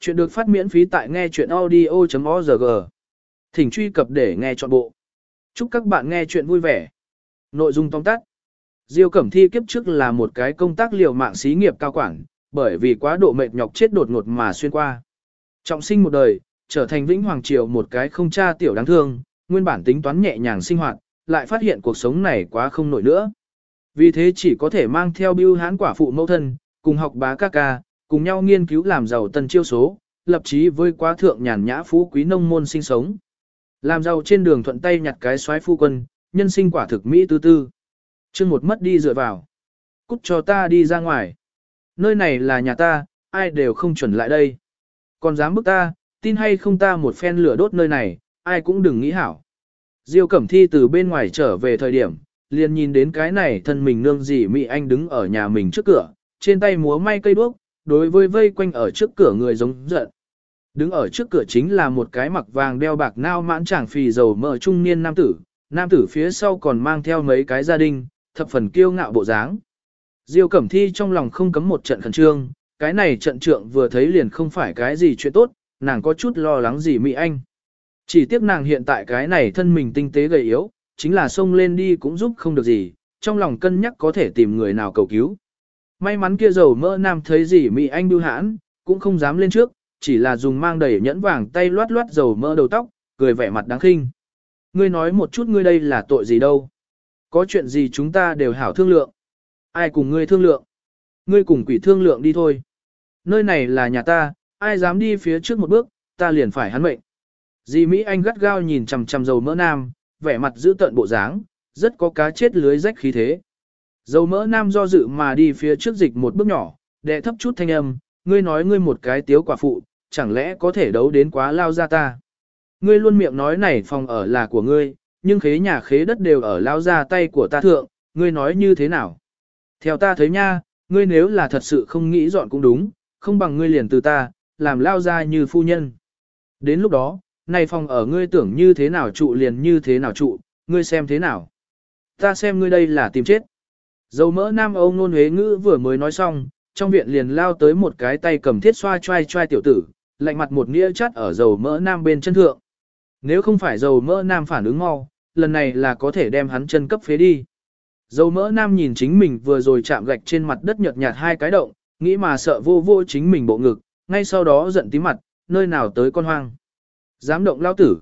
Chuyện được phát miễn phí tại nghe chuyện audio.org. Thỉnh truy cập để nghe trọn bộ. Chúc các bạn nghe chuyện vui vẻ. Nội dung tóm tắt. Diêu Cẩm Thi kiếp trước là một cái công tác liều mạng xí nghiệp cao quản, bởi vì quá độ mệt nhọc chết đột ngột mà xuyên qua. Trọng sinh một đời, trở thành vĩnh hoàng triều một cái không cha tiểu đáng thương, nguyên bản tính toán nhẹ nhàng sinh hoạt, lại phát hiện cuộc sống này quá không nổi nữa. Vì thế chỉ có thể mang theo bưu hán quả phụ mẫu thân, cùng học bá ca ca, cùng nhau nghiên cứu làm giàu tân chiêu số, lập chí với quá thượng nhàn nhã phú quý nông môn sinh sống. Làm giàu trên đường thuận tay nhặt cái xoái phu quân, nhân sinh quả thực Mỹ tư tư. chương một mất đi dựa vào. Cút cho ta đi ra ngoài. Nơi này là nhà ta, ai đều không chuẩn lại đây. Còn dám bức ta, tin hay không ta một phen lửa đốt nơi này, ai cũng đừng nghĩ hảo. Diêu Cẩm Thi từ bên ngoài trở về thời điểm, liền nhìn đến cái này thân mình nương dì Mỹ Anh đứng ở nhà mình trước cửa, trên tay múa may cây đuốc, đối với vây quanh ở trước cửa người giống giận. Đứng ở trước cửa chính là một cái mặc vàng đeo bạc nao mãn chàng phì dầu mỡ trung niên nam tử, nam tử phía sau còn mang theo mấy cái gia đình, thập phần kiêu ngạo bộ dáng. Diêu Cẩm Thi trong lòng không cấm một trận khẩn trương, cái này trận trượng vừa thấy liền không phải cái gì chuyện tốt, nàng có chút lo lắng gì Mỹ Anh. Chỉ tiếc nàng hiện tại cái này thân mình tinh tế gầy yếu, chính là xông lên đi cũng giúp không được gì, trong lòng cân nhắc có thể tìm người nào cầu cứu. May mắn kia dầu mỡ nam thấy gì Mỹ Anh bưu hãn, cũng không dám lên trước, chỉ là dùng mang đầy nhẫn vàng tay loát loát dầu mỡ đầu tóc, cười vẻ mặt đáng khinh. Ngươi nói một chút ngươi đây là tội gì đâu. Có chuyện gì chúng ta đều hảo thương lượng. Ai cùng ngươi thương lượng? Ngươi cùng quỷ thương lượng đi thôi. Nơi này là nhà ta, ai dám đi phía trước một bước, ta liền phải hắn mệnh. Dì Mỹ Anh gắt gao nhìn chằm chằm dầu mỡ nam, vẻ mặt giữ tận bộ dáng, rất có cá chết lưới rách khí thế. Dầu mỡ nam do dự mà đi phía trước dịch một bước nhỏ, đệ thấp chút thanh âm, ngươi nói ngươi một cái tiếu quả phụ, chẳng lẽ có thể đấu đến quá lao ra ta. Ngươi luôn miệng nói này phòng ở là của ngươi, nhưng khế nhà khế đất đều ở lao ra tay của ta thượng, ngươi nói như thế nào? Theo ta thấy nha, ngươi nếu là thật sự không nghĩ dọn cũng đúng, không bằng ngươi liền từ ta, làm lao ra như phu nhân. Đến lúc đó, này phòng ở ngươi tưởng như thế nào trụ liền như thế nào trụ, ngươi xem thế nào. Ta xem ngươi đây là tìm chết. Dầu mỡ nam Âu nôn huế ngữ vừa mới nói xong, trong viện liền lao tới một cái tay cầm thiết xoa choai choai tiểu tử, lạnh mặt một nghĩa chắt ở dầu mỡ nam bên chân thượng. Nếu không phải dầu mỡ nam phản ứng mau, lần này là có thể đem hắn chân cấp phế đi. Dầu mỡ nam nhìn chính mình vừa rồi chạm gạch trên mặt đất nhợt nhạt hai cái động, nghĩ mà sợ vô vô chính mình bộ ngực, ngay sau đó giận tí mặt, nơi nào tới con hoang. Dám động lao tử.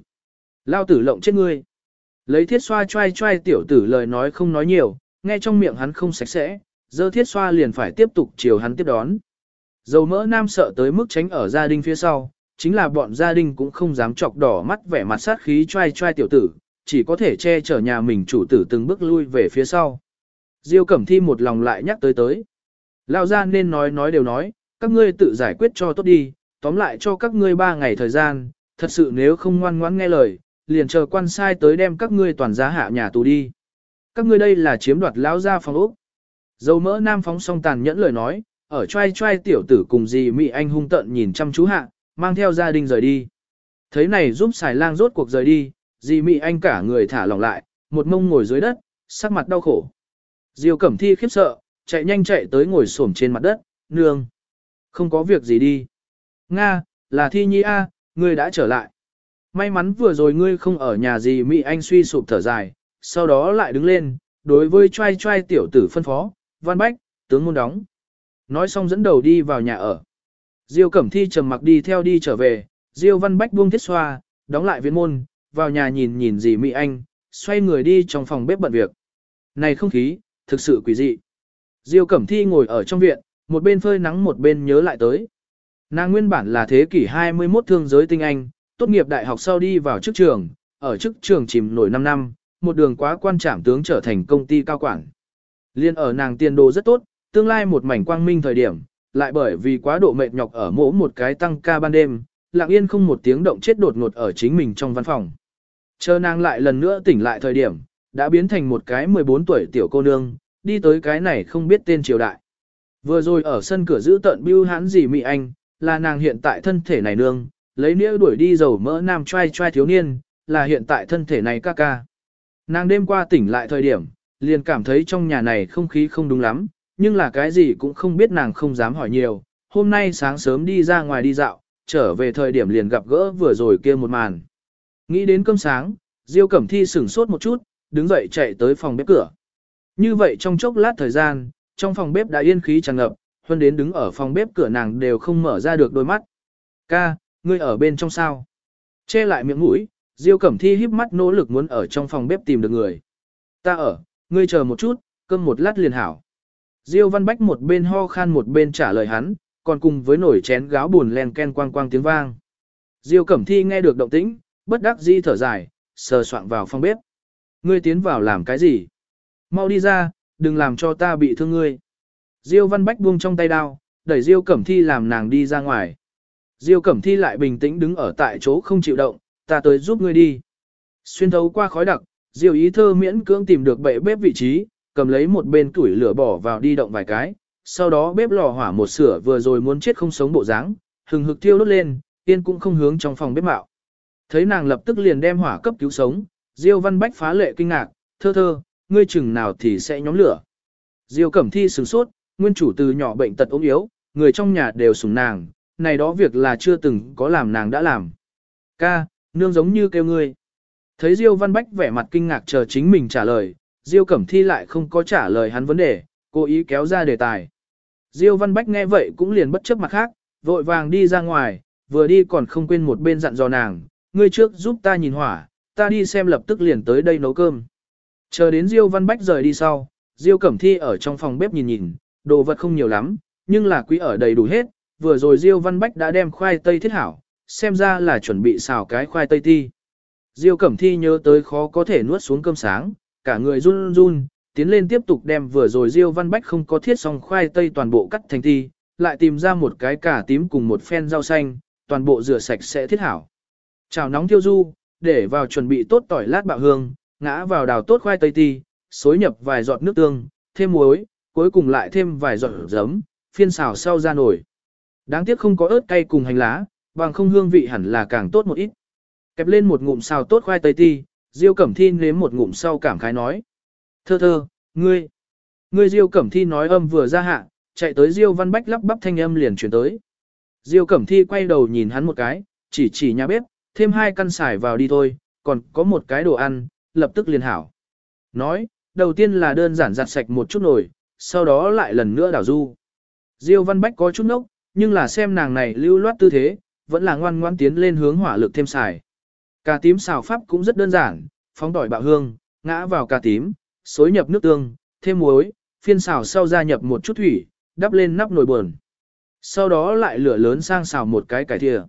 Lao tử lộng chết ngươi. Lấy thiết xoa choai choai tiểu tử lời nói không nói nhiều, nghe trong miệng hắn không sạch sẽ, dơ thiết xoa liền phải tiếp tục chiều hắn tiếp đón. Dầu mỡ nam sợ tới mức tránh ở gia đình phía sau, chính là bọn gia đình cũng không dám chọc đỏ mắt vẻ mặt sát khí choai choai tiểu tử, chỉ có thể che chở nhà mình chủ tử từng bước lui về phía sau. Diêu Cẩm Thi một lòng lại nhắc tới tới. Lao ra nên nói nói đều nói, các ngươi tự giải quyết cho tốt đi, tóm lại cho các ngươi ba ngày thời gian, thật sự nếu không ngoan ngoãn nghe lời, liền chờ quan sai tới đem các ngươi toàn giá hạ nhà tù đi. Các ngươi đây là chiếm đoạt lão gia phòng ốc. Dầu mỡ nam phóng song tàn nhẫn lời nói, ở trai trai tiểu tử cùng dì Mỹ Anh hung tận nhìn chăm chú hạ, mang theo gia đình rời đi. Thấy này giúp xài lang rốt cuộc rời đi, dì Mỹ Anh cả người thả lỏng lại, một mông ngồi dưới đất, sắc mặt đau khổ. Diêu Cẩm Thi khiếp sợ, chạy nhanh chạy tới ngồi xổm trên mặt đất, nương. Không có việc gì đi. Nga, là Thi Nhi A, ngươi đã trở lại. May mắn vừa rồi ngươi không ở nhà gì Mỹ Anh suy sụp thở dài, sau đó lại đứng lên, đối với trai trai tiểu tử phân phó, văn bách, tướng môn đóng. Nói xong dẫn đầu đi vào nhà ở. Diêu Cẩm Thi trầm mặc đi theo đi trở về, Diêu Văn Bách buông thiết xoa, đóng lại viên môn, vào nhà nhìn nhìn gì Mỹ Anh, xoay người đi trong phòng bếp bận việc. Này không khí, thực sự quỷ dị. Diêu Cẩm Thi ngồi ở trong viện, một bên phơi nắng một bên nhớ lại tới. Nàng nguyên bản là thế kỷ 21 thương giới tinh anh, tốt nghiệp đại học sau đi vào chức trường, ở chức trường chìm nổi 5 năm, một đường quá quan trảm tướng trở thành công ty cao quản. Liên ở nàng tiền đồ rất tốt, tương lai một mảnh quang minh thời điểm, lại bởi vì quá độ mệt nhọc ở mỗi một cái tăng ca ban đêm, lặng yên không một tiếng động chết đột ngột ở chính mình trong văn phòng. Chờ nàng lại lần nữa tỉnh lại thời điểm, đã biến thành một cái 14 tuổi tiểu cô nương, đi tới cái này không biết tên triều đại. Vừa rồi ở sân cửa giữ tận bưu hãn gì mị anh, là nàng hiện tại thân thể này nương, lấy nĩa đuổi đi dầu mỡ nam trai trai thiếu niên, là hiện tại thân thể này ca ca. Nàng đêm qua tỉnh lại thời điểm, liền cảm thấy trong nhà này không khí không đúng lắm, nhưng là cái gì cũng không biết nàng không dám hỏi nhiều. Hôm nay sáng sớm đi ra ngoài đi dạo, trở về thời điểm liền gặp gỡ vừa rồi kia một màn. Nghĩ đến cơm sáng, Diêu Cẩm Thi sửng sốt một chút, đứng dậy chạy tới phòng bếp cửa. Như vậy trong chốc lát thời gian, trong phòng bếp đã yên khí tràn ngập, hơn đến đứng ở phòng bếp cửa nàng đều không mở ra được đôi mắt. Ca, ngươi ở bên trong sao? Che lại miệng mũi, Diêu Cẩm Thi híp mắt nỗ lực muốn ở trong phòng bếp tìm được người. Ta ở, ngươi chờ một chút, cơm một lát liền hảo. Diêu Văn Bách một bên ho khan một bên trả lời hắn, còn cùng với nổi chén gáo buồn len ken quang quang tiếng vang. Diêu Cẩm Thi nghe được động tĩnh, bất đắc dĩ thở dài, sờ soạng vào phòng bếp. Ngươi tiến vào làm cái gì? Mau đi ra, đừng làm cho ta bị thương ngươi. Diêu Văn Bách buông trong tay đao, đẩy Diêu Cẩm Thi làm nàng đi ra ngoài. Diêu Cẩm Thi lại bình tĩnh đứng ở tại chỗ không chịu động, ta tới giúp ngươi đi. Xuyên thấu qua khói đặc, Diêu ý thơ miễn cưỡng tìm được bệ bếp vị trí, cầm lấy một bên củi lửa bỏ vào đi động vài cái, sau đó bếp lò hỏa một sửa vừa rồi muốn chết không sống bộ dáng, hừng hực thiêu đốt lên, yên cũng không hướng trong phòng bếp mạo. Thấy nàng lập tức liền đem hỏa cấp cứu sống, Diêu Văn Bách phá lệ kinh ngạc, thơ thơ, ngươi chừng nào thì sẽ nhóm lửa. Diêu Cẩm Thi sửng sốt, nguyên chủ từ nhỏ bệnh tật ốm yếu, người trong nhà đều sủng nàng, này đó việc là chưa từng có làm nàng đã làm. Ca, nương giống như kêu ngươi. Thấy Diêu Văn Bách vẻ mặt kinh ngạc chờ chính mình trả lời, Diêu Cẩm Thi lại không có trả lời hắn vấn đề, cố ý kéo ra đề tài. Diêu Văn Bách nghe vậy cũng liền bất chấp mặt khác, vội vàng đi ra ngoài, vừa đi còn không quên một bên dặn dò nàng, ngươi trước giúp ta nhìn hỏa, ta đi xem lập tức liền tới đây nấu cơm. Chờ đến Diêu Văn Bách rời đi sau, Diêu Cẩm Thi ở trong phòng bếp nhìn nhìn, đồ vật không nhiều lắm, nhưng là quý ở đầy đủ hết, vừa rồi Diêu Văn Bách đã đem khoai tây thiết hảo, xem ra là chuẩn bị xào cái khoai tây ti. Diêu Cẩm Thi nhớ tới khó có thể nuốt xuống cơm sáng, cả người run run, tiến lên tiếp tục đem vừa rồi Diêu Văn Bách không có thiết xong khoai tây toàn bộ cắt thành ti, lại tìm ra một cái cà tím cùng một phen rau xanh, toàn bộ rửa sạch sẽ thiết hảo. chào nóng thiêu du, để vào chuẩn bị tốt tỏi lát bạo hương, ngã vào đào tốt khoai tây ti, xối nhập vài giọt nước tương, thêm muối, cuối cùng lại thêm vài giọt giấm, phiên xào sau ra nổi. Đáng tiếc không có ớt cay cùng hành lá, bằng không hương vị hẳn là càng tốt một ít. Kẹp lên một ngụm xào tốt khoai tây ti, Diêu Cẩm Thi nếm một ngụm sau cảm khái nói. Thơ thơ, ngươi, ngươi Diêu Cẩm Thi nói âm vừa ra hạ, chạy tới Diêu Văn Bách lắp bắp thanh âm liền chuyển tới. Diêu Cẩm Thi quay đầu nhìn hắn một cái, chỉ chỉ nhà bếp, thêm hai căn xài vào đi thôi, còn có một cái đồ ăn, lập tức liền hảo. Nói, đầu tiên là đơn giản giặt sạch một chút nồi, sau đó lại lần nữa đảo du. Diêu Văn Bách có chút nốc, nhưng là xem nàng này lưu loát tư thế, vẫn là ngoan ngoan tiến lên hướng hỏa lực thêm xài. Cà tím xào pháp cũng rất đơn giản, phóng tỏi bạo hương, ngã vào cà tím, xối nhập nước tương, thêm muối, phiên xào sau gia nhập một chút thủy, đắp lên nắp nồi buồn. Sau đó lại lửa lớn sang xào một cái cải thìa.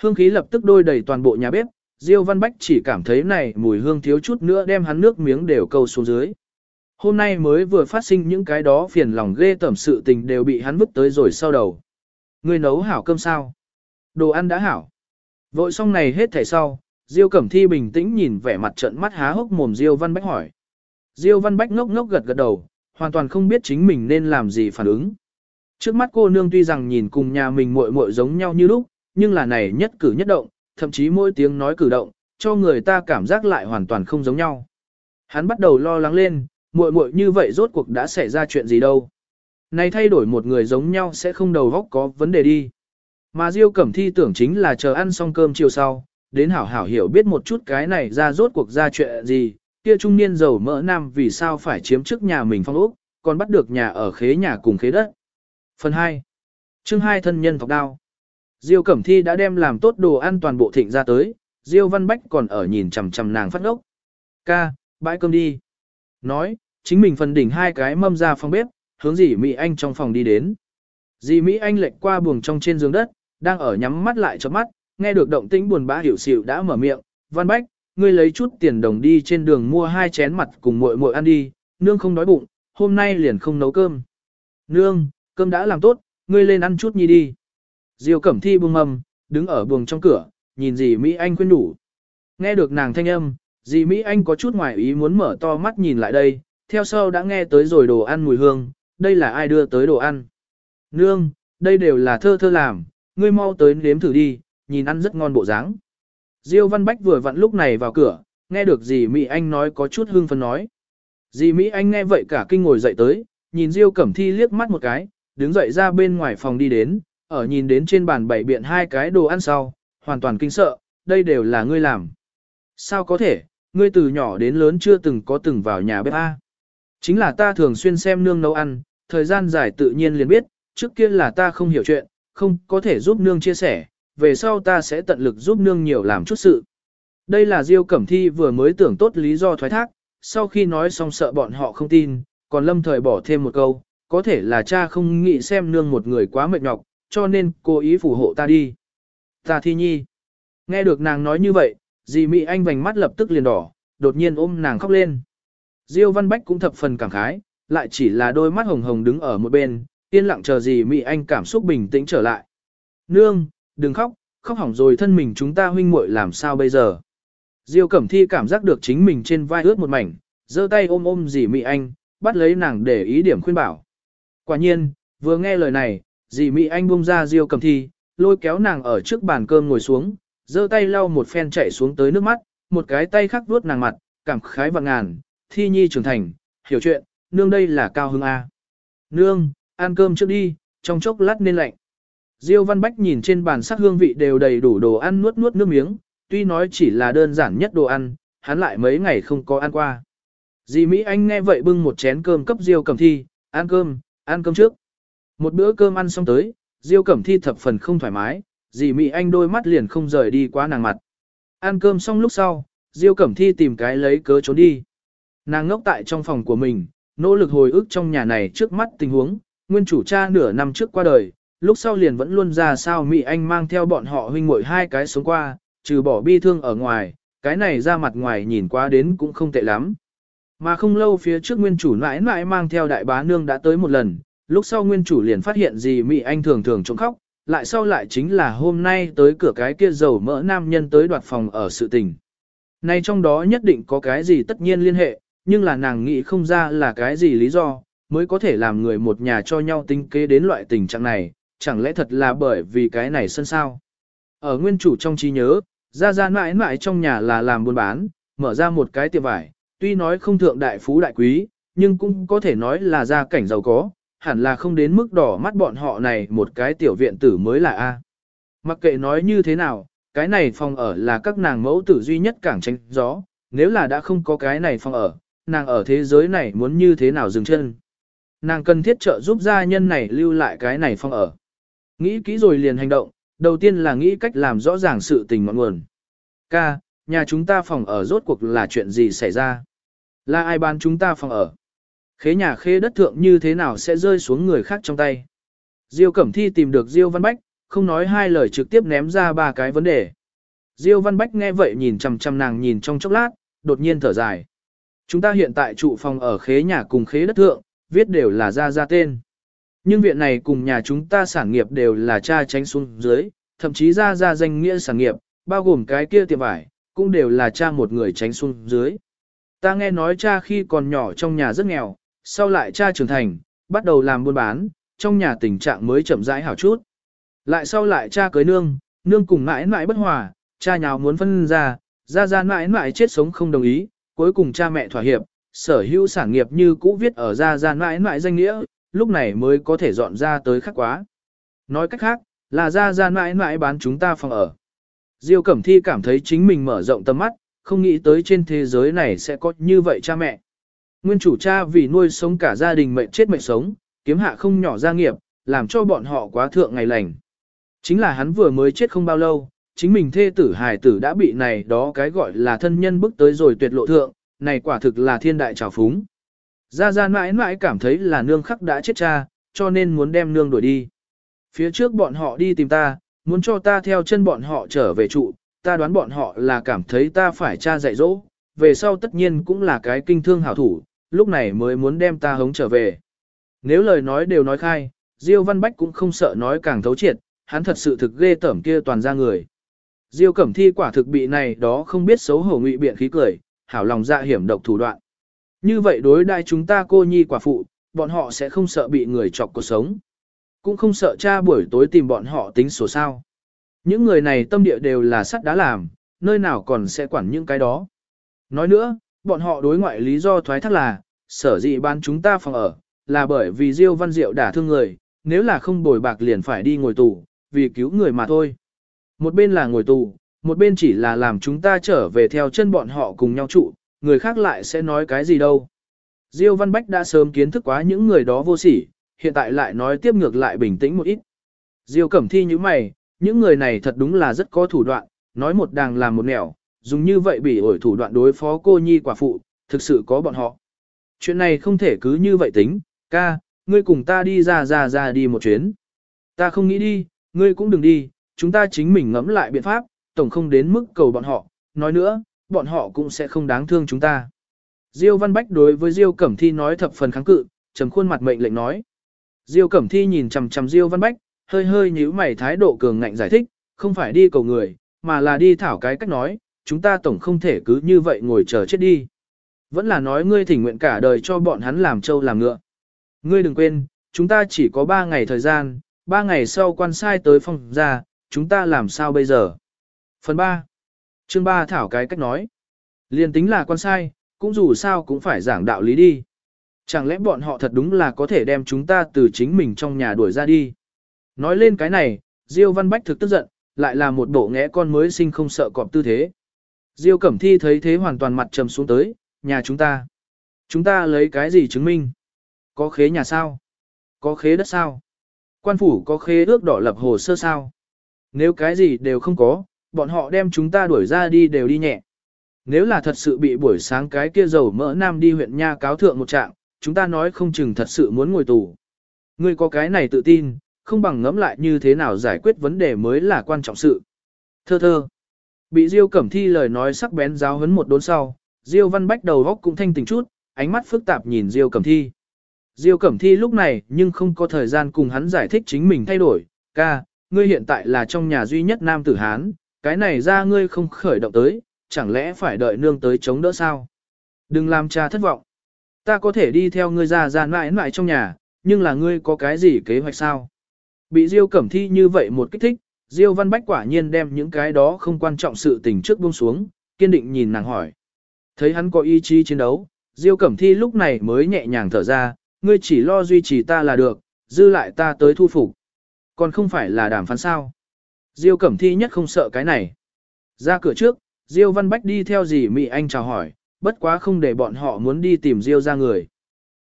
Hương khí lập tức đôi đầy toàn bộ nhà bếp, Diêu Văn Bách chỉ cảm thấy này mùi hương thiếu chút nữa đem hắn nước miếng đều câu xuống dưới. Hôm nay mới vừa phát sinh những cái đó phiền lòng ghê tẩm sự tình đều bị hắn vứt tới rồi sau đầu. Người nấu hảo cơm sao? Đồ ăn đã hảo. Vội xong này hết thẻ sau, Diêu Cẩm Thi bình tĩnh nhìn vẻ mặt trận mắt há hốc mồm Diêu Văn Bách hỏi. Diêu Văn Bách ngốc ngốc gật gật đầu, hoàn toàn không biết chính mình nên làm gì phản ứng. Trước mắt cô nương tuy rằng nhìn cùng nhà mình muội muội giống nhau như lúc, nhưng là này nhất cử nhất động, thậm chí mỗi tiếng nói cử động, cho người ta cảm giác lại hoàn toàn không giống nhau. Hắn bắt đầu lo lắng lên, muội muội như vậy rốt cuộc đã xảy ra chuyện gì đâu. Này thay đổi một người giống nhau sẽ không đầu góc có vấn đề đi. Mà Diêu Cẩm Thi tưởng chính là chờ ăn xong cơm chiều sau, đến hảo hảo hiểu biết một chút cái này ra rốt cuộc ra chuyện gì, kia trung niên giàu mỡ nam vì sao phải chiếm trước nhà mình phong ốc, còn bắt được nhà ở khế nhà cùng khế đất. Phần 2. Chương 2 thân nhân thọc đao. Diêu Cẩm Thi đã đem làm tốt đồ ăn toàn bộ thịnh ra tới, Diêu Văn Bách còn ở nhìn chằm chằm nàng phát ngốc. Ca, bãi cơm đi. Nói, chính mình phần đỉnh hai cái mâm ra phòng bếp, hướng dì Mỹ Anh trong phòng đi đến. Dì Mỹ Anh lệch qua buồng trong trên giường đất, đang ở nhắm mắt lại cho mắt, nghe được động tĩnh buồn bã hiểu xỉu đã mở miệng, Văn Bách, ngươi lấy chút tiền đồng đi trên đường mua hai chén mặt cùng muội muội ăn đi, nương không đói bụng, hôm nay liền không nấu cơm. Nương, cơm đã làm tốt, ngươi lên ăn chút nhi đi. Diêu Cẩm Thi buông mầm, đứng ở buồng trong cửa, nhìn dì Mỹ Anh khuyên đủ. Nghe được nàng thanh âm, dì Mỹ Anh có chút ngoài ý muốn mở to mắt nhìn lại đây, theo sau đã nghe tới rồi đồ ăn mùi hương, đây là ai đưa tới đồ ăn. Nương, đây đều là thơ thơ làm, ngươi mau tới nếm thử đi, nhìn ăn rất ngon bộ dáng. Diêu Văn Bách vừa vặn lúc này vào cửa, nghe được dì Mỹ Anh nói có chút hương phấn nói. Dì Mỹ Anh nghe vậy cả kinh ngồi dậy tới, nhìn Diêu Cẩm Thi liếc mắt một cái, đứng dậy ra bên ngoài phòng đi đến, ở nhìn đến trên bàn bảy biện hai cái đồ ăn sau, hoàn toàn kinh sợ, đây đều là ngươi làm. Sao có thể, ngươi từ nhỏ đến lớn chưa từng có từng vào nhà bếp A. Chính là ta thường xuyên xem nương nấu ăn, thời gian dài tự nhiên liền biết, trước kia là ta không hiểu chuyện, không có thể giúp nương chia sẻ, về sau ta sẽ tận lực giúp nương nhiều làm chút sự. Đây là Diêu Cẩm Thi vừa mới tưởng tốt lý do thoái thác, sau khi nói xong sợ bọn họ không tin, còn lâm thời bỏ thêm một câu, có thể là cha không nghĩ xem nương một người quá mệt nhọc, cho nên cố ý phù hộ ta đi. Ta thi nhi. Nghe được nàng nói như vậy, dì Mỹ Anh vành mắt lập tức liền đỏ, đột nhiên ôm nàng khóc lên. Diêu Văn Bách cũng thập phần cảm khái, lại chỉ là đôi mắt hồng hồng đứng ở một bên, yên lặng chờ gì, Mỹ Anh cảm xúc bình tĩnh trở lại. Nương, đừng khóc, khóc hỏng rồi thân mình chúng ta huynh muội làm sao bây giờ. Diêu Cẩm Thi cảm giác được chính mình trên vai ướt một mảnh, giơ tay ôm ôm dì Mỹ Anh, bắt lấy nàng để ý điểm khuyên bảo. Quả nhiên, vừa nghe lời này, dì Mỹ Anh buông ra Diêu Cẩm Thi, lôi kéo nàng ở trước bàn cơm ngồi xuống, giơ tay lau một phen chạy xuống tới nước mắt, một cái tay khác vuốt nàng mặt, cảm khái và ngàn, Thi Nhi trưởng thành, hiểu chuyện, nương đây là cao hưng A. Nương, ăn cơm trước đi, trong chốc lát nên lạnh. Diêu Văn Bách nhìn trên bàn sắc hương vị đều đầy đủ đồ ăn nuốt nuốt nước miếng, tuy nói chỉ là đơn giản nhất đồ ăn, hắn lại mấy ngày không có ăn qua. Dì Mỹ Anh nghe vậy bưng một chén cơm cấp Diêu Cẩm Thi, ăn cơm, ăn cơm trước. Một bữa cơm ăn xong tới, Diêu Cẩm Thi thập phần không thoải mái, dì Mỹ Anh đôi mắt liền không rời đi quá nàng mặt. Ăn cơm xong lúc sau, Diêu Cẩm Thi tìm cái lấy cớ trốn đi. Nàng ngốc tại trong phòng của mình, nỗ lực hồi ức trong nhà này trước mắt tình huống, nguyên chủ cha nửa năm trước qua đời, lúc sau liền vẫn luôn ra sao Mỹ Anh mang theo bọn họ huynh muội hai cái sống qua, trừ bỏ bi thương ở ngoài, cái này ra mặt ngoài nhìn qua đến cũng không tệ lắm. Mà không lâu phía trước nguyên chủ mãi mãi mang theo đại bá nương đã tới một lần, lúc sau nguyên chủ liền phát hiện gì Mỹ Anh thường thường trông khóc, lại sau lại chính là hôm nay tới cửa cái kia dầu mỡ nam nhân tới đoạt phòng ở sự tình. Này trong đó nhất định có cái gì tất nhiên liên hệ, nhưng là nàng nghĩ không ra là cái gì lý do, mới có thể làm người một nhà cho nhau tính kế đến loại tình trạng này, chẳng lẽ thật là bởi vì cái này sân sao. Ở nguyên chủ trong trí nhớ, ra ra mãi mãi trong nhà là làm buôn bán, mở ra một cái tiệm vải, tuy nói không thượng đại phú đại quý, nhưng cũng có thể nói là gia cảnh giàu có, hẳn là không đến mức đỏ mắt bọn họ này một cái tiểu viện tử mới là A. Mặc kệ nói như thế nào, cái này phòng ở là các nàng mẫu tử duy nhất cảng tránh gió, nếu là đã không có cái này phòng ở, nàng ở thế giới này muốn như thế nào dừng chân. Nàng cần thiết trợ giúp gia nhân này lưu lại cái này phòng ở. Nghĩ kỹ rồi liền hành động, đầu tiên là nghĩ cách làm rõ ràng sự tình ngọn nguồn. Ca, nhà chúng ta phòng ở rốt cuộc là chuyện gì xảy ra? Là ai bán chúng ta phòng ở? Khế nhà khế đất thượng như thế nào sẽ rơi xuống người khác trong tay? Diêu Cẩm Thi tìm được Diêu Văn Bách, không nói hai lời trực tiếp ném ra ba cái vấn đề. Diêu Văn Bách nghe vậy nhìn chằm chằm nàng nhìn trong chốc lát, đột nhiên thở dài. Chúng ta hiện tại trụ phòng ở khế nhà cùng khế đất thượng, viết đều là ra ra tên. Nhưng viện này cùng nhà chúng ta sản nghiệp đều là cha tránh xuống dưới, thậm chí ra ra danh nghĩa sản nghiệp, bao gồm cái kia tiệm vải, cũng đều là cha một người tránh xuống dưới. Ta nghe nói cha khi còn nhỏ trong nhà rất nghèo, sau lại cha trưởng thành, bắt đầu làm buôn bán, trong nhà tình trạng mới chậm rãi hảo chút. Lại sau lại cha cưới nương, nương cùng mãi mãi bất hòa, cha nhào muốn phân ra, ra ra mãi mãi chết sống không đồng ý, cuối cùng cha mẹ thỏa hiệp, sở hữu sản nghiệp như cũ viết ở ra ra mãi mãi danh nghĩa, lúc này mới có thể dọn ra tới khắc quá. Nói cách khác, là ra ra mãi mãi bán chúng ta phòng ở. Diêu Cẩm Thi cảm thấy chính mình mở rộng tầm mắt, không nghĩ tới trên thế giới này sẽ có như vậy cha mẹ. Nguyên chủ cha vì nuôi sống cả gia đình mệnh chết mệnh sống, kiếm hạ không nhỏ gia nghiệp, làm cho bọn họ quá thượng ngày lành. Chính là hắn vừa mới chết không bao lâu, chính mình thê tử hài tử đã bị này đó cái gọi là thân nhân bức tới rồi tuyệt lộ thượng, này quả thực là thiên đại trào phúng. Gia Gia mãi mãi cảm thấy là nương khắc đã chết cha, cho nên muốn đem nương đuổi đi. Phía trước bọn họ đi tìm ta, muốn cho ta theo chân bọn họ trở về trụ, ta đoán bọn họ là cảm thấy ta phải cha dạy dỗ, về sau tất nhiên cũng là cái kinh thương hảo thủ, lúc này mới muốn đem ta hống trở về. Nếu lời nói đều nói khai, Diêu Văn Bách cũng không sợ nói càng thấu triệt, hắn thật sự thực ghê tởm kia toàn ra người. Diêu Cẩm Thi quả thực bị này đó không biết xấu hổ ngụy biện khí cười, hảo lòng dạ hiểm độc thủ đoạn. Như vậy đối đai chúng ta cô nhi quả phụ, bọn họ sẽ không sợ bị người chọc cuộc sống. Cũng không sợ cha buổi tối tìm bọn họ tính sổ sao. Những người này tâm địa đều là sắt đá làm, nơi nào còn sẽ quản những cái đó. Nói nữa, bọn họ đối ngoại lý do thoái thác là, sở dĩ bán chúng ta phòng ở, là bởi vì Diêu Văn Diệu đả thương người, nếu là không bồi bạc liền phải đi ngồi tù, vì cứu người mà thôi. Một bên là ngồi tù, một bên chỉ là làm chúng ta trở về theo chân bọn họ cùng nhau trụ, người khác lại sẽ nói cái gì đâu. Diêu Văn Bách đã sớm kiến thức quá những người đó vô sỉ, hiện tại lại nói tiếp ngược lại bình tĩnh một ít. Diêu Cẩm Thi như mày, những người này thật đúng là rất có thủ đoạn, nói một đàng làm một nẻo, dùng như vậy bị ổi thủ đoạn đối phó cô nhi quả phụ, thực sự có bọn họ. Chuyện này không thể cứ như vậy tính, ca, ngươi cùng ta đi ra ra ra đi một chuyến. Ta không nghĩ đi, ngươi cũng đừng đi, chúng ta chính mình ngẫm lại biện pháp, tổng không đến mức cầu bọn họ, nói nữa, bọn họ cũng sẽ không đáng thương chúng ta. Diêu Văn Bách đối với Diêu Cẩm Thi nói thập phần kháng cự, trầm khuôn mặt mệnh lệnh nói. Diêu Cẩm Thi nhìn chằm chằm Diêu Văn Bách, hơi hơi nhíu mày thái độ cường ngạnh giải thích, không phải đi cầu người, mà là đi thảo cái cách nói, chúng ta tổng không thể cứ như vậy ngồi chờ chết đi. Vẫn là nói ngươi thỉnh nguyện cả đời cho bọn hắn làm trâu làm ngựa. Ngươi đừng quên, chúng ta chỉ có 3 ngày thời gian, 3 ngày sau quan sai tới phòng ra, chúng ta làm sao bây giờ? Phần 3. Chương 3 thảo cái cách nói. Liên tính là quan sai, cũng dù sao cũng phải giảng đạo lý đi. Chẳng lẽ bọn họ thật đúng là có thể đem chúng ta từ chính mình trong nhà đuổi ra đi? Nói lên cái này, Diêu Văn Bách thực tức giận, lại là một bộ ngẽ con mới sinh không sợ cọp tư thế. Diêu Cẩm Thi thấy thế hoàn toàn mặt trầm xuống tới, nhà chúng ta. Chúng ta lấy cái gì chứng minh? Có khế nhà sao? Có khế đất sao? Quan phủ có khế ước đỏ lập hồ sơ sao? Nếu cái gì đều không có, bọn họ đem chúng ta đuổi ra đi đều đi nhẹ. Nếu là thật sự bị buổi sáng cái kia dầu mỡ nam đi huyện nha cáo thượng một trạng, chúng ta nói không chừng thật sự muốn ngồi tù. Ngươi có cái này tự tin, không bằng ngẫm lại như thế nào giải quyết vấn đề mới là quan trọng sự. Thơ thơ. Bị Diêu Cẩm Thi lời nói sắc bén giáo hấn một đốn sau, Diêu Văn Bách đầu góc cũng thanh tỉnh chút, ánh mắt phức tạp nhìn Diêu Cẩm Thi. Diêu Cẩm Thi lúc này nhưng không có thời gian cùng hắn giải thích chính mình thay đổi, ca, ngươi hiện tại là trong nhà duy nhất nam tử Hán, cái này ra ngươi không khởi động tới, chẳng lẽ phải đợi nương tới chống đỡ sao? Đừng làm cha thất vọng. Ta có thể đi theo ngươi ra ra mãi mãi trong nhà, nhưng là ngươi có cái gì kế hoạch sao? Bị Diêu Cẩm Thi như vậy một kích thích, Diêu Văn Bách quả nhiên đem những cái đó không quan trọng sự tình trước buông xuống, kiên định nhìn nàng hỏi. Thấy hắn có ý chí chiến đấu, Diêu Cẩm Thi lúc này mới nhẹ nhàng thở ra, ngươi chỉ lo duy trì ta là được, dư lại ta tới thu phục. Còn không phải là đàm phán sao. Diêu Cẩm Thi nhất không sợ cái này. Ra cửa trước, Diêu Văn Bách đi theo dì Mị Anh chào hỏi, bất quá không để bọn họ muốn đi tìm Diêu ra người.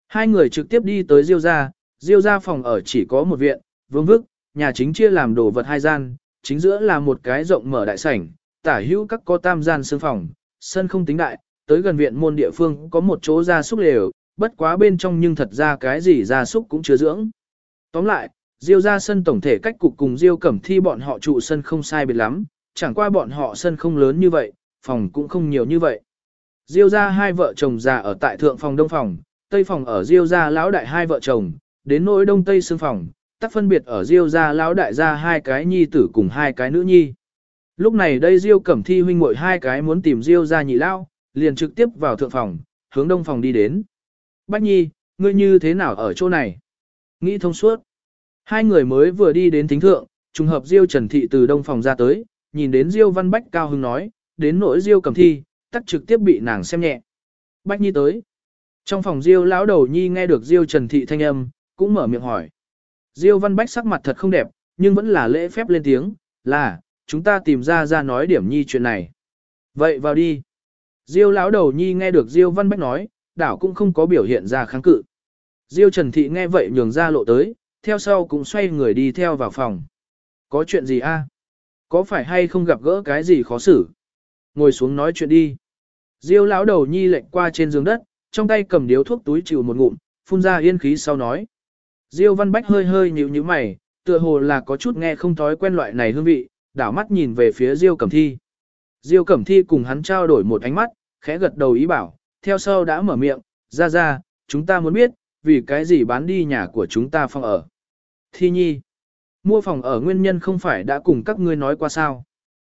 Hai người trực tiếp đi tới Diêu ra, Diêu ra phòng ở chỉ có một viện, vương vức, nhà chính chia làm đồ vật hai gian, chính giữa là một cái rộng mở đại sảnh, tả hữu các có tam gian sương phòng, sân không tính đại, tới gần viện môn địa phương có một chỗ gia súc lều, bất quá bên trong nhưng thật ra cái gì gia súc cũng chưa dưỡng. Tóm lại, Diêu ra sân tổng thể cách cục cùng Diêu Cẩm Thi bọn họ trụ sân không sai biệt lắm, chẳng qua bọn họ sân không lớn như vậy, phòng cũng không nhiều như vậy. Diêu ra hai vợ chồng già ở tại thượng phòng đông phòng, tây phòng ở Diêu ra lão đại hai vợ chồng, đến nỗi đông tây xương phòng, tắc phân biệt ở Diêu ra lão đại gia hai cái nhi tử cùng hai cái nữ nhi. Lúc này đây Diêu Cẩm Thi huynh muội hai cái muốn tìm Diêu ra nhị lao, liền trực tiếp vào thượng phòng, hướng đông phòng đi đến. Bách Nhi, ngươi như thế nào ở chỗ này? Nghĩ thông suốt. Hai người mới vừa đi đến thính thượng, trùng hợp Diêu Trần Thị từ đông phòng ra tới, nhìn đến Diêu Văn Bách cao hứng nói, đến nỗi Diêu Cẩm Thi, tắt trực tiếp bị nàng xem nhẹ. Bách Nhi tới. Trong phòng Diêu lão đầu nhi nghe được Diêu Trần Thị thanh âm, cũng mở miệng hỏi. Diêu Văn Bách sắc mặt thật không đẹp, nhưng vẫn là lễ phép lên tiếng, là, chúng ta tìm ra ra nói điểm nhi chuyện này. Vậy vào đi. Diêu lão đầu nhi nghe được Diêu Văn Bách nói, đảo cũng không có biểu hiện ra kháng cự. Diêu Trần Thị nghe vậy nhường ra lộ tới, theo sau cũng xoay người đi theo vào phòng. Có chuyện gì a? Có phải hay không gặp gỡ cái gì khó xử? Ngồi xuống nói chuyện đi. Diêu lão đầu nhi lệnh qua trên giường đất, trong tay cầm điếu thuốc túi chịu một ngụm, phun ra yên khí sau nói. Diêu Văn Bách hơi hơi nhíu nhíu mày, tựa hồ là có chút nghe không thói quen loại này hương vị, đảo mắt nhìn về phía Diêu Cẩm Thi. Diêu Cẩm Thi cùng hắn trao đổi một ánh mắt, khẽ gật đầu ý bảo, theo sau đã mở miệng, ra ra, chúng ta muốn biết, vì cái gì bán đi nhà của chúng ta phòng ở. Thi nhi, mua phòng ở nguyên nhân không phải đã cùng các ngươi nói qua sao.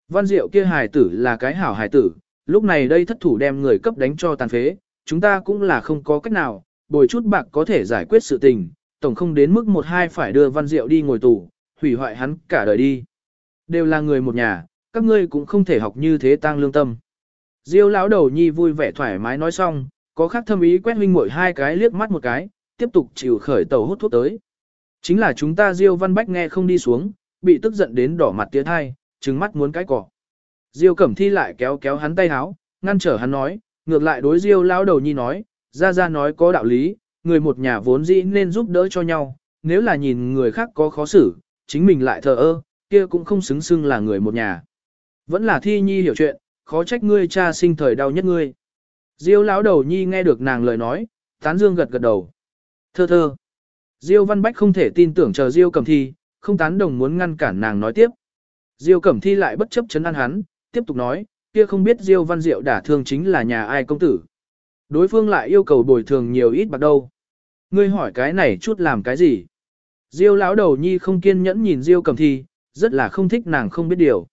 Văn diệu kia hài tử là cái hảo hài tử, lúc này đây thất thủ đem người cấp đánh cho tàn phế, chúng ta cũng là không có cách nào, bồi chút bạc có thể giải quyết sự tình, tổng không đến mức một hai phải đưa văn diệu đi ngồi tù, hủy hoại hắn cả đời đi. Đều là người một nhà, các ngươi cũng không thể học như thế tăng lương tâm. Diêu lão đầu nhi vui vẻ thoải mái nói xong, có khác thâm ý quét huynh muội hai cái liếc mắt một cái, tiếp tục chịu khởi tàu hút thuốc tới. Chính là chúng ta Diêu Văn Bách nghe không đi xuống, bị tức giận đến đỏ mặt tía thai, trừng mắt muốn cái cỏ. Diêu Cẩm Thi lại kéo kéo hắn tay háo, ngăn trở hắn nói, ngược lại đối Diêu lão đầu nhi nói, ra ra nói có đạo lý, người một nhà vốn dĩ nên giúp đỡ cho nhau, nếu là nhìn người khác có khó xử, chính mình lại thờ ơ, kia cũng không xứng xưng là người một nhà. Vẫn là thi nhi hiểu chuyện, khó trách ngươi cha sinh thời đau nhất ngươi. Diêu lão đầu nhi nghe được nàng lời nói, tán dương gật gật đầu. Thơ thơ. Diêu văn bách không thể tin tưởng chờ Diêu cẩm thi, không tán đồng muốn ngăn cản nàng nói tiếp. Diêu cẩm thi lại bất chấp chấn an hắn, tiếp tục nói, kia không biết Diêu văn diệu đả thương chính là nhà ai công tử. Đối phương lại yêu cầu bồi thường nhiều ít bạc đâu. Ngươi hỏi cái này chút làm cái gì? Diêu lão đầu nhi không kiên nhẫn nhìn Diêu cẩm thi, rất là không thích nàng không biết điều.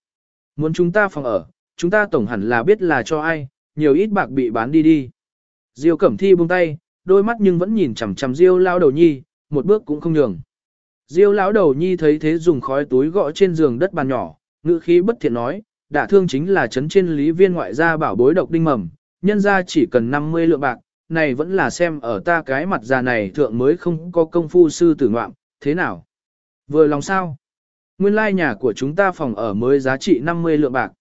Muốn chúng ta phòng ở, chúng ta tổng hẳn là biết là cho ai, nhiều ít bạc bị bán đi đi. Diêu Cẩm Thi buông tay, đôi mắt nhưng vẫn nhìn chằm chằm Diêu lão đầu nhi, một bước cũng không nhường. Diêu lão đầu nhi thấy thế dùng khói túi gõ trên giường đất bàn nhỏ, ngữ khí bất thiện nói, đả thương chính là chấn trên lý viên ngoại gia bảo bối độc đinh mầm, nhân ra chỉ cần 50 lượng bạc, này vẫn là xem ở ta cái mặt già này thượng mới không có công phu sư tử ngoạm, thế nào? Vừa lòng sao? Nguyên lai nhà của chúng ta phòng ở mới giá trị 50 lượng bạc.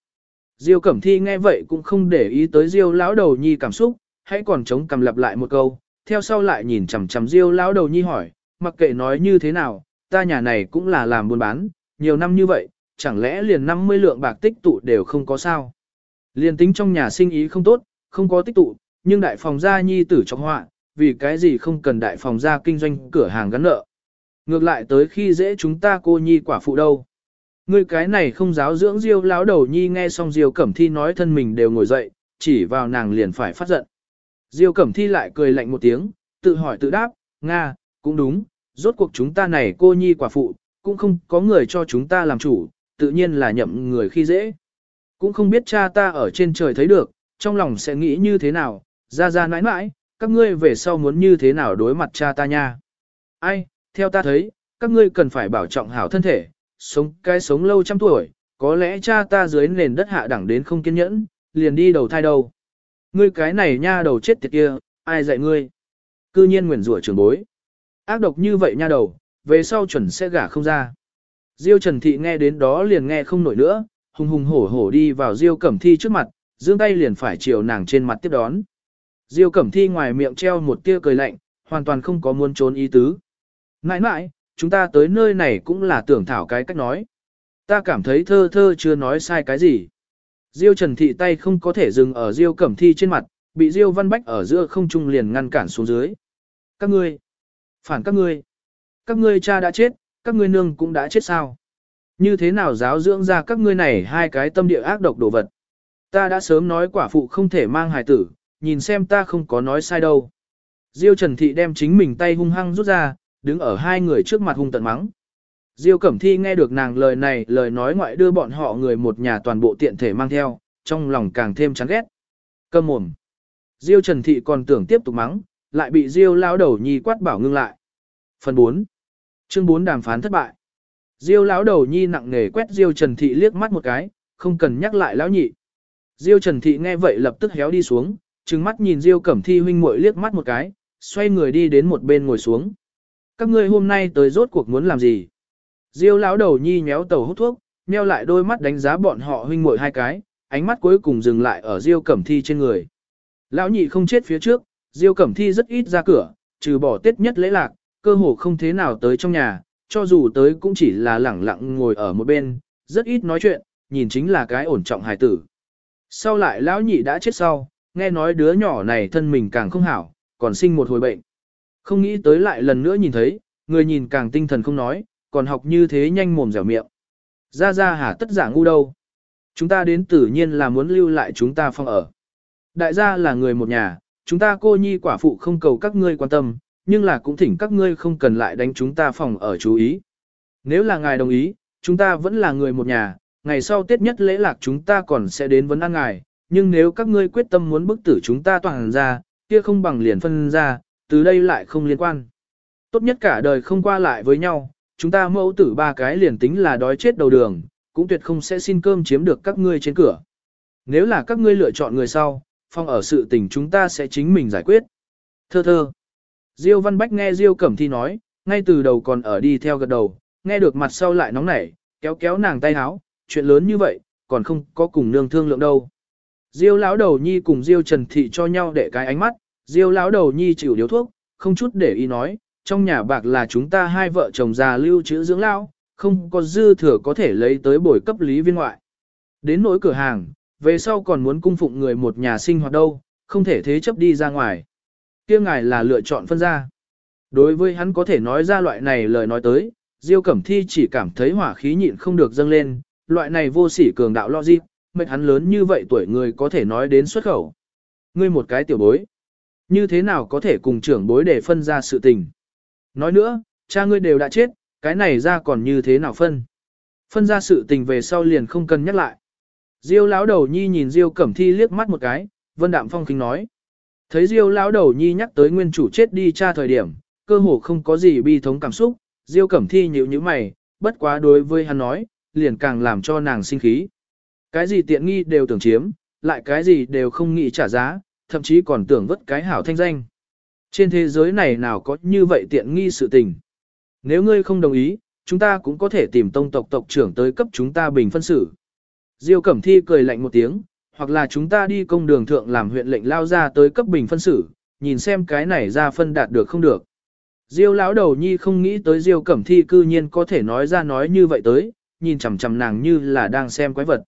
Diêu Cẩm Thi nghe vậy cũng không để ý tới Diêu lão đầu nhi cảm xúc, hãy còn chống cầm lặp lại một câu, theo sau lại nhìn chằm chằm Diêu lão đầu nhi hỏi, mặc kệ nói như thế nào, ta nhà này cũng là làm buôn bán, nhiều năm như vậy, chẳng lẽ liền 50 lượng bạc tích tụ đều không có sao? Liền tính trong nhà sinh ý không tốt, không có tích tụ, nhưng đại phòng gia nhi tử trong họa, vì cái gì không cần đại phòng gia kinh doanh cửa hàng gắn nợ. Ngược lại tới khi dễ chúng ta cô nhi quả phụ đâu. Ngươi cái này không giáo dưỡng Diêu lão đầu nhi nghe xong Diêu Cẩm Thi nói thân mình đều ngồi dậy, chỉ vào nàng liền phải phát giận. Diêu Cẩm Thi lại cười lạnh một tiếng, tự hỏi tự đáp, Nga, cũng đúng, rốt cuộc chúng ta này cô nhi quả phụ, cũng không có người cho chúng ta làm chủ, tự nhiên là nhậm người khi dễ. Cũng không biết cha ta ở trên trời thấy được, trong lòng sẽ nghĩ như thế nào, ra ra nãi nãi, các ngươi về sau muốn như thế nào đối mặt cha ta nha. Ai, theo ta thấy, các ngươi cần phải bảo trọng hảo thân thể, sống cái sống lâu trăm tuổi, có lẽ cha ta dưới nền đất hạ đẳng đến không kiên nhẫn, liền đi đầu thai đầu. Ngươi cái này nha đầu chết tiệt kia, ai dạy ngươi? Cư nhiên nguyền rủa trường bối. Ác độc như vậy nha đầu, về sau chuẩn sẽ gả không ra. Diêu Trần Thị nghe đến đó liền nghe không nổi nữa, hùng hùng hổ hổ đi vào Diêu Cẩm Thi trước mặt, giương tay liền phải chiều nàng trên mặt tiếp đón. Diêu Cẩm Thi ngoài miệng treo một tia cười lạnh, hoàn toàn không có muốn trốn ý tứ. Nãi nãi, chúng ta tới nơi này cũng là tưởng thảo cái cách nói. Ta cảm thấy thơ thơ chưa nói sai cái gì. Diêu Trần Thị tay không có thể dừng ở Diêu Cẩm Thi trên mặt, bị Diêu Văn Bách ở giữa không trung liền ngăn cản xuống dưới. Các ngươi, phản các ngươi, các ngươi cha đã chết, các ngươi nương cũng đã chết sao? Như thế nào giáo dưỡng ra các ngươi này hai cái tâm địa ác độc đồ vật? Ta đã sớm nói quả phụ không thể mang hài tử, nhìn xem ta không có nói sai đâu. Diêu Trần Thị đem chính mình tay hung hăng rút ra, đứng ở hai người trước mặt hung tận mắng. Diêu Cẩm Thi nghe được nàng lời này lời nói ngoại đưa bọn họ người một nhà toàn bộ tiện thể mang theo, trong lòng càng thêm chán ghét. Câm mồm. Diêu Trần Thị còn tưởng tiếp tục mắng, lại bị Diêu lao đầu nhi quát bảo ngưng lại. Phần 4. Chương 4 đàm phán thất bại. Diêu lão đầu nhi nặng nề quét Diêu Trần Thị liếc mắt một cái, không cần nhắc lại lão nhị. Diêu Trần Thị nghe vậy lập tức héo đi xuống, trừng mắt nhìn Diêu Cẩm Thi huynh muội liếc mắt một cái, xoay người đi đến một bên ngồi xuống các ngươi hôm nay tới rốt cuộc muốn làm gì? Diêu lão đầu nhi nhéo tàu hút thuốc, nheo lại đôi mắt đánh giá bọn họ huynh muội hai cái, ánh mắt cuối cùng dừng lại ở Diêu Cẩm Thi trên người. Lão nhị không chết phía trước, Diêu Cẩm Thi rất ít ra cửa, trừ bỏ tết nhất lễ lạc, cơ hồ không thế nào tới trong nhà, cho dù tới cũng chỉ là lẳng lặng ngồi ở một bên, rất ít nói chuyện, nhìn chính là cái ổn trọng hài tử. Sau lại lão nhị đã chết sau, nghe nói đứa nhỏ này thân mình càng không hảo, còn sinh một hồi bệnh. Không nghĩ tới lại lần nữa nhìn thấy, người nhìn càng tinh thần không nói, còn học như thế nhanh mồm dẻo miệng. Ra ra hả tất giả ngu đâu. Chúng ta đến tự nhiên là muốn lưu lại chúng ta phong ở. Đại gia là người một nhà, chúng ta cô nhi quả phụ không cầu các ngươi quan tâm, nhưng là cũng thỉnh các ngươi không cần lại đánh chúng ta phòng ở chú ý. Nếu là ngài đồng ý, chúng ta vẫn là người một nhà, ngày sau tiết nhất lễ lạc chúng ta còn sẽ đến vấn an ngài, nhưng nếu các ngươi quyết tâm muốn bức tử chúng ta toàn ra, kia không bằng liền phân ra, từ đây lại không liên quan. Tốt nhất cả đời không qua lại với nhau, chúng ta mẫu tử ba cái liền tính là đói chết đầu đường, cũng tuyệt không sẽ xin cơm chiếm được các ngươi trên cửa. Nếu là các ngươi lựa chọn người sau, phong ở sự tình chúng ta sẽ chính mình giải quyết. Thơ thơ. Diêu Văn Bách nghe Diêu Cẩm Thi nói, ngay từ đầu còn ở đi theo gật đầu, nghe được mặt sau lại nóng nảy, kéo kéo nàng tay háo, chuyện lớn như vậy, còn không có cùng nương thương lượng đâu. Diêu lão đầu nhi cùng Diêu Trần Thị cho nhau để cái ánh mắt, Diêu lão đầu nhi chịu điếu thuốc, không chút để ý nói, trong nhà bạc là chúng ta hai vợ chồng già lưu trữ dưỡng lão, không có dư thừa có thể lấy tới bồi cấp lý viên ngoại. Đến nỗi cửa hàng, về sau còn muốn cung phụng người một nhà sinh hoạt đâu, không thể thế chấp đi ra ngoài. kia ngài là lựa chọn phân ra. Đối với hắn có thể nói ra loại này lời nói tới, Diêu Cẩm Thi chỉ cảm thấy hỏa khí nhịn không được dâng lên, loại này vô sỉ cường đạo logic, mệt hắn lớn như vậy tuổi người có thể nói đến xuất khẩu. Ngươi một cái tiểu bối, như thế nào có thể cùng trưởng bối để phân ra sự tình. Nói nữa, cha ngươi đều đã chết, cái này ra còn như thế nào phân. Phân ra sự tình về sau liền không cần nhắc lại. Diêu lão đầu nhi nhìn Diêu Cẩm Thi liếc mắt một cái, Vân Đạm Phong kính nói. Thấy Diêu lão đầu nhi nhắc tới nguyên chủ chết đi cha thời điểm, cơ hồ không có gì bi thống cảm xúc, Diêu Cẩm Thi nhíu nhíu mày, bất quá đối với hắn nói, liền càng làm cho nàng sinh khí. Cái gì tiện nghi đều tưởng chiếm, lại cái gì đều không nghĩ trả giá, thậm chí còn tưởng vất cái hảo thanh danh. Trên thế giới này nào có như vậy tiện nghi sự tình. Nếu ngươi không đồng ý, chúng ta cũng có thể tìm tông tộc tộc trưởng tới cấp chúng ta bình phân xử. Diêu Cẩm Thi cười lạnh một tiếng, hoặc là chúng ta đi công đường thượng làm huyện lệnh lao ra tới cấp bình phân xử, nhìn xem cái này ra phân đạt được không được. Diêu lão đầu nhi không nghĩ tới Diêu Cẩm Thi cư nhiên có thể nói ra nói như vậy tới, nhìn chằm chằm nàng như là đang xem quái vật.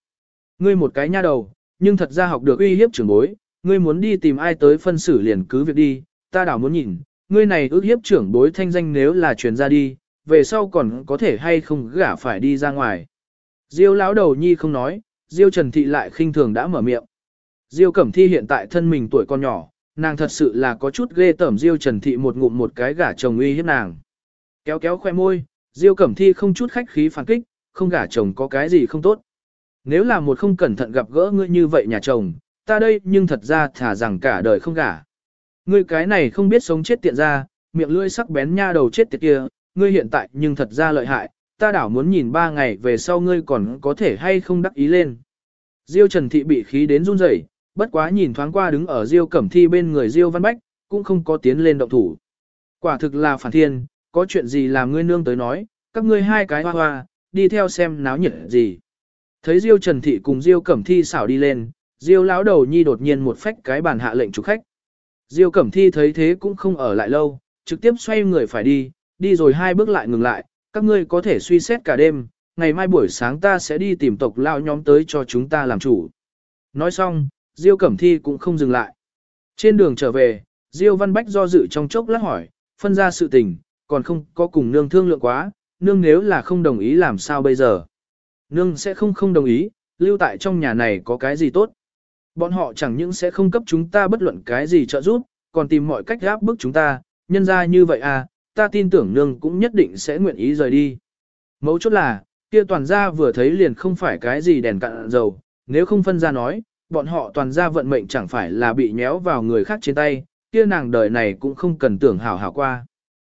Ngươi một cái nha đầu, nhưng thật ra học được uy hiếp trưởng bối, ngươi muốn đi tìm ai tới phân xử liền cứ việc đi, ta đảo muốn nhìn, ngươi này ước hiếp trưởng bối thanh danh nếu là truyền ra đi, về sau còn có thể hay không gả phải đi ra ngoài. Diêu lão đầu nhi không nói, Diêu Trần Thị lại khinh thường đã mở miệng. Diêu Cẩm Thi hiện tại thân mình tuổi còn nhỏ, nàng thật sự là có chút ghê tởm Diêu Trần Thị một ngụm một cái gả chồng uy hiếp nàng. Kéo kéo khoe môi, Diêu Cẩm Thi không chút khách khí phản kích, không gả chồng có cái gì không tốt. Nếu là một không cẩn thận gặp gỡ ngươi như vậy nhà chồng, ta đây nhưng thật ra thả rằng cả đời không gả. Ngươi cái này không biết sống chết tiện ra, miệng lưỡi sắc bén nha đầu chết tiệt kia, ngươi hiện tại nhưng thật ra lợi hại, ta đảo muốn nhìn ba ngày về sau ngươi còn có thể hay không đắc ý lên. Diêu Trần Thị bị khí đến run rẩy, bất quá nhìn thoáng qua đứng ở Diêu Cẩm Thi bên người Diêu Văn Bách, cũng không có tiến lên động thủ. Quả thực là phản thiên, có chuyện gì làm ngươi nương tới nói, các ngươi hai cái hoa hoa, đi theo xem náo nhiệt gì. Thấy Diêu Trần Thị cùng Diêu Cẩm Thi xảo đi lên, Diêu lão đầu nhi đột nhiên một phách cái bàn hạ lệnh chủ khách. Diêu Cẩm Thi thấy thế cũng không ở lại lâu, trực tiếp xoay người phải đi, đi rồi hai bước lại ngừng lại, các ngươi có thể suy xét cả đêm, ngày mai buổi sáng ta sẽ đi tìm tộc lao nhóm tới cho chúng ta làm chủ. Nói xong, Diêu Cẩm Thi cũng không dừng lại. Trên đường trở về, Diêu Văn Bách do dự trong chốc lát hỏi, phân ra sự tình, còn không có cùng nương thương lượng quá, nương nếu là không đồng ý làm sao bây giờ. Nương sẽ không không đồng ý, lưu tại trong nhà này có cái gì tốt. Bọn họ chẳng những sẽ không cấp chúng ta bất luận cái gì trợ giúp, còn tìm mọi cách gáp bức chúng ta, nhân ra như vậy à, ta tin tưởng nương cũng nhất định sẽ nguyện ý rời đi. Mấu chốt là, kia toàn gia vừa thấy liền không phải cái gì đèn cạn dầu, nếu không phân ra nói, bọn họ toàn gia vận mệnh chẳng phải là bị nhéo vào người khác trên tay, kia nàng đời này cũng không cần tưởng hảo hảo qua.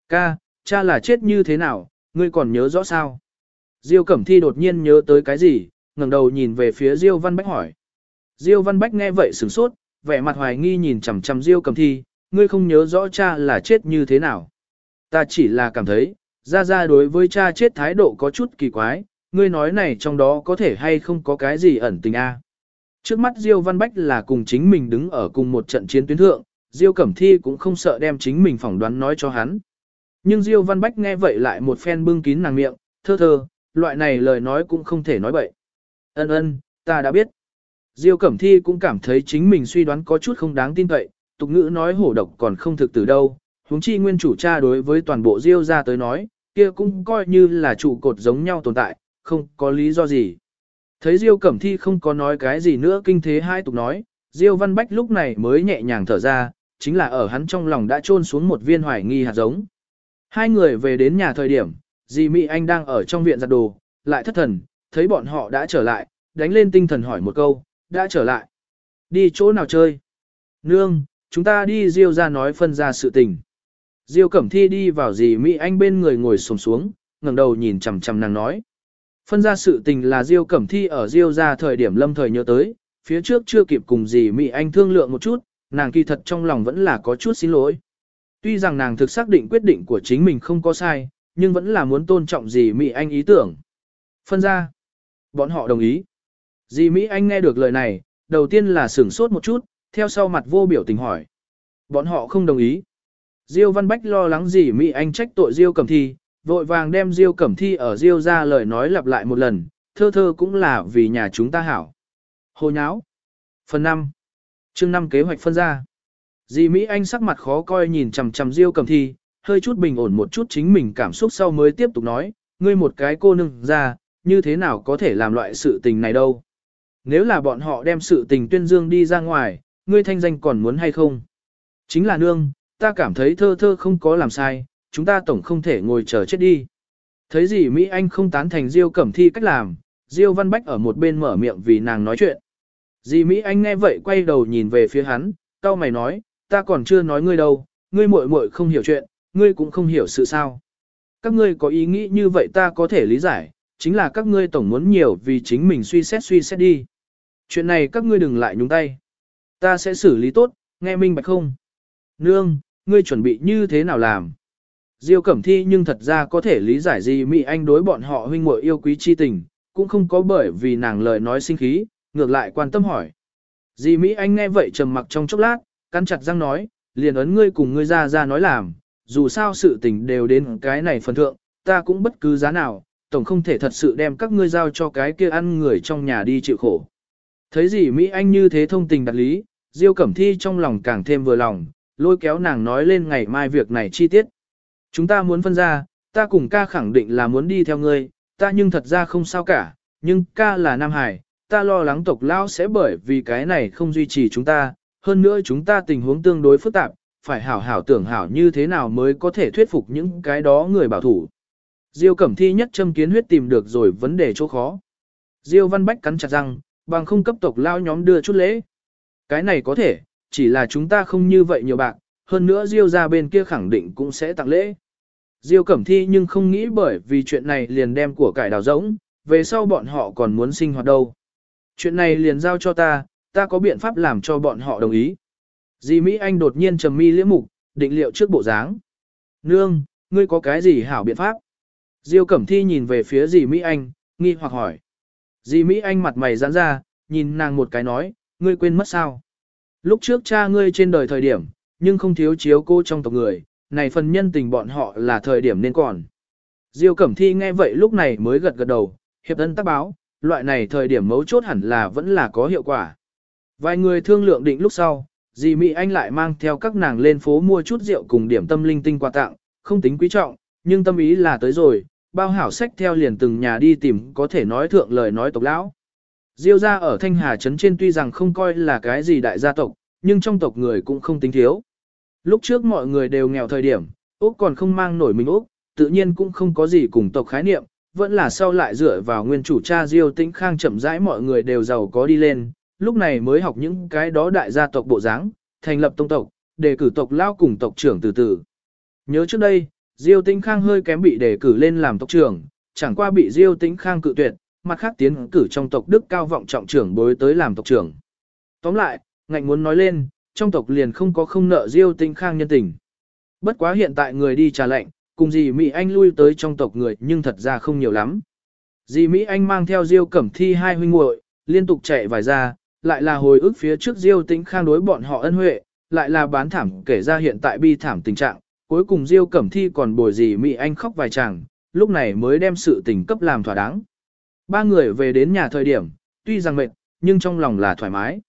Ca, cha là chết như thế nào, ngươi còn nhớ rõ sao? Diêu Cẩm Thi đột nhiên nhớ tới cái gì, ngẩng đầu nhìn về phía Diêu Văn Bách hỏi. Diêu Văn Bách nghe vậy sửng sốt, vẻ mặt hoài nghi nhìn chằm chằm Diêu Cẩm Thi, ngươi không nhớ rõ cha là chết như thế nào. Ta chỉ là cảm thấy, ra ra đối với cha chết thái độ có chút kỳ quái, ngươi nói này trong đó có thể hay không có cái gì ẩn tình a? Trước mắt Diêu Văn Bách là cùng chính mình đứng ở cùng một trận chiến tuyến thượng, Diêu Cẩm Thi cũng không sợ đem chính mình phỏng đoán nói cho hắn. Nhưng Diêu Văn Bách nghe vậy lại một phen bưng kín nàng miệng, thơ thơ, loại này lời nói cũng không thể nói bậy. Ân ân, ta đã biết. Diêu Cẩm Thi cũng cảm thấy chính mình suy đoán có chút không đáng tin cậy, tục ngữ nói hổ độc còn không thực từ đâu, huống chi nguyên chủ cha đối với toàn bộ Diêu gia tới nói, kia cũng coi như là trụ cột giống nhau tồn tại, không có lý do gì. Thấy Diêu Cẩm Thi không có nói cái gì nữa kinh thế hai tục nói, Diêu Văn Bách lúc này mới nhẹ nhàng thở ra, chính là ở hắn trong lòng đã trôn xuống một viên hoài nghi hạt giống. Hai người về đến nhà thời điểm, dì Mỹ Anh đang ở trong viện giặt đồ, lại thất thần, thấy bọn họ đã trở lại, đánh lên tinh thần hỏi một câu, đã trở lại. Đi chỗ nào chơi? Nương, chúng ta đi Diêu ra nói phân ra sự tình. Diêu Cẩm Thi đi vào dì Mỹ Anh bên người ngồi xổm xuống, ngẩng đầu nhìn chằm chằm nàng nói. Phân ra sự tình là Diêu Cẩm Thi ở Diêu ra thời điểm lâm thời nhớ tới, phía trước chưa kịp cùng dì Mỹ Anh thương lượng một chút, nàng kỳ thật trong lòng vẫn là có chút xin lỗi. Tuy rằng nàng thực xác định quyết định của chính mình không có sai, nhưng vẫn là muốn tôn trọng dì Mỹ Anh ý tưởng. Phân ra. Bọn họ đồng ý. Dì Mỹ Anh nghe được lời này, đầu tiên là sửng sốt một chút, theo sau mặt vô biểu tình hỏi. Bọn họ không đồng ý. Diêu Văn Bách lo lắng gì, Mỹ Anh trách tội Diêu Cẩm Thi, vội vàng đem Diêu Cẩm Thi ở Diêu ra lời nói lặp lại một lần, thơ thơ cũng là vì nhà chúng ta hảo. Hồ nháo. Phần 5. chương 5 kế hoạch phân ra. Dì Mỹ Anh sắc mặt khó coi nhìn chằm chằm Diêu Cẩm Thi, hơi chút bình ổn một chút chính mình cảm xúc sau mới tiếp tục nói, ngươi một cái cô nương ra, như thế nào có thể làm loại sự tình này đâu. Nếu là bọn họ đem sự tình tuyên dương đi ra ngoài, ngươi thanh danh còn muốn hay không? Chính là nương, ta cảm thấy thơ thơ không có làm sai, chúng ta tổng không thể ngồi chờ chết đi. Thấy gì Mỹ Anh không tán thành Diêu Cẩm Thi cách làm, Diêu Văn Bách ở một bên mở miệng vì nàng nói chuyện. Dì Mỹ Anh nghe vậy quay đầu nhìn về phía hắn, cao mày nói, ta còn chưa nói ngươi đâu, ngươi muội muội không hiểu chuyện, ngươi cũng không hiểu sự sao. Các ngươi có ý nghĩ như vậy ta có thể lý giải, chính là các ngươi tổng muốn nhiều vì chính mình suy xét suy xét đi. Chuyện này các ngươi đừng lại nhúng tay. Ta sẽ xử lý tốt, nghe minh bạch không? Nương, ngươi chuẩn bị như thế nào làm? Diêu Cẩm Thi nhưng thật ra có thể lý giải gì Mỹ Anh đối bọn họ huynh muội yêu quý chi tình, cũng không có bởi vì nàng lời nói sinh khí, ngược lại quan tâm hỏi. Dì Mỹ Anh nghe vậy trầm mặc trong chốc lát, cắn chặt răng nói, liền ấn ngươi cùng ngươi ra ra nói làm, dù sao sự tình đều đến cái này phần thượng, ta cũng bất cứ giá nào, tổng không thể thật sự đem các ngươi giao cho cái kia ăn người trong nhà đi chịu khổ. Thấy gì Mỹ Anh như thế thông tình đặt lý, Diêu Cẩm Thi trong lòng càng thêm vừa lòng, lôi kéo nàng nói lên ngày mai việc này chi tiết. Chúng ta muốn phân ra, ta cùng ca khẳng định là muốn đi theo ngươi, ta nhưng thật ra không sao cả, nhưng ca là Nam Hải, ta lo lắng tộc lao sẽ bởi vì cái này không duy trì chúng ta, hơn nữa chúng ta tình huống tương đối phức tạp, phải hảo hảo tưởng hảo như thế nào mới có thể thuyết phục những cái đó người bảo thủ. Diêu Cẩm Thi nhất châm kiến huyết tìm được rồi vấn đề chỗ khó. Diêu Văn Bách cắn chặt răng, bằng không cấp tộc lao nhóm đưa chút lễ. Cái này có thể, chỉ là chúng ta không như vậy nhiều bạc, hơn nữa Diêu ra bên kia khẳng định cũng sẽ tặng lễ. Diêu Cẩm Thi nhưng không nghĩ bởi vì chuyện này liền đem của cải đào rỗng, về sau bọn họ còn muốn sinh hoạt đâu. Chuyện này liền giao cho ta, ta có biện pháp làm cho bọn họ đồng ý. Di Mỹ Anh đột nhiên trầm mi liễm mục, định liệu trước bộ dáng. Nương, ngươi có cái gì hảo biện pháp? Diêu Cẩm Thi nhìn về phía Di Mỹ Anh, nghi hoặc hỏi. Di Mỹ Anh mặt mày giãn ra, nhìn nàng một cái nói, ngươi quên mất sao? Lúc trước cha ngươi trên đời thời điểm, nhưng không thiếu chiếu cô trong tộc người, này phần nhân tình bọn họ là thời điểm nên còn. Diêu Cẩm Thi nghe vậy lúc này mới gật gật đầu, hiệp ân tác báo, loại này thời điểm mấu chốt hẳn là vẫn là có hiệu quả. Vài người thương lượng định lúc sau, dì Mỹ Anh lại mang theo các nàng lên phố mua chút rượu cùng điểm tâm linh tinh quà tặng, không tính quý trọng, nhưng tâm ý là tới rồi, bao hảo sách theo liền từng nhà đi tìm có thể nói thượng lời nói tộc lão. Diêu gia ở Thanh Hà Trấn trên tuy rằng không coi là cái gì đại gia tộc, nhưng trong tộc người cũng không tính thiếu. Lúc trước mọi người đều nghèo thời điểm, Úc còn không mang nổi mình Úc, tự nhiên cũng không có gì cùng tộc khái niệm, vẫn là sau lại dựa vào nguyên chủ cha Diêu Tĩnh Khang chậm rãi mọi người đều giàu có đi lên, lúc này mới học những cái đó đại gia tộc bộ dáng, thành lập tông tộc, đề cử tộc lao cùng tộc trưởng từ từ. Nhớ trước đây, Diêu Tĩnh Khang hơi kém bị đề cử lên làm tộc trưởng, chẳng qua bị Diêu Tĩnh Khang cự tuyệt, mặt khác tiến cử trong tộc Đức cao vọng trọng trưởng bối tới làm tộc trưởng. Tóm lại, ngạnh muốn nói lên, trong tộc liền không có không nợ Diêu Tĩnh Khang nhân tình. Bất quá hiện tại người đi trà lệnh, cùng dì Mỹ Anh lui tới trong tộc người nhưng thật ra không nhiều lắm. Dì Mỹ Anh mang theo Diêu Cẩm Thi hai huynh muội liên tục chạy vài ra, lại là hồi ức phía trước Diêu Tĩnh Khang đối bọn họ ân huệ, lại là bán thảm kể ra hiện tại bi thảm tình trạng, cuối cùng Diêu Cẩm Thi còn bồi dì Mỹ Anh khóc vài chàng, lúc này mới đem sự tình cấp làm thỏa đáng. Ba người về đến nhà thời điểm, tuy rằng mệt, nhưng trong lòng là thoải mái.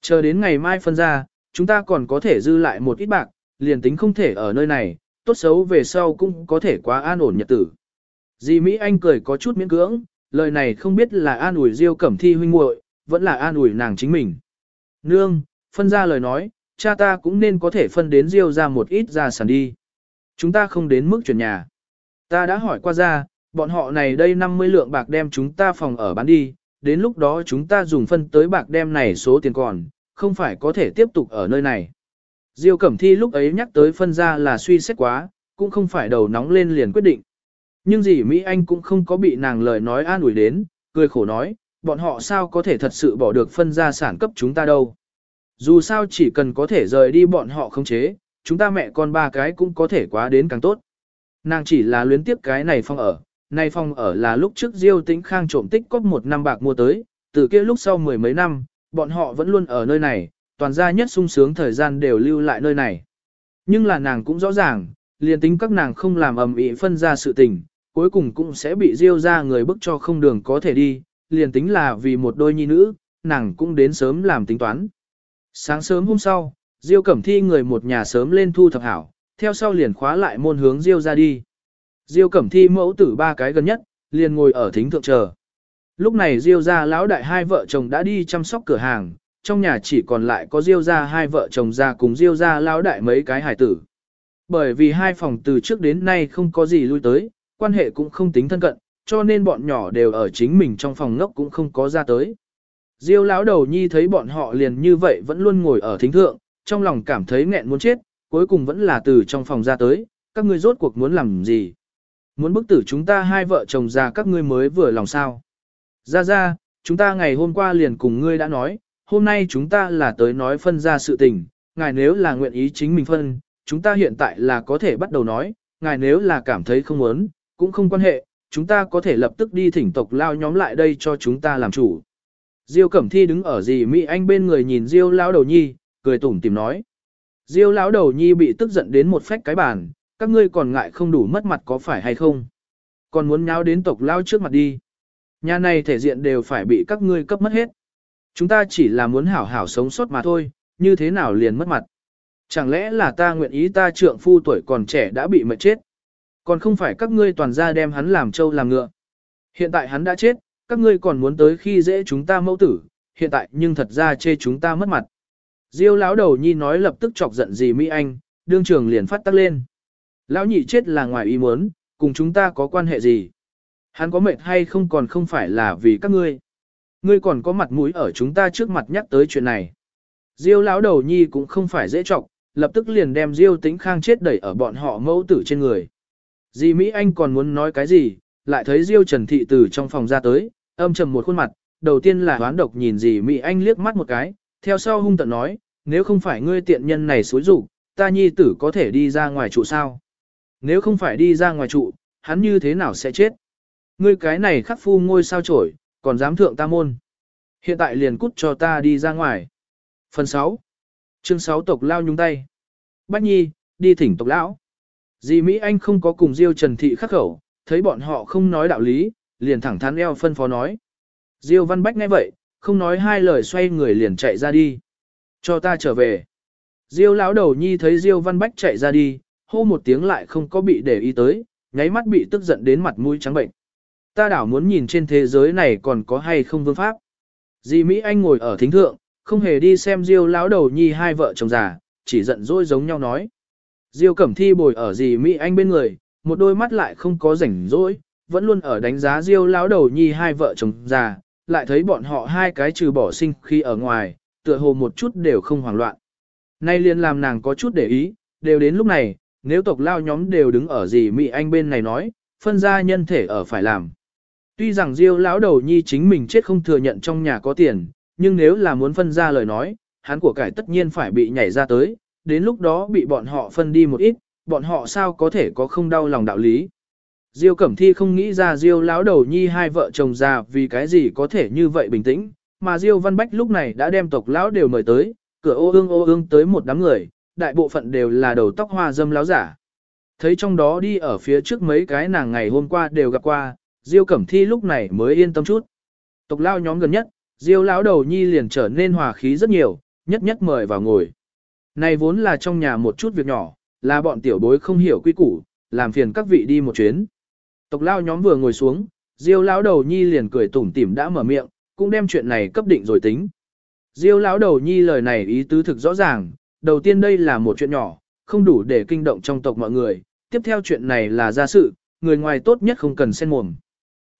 Chờ đến ngày mai phân ra, chúng ta còn có thể dư lại một ít bạc, liền tính không thể ở nơi này, tốt xấu về sau cũng có thể quá an ổn nhật tử. Dì Mỹ Anh cười có chút miễn cưỡng, lời này không biết là an ủi Diêu Cẩm Thi huynh muội, vẫn là an ủi nàng chính mình. Nương, phân ra lời nói, cha ta cũng nên có thể phân đến Diêu ra một ít gia sản đi. Chúng ta không đến mức chuyển nhà. Ta đã hỏi qua ra, bọn họ này đây 50 lượng bạc đem chúng ta phòng ở bán đi, đến lúc đó chúng ta dùng phân tới bạc đem này số tiền còn, không phải có thể tiếp tục ở nơi này. Diêu Cẩm Thi lúc ấy nhắc tới phân ra là suy xét quá, cũng không phải đầu nóng lên liền quyết định. Nhưng gì Mỹ Anh cũng không có bị nàng lời nói an ủi đến, cười khổ nói, bọn họ sao có thể thật sự bỏ được phân ra sản cấp chúng ta đâu. Dù sao chỉ cần có thể rời đi bọn họ không chế, chúng ta mẹ con ba cái cũng có thể quá đến càng tốt. Nàng chỉ là luyến tiếp cái này phong ở, này phong ở là lúc trước Diêu Tĩnh Khang trộm tích có một năm bạc mua tới, từ kia lúc sau mười mấy năm, bọn họ vẫn luôn ở nơi này, toàn gia nhất sung sướng thời gian đều lưu lại nơi này. Nhưng là nàng cũng rõ ràng, liền tính các nàng không làm ầm ĩ phân ra sự tình, cuối cùng cũng sẽ bị Diêu ra người bức cho không đường có thể đi, liền tính là vì một đôi nhi nữ, nàng cũng đến sớm làm tính toán. Sáng sớm hôm sau, Diêu Cẩm Thi người một nhà sớm lên thu thập hảo, theo sau liền khóa lại môn hướng Diêu ra đi. Diêu Cẩm Thi mẫu tử ba cái gần nhất, liền ngồi ở thính thượng chờ. Lúc này Diêu gia lão đại hai vợ chồng đã đi chăm sóc cửa hàng, trong nhà chỉ còn lại có Diêu gia hai vợ chồng già cùng Diêu gia lão đại mấy cái hải tử. Bởi vì hai phòng từ trước đến nay không có gì lui tới, quan hệ cũng không tính thân cận, cho nên bọn nhỏ đều ở chính mình trong phòng ngốc cũng không có ra tới. Diêu lão đầu nhi thấy bọn họ liền như vậy vẫn luôn ngồi ở thính thượng, trong lòng cảm thấy nghẹn muốn chết, cuối cùng vẫn là từ trong phòng ra tới, các ngươi rốt cuộc muốn làm gì? Muốn bức tử chúng ta hai vợ chồng già các ngươi mới vừa lòng sao? Ra ra, chúng ta ngày hôm qua liền cùng ngươi đã nói, hôm nay chúng ta là tới nói phân ra sự tình, ngài nếu là nguyện ý chính mình phân, chúng ta hiện tại là có thể bắt đầu nói, ngài nếu là cảm thấy không muốn, cũng không quan hệ, chúng ta có thể lập tức đi thỉnh tộc lao nhóm lại đây cho chúng ta làm chủ. Diêu Cẩm Thi đứng ở dì Mỹ Anh bên người nhìn Diêu lão đầu nhi, cười tủm tìm nói. Diêu lão đầu nhi bị tức giận đến một phách cái bàn, các ngươi còn ngại không đủ mất mặt có phải hay không? Còn muốn nháo đến tộc lao trước mặt đi. Nhà này thể diện đều phải bị các ngươi cấp mất hết. Chúng ta chỉ là muốn hảo hảo sống sót mà thôi, như thế nào liền mất mặt. Chẳng lẽ là ta nguyện ý ta trượng phu tuổi còn trẻ đã bị mệt chết. Còn không phải các ngươi toàn ra đem hắn làm trâu làm ngựa. Hiện tại hắn đã chết, các ngươi còn muốn tới khi dễ chúng ta mẫu tử, hiện tại nhưng thật ra chê chúng ta mất mặt. Diêu lão đầu nhi nói lập tức chọc giận gì Mỹ Anh, đương trường liền phát tắc lên. Lão nhị chết là ngoài ý muốn, cùng chúng ta có quan hệ gì? Hắn có mệt hay không còn không phải là vì các ngươi. Ngươi còn có mặt mũi ở chúng ta trước mặt nhắc tới chuyện này. Diêu lão đầu nhi cũng không phải dễ trọng, lập tức liền đem Diêu Tĩnh Khang chết đẩy ở bọn họ mẫu tử trên người. Dì Mỹ Anh còn muốn nói cái gì, lại thấy Diêu Trần Thị từ trong phòng ra tới, âm trầm một khuôn mặt, đầu tiên là hoán độc nhìn dì Mỹ Anh liếc mắt một cái, theo sau hung tận nói, nếu không phải ngươi tiện nhân này xối rủ, ta nhi tử có thể đi ra ngoài trụ sao? Nếu không phải đi ra ngoài trụ, hắn như thế nào sẽ chết? Ngươi cái này khắc phu ngôi sao trổi, còn dám thượng ta môn. Hiện tại liền cút cho ta đi ra ngoài. Phần 6. Chương 6 tộc lao nhung tay. Bách Nhi, đi thỉnh tộc lão. Dì Mỹ Anh không có cùng Diêu Trần Thị khắc khẩu, thấy bọn họ không nói đạo lý, liền thẳng thắn eo phân phó nói. Diêu Văn Bách nghe vậy, không nói hai lời xoay người liền chạy ra đi. Cho ta trở về. Diêu lão đầu nhi thấy Diêu Văn Bách chạy ra đi, hô một tiếng lại không có bị để ý tới, nháy mắt bị tức giận đến mặt mũi trắng bệnh. Ta đảo muốn nhìn trên thế giới này còn có hay không vương pháp. Dì Mỹ Anh ngồi ở thính thượng, không hề đi xem Diêu lão đầu nhi hai vợ chồng già, chỉ giận dỗi giống nhau nói. Diêu Cẩm Thi bồi ở dì Mỹ Anh bên người, một đôi mắt lại không có rảnh rỗi, vẫn luôn ở đánh giá Diêu lão đầu nhi hai vợ chồng già, lại thấy bọn họ hai cái trừ bỏ sinh khi ở ngoài, tựa hồ một chút đều không hoảng loạn. Nay liền làm nàng có chút để ý, đều đến lúc này, nếu tộc lao nhóm đều đứng ở gì Mỹ Anh bên này nói, phân ra nhân thể ở phải làm. Tuy rằng Diêu lão đầu nhi chính mình chết không thừa nhận trong nhà có tiền, nhưng nếu là muốn phân ra lời nói, hắn của cải tất nhiên phải bị nhảy ra tới, đến lúc đó bị bọn họ phân đi một ít, bọn họ sao có thể có không đau lòng đạo lý. Diêu Cẩm Thi không nghĩ ra Diêu lão đầu nhi hai vợ chồng già vì cái gì có thể như vậy bình tĩnh, mà Diêu Văn Bách lúc này đã đem tộc lão đều mời tới, cửa ô ương ô ương tới một đám người, đại bộ phận đều là đầu tóc hoa dâm láo giả. Thấy trong đó đi ở phía trước mấy cái nàng ngày hôm qua đều gặp qua, Diêu Cẩm Thi lúc này mới yên tâm chút. Tộc lao nhóm gần nhất, Diêu lão đầu nhi liền trở nên hòa khí rất nhiều, nhất nhất mời vào ngồi. Này vốn là trong nhà một chút việc nhỏ, là bọn tiểu bối không hiểu quy củ, làm phiền các vị đi một chuyến. Tộc lao nhóm vừa ngồi xuống, Diêu lão đầu nhi liền cười tủm tỉm đã mở miệng, cũng đem chuyện này cấp định rồi tính. Diêu lão đầu nhi lời này ý tứ thực rõ ràng, đầu tiên đây là một chuyện nhỏ, không đủ để kinh động trong tộc mọi người, tiếp theo chuyện này là gia sự, người ngoài tốt nhất không cần xen mồm.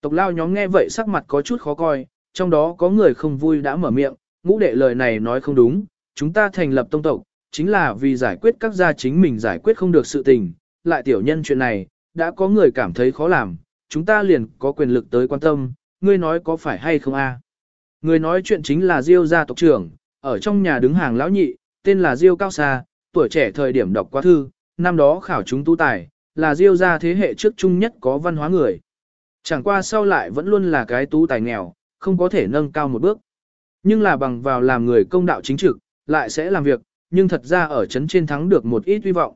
Tộc lao nhóm nghe vậy sắc mặt có chút khó coi, trong đó có người không vui đã mở miệng, ngũ đệ lời này nói không đúng, chúng ta thành lập tông tộc, chính là vì giải quyết các gia chính mình giải quyết không được sự tình, lại tiểu nhân chuyện này, đã có người cảm thấy khó làm, chúng ta liền có quyền lực tới quan tâm, ngươi nói có phải hay không a? Người nói chuyện chính là Diêu gia tộc trưởng, ở trong nhà đứng hàng lão nhị, tên là Diêu Cao Sa, tuổi trẻ thời điểm đọc qua thư, năm đó khảo chúng tu tài, là diêu gia thế hệ trước trung nhất có văn hóa người. Chẳng qua sau lại vẫn luôn là cái tú tài nghèo, không có thể nâng cao một bước. Nhưng là bằng vào làm người công đạo chính trực, lại sẽ làm việc, nhưng thật ra ở chấn trên thắng được một ít hy vọng.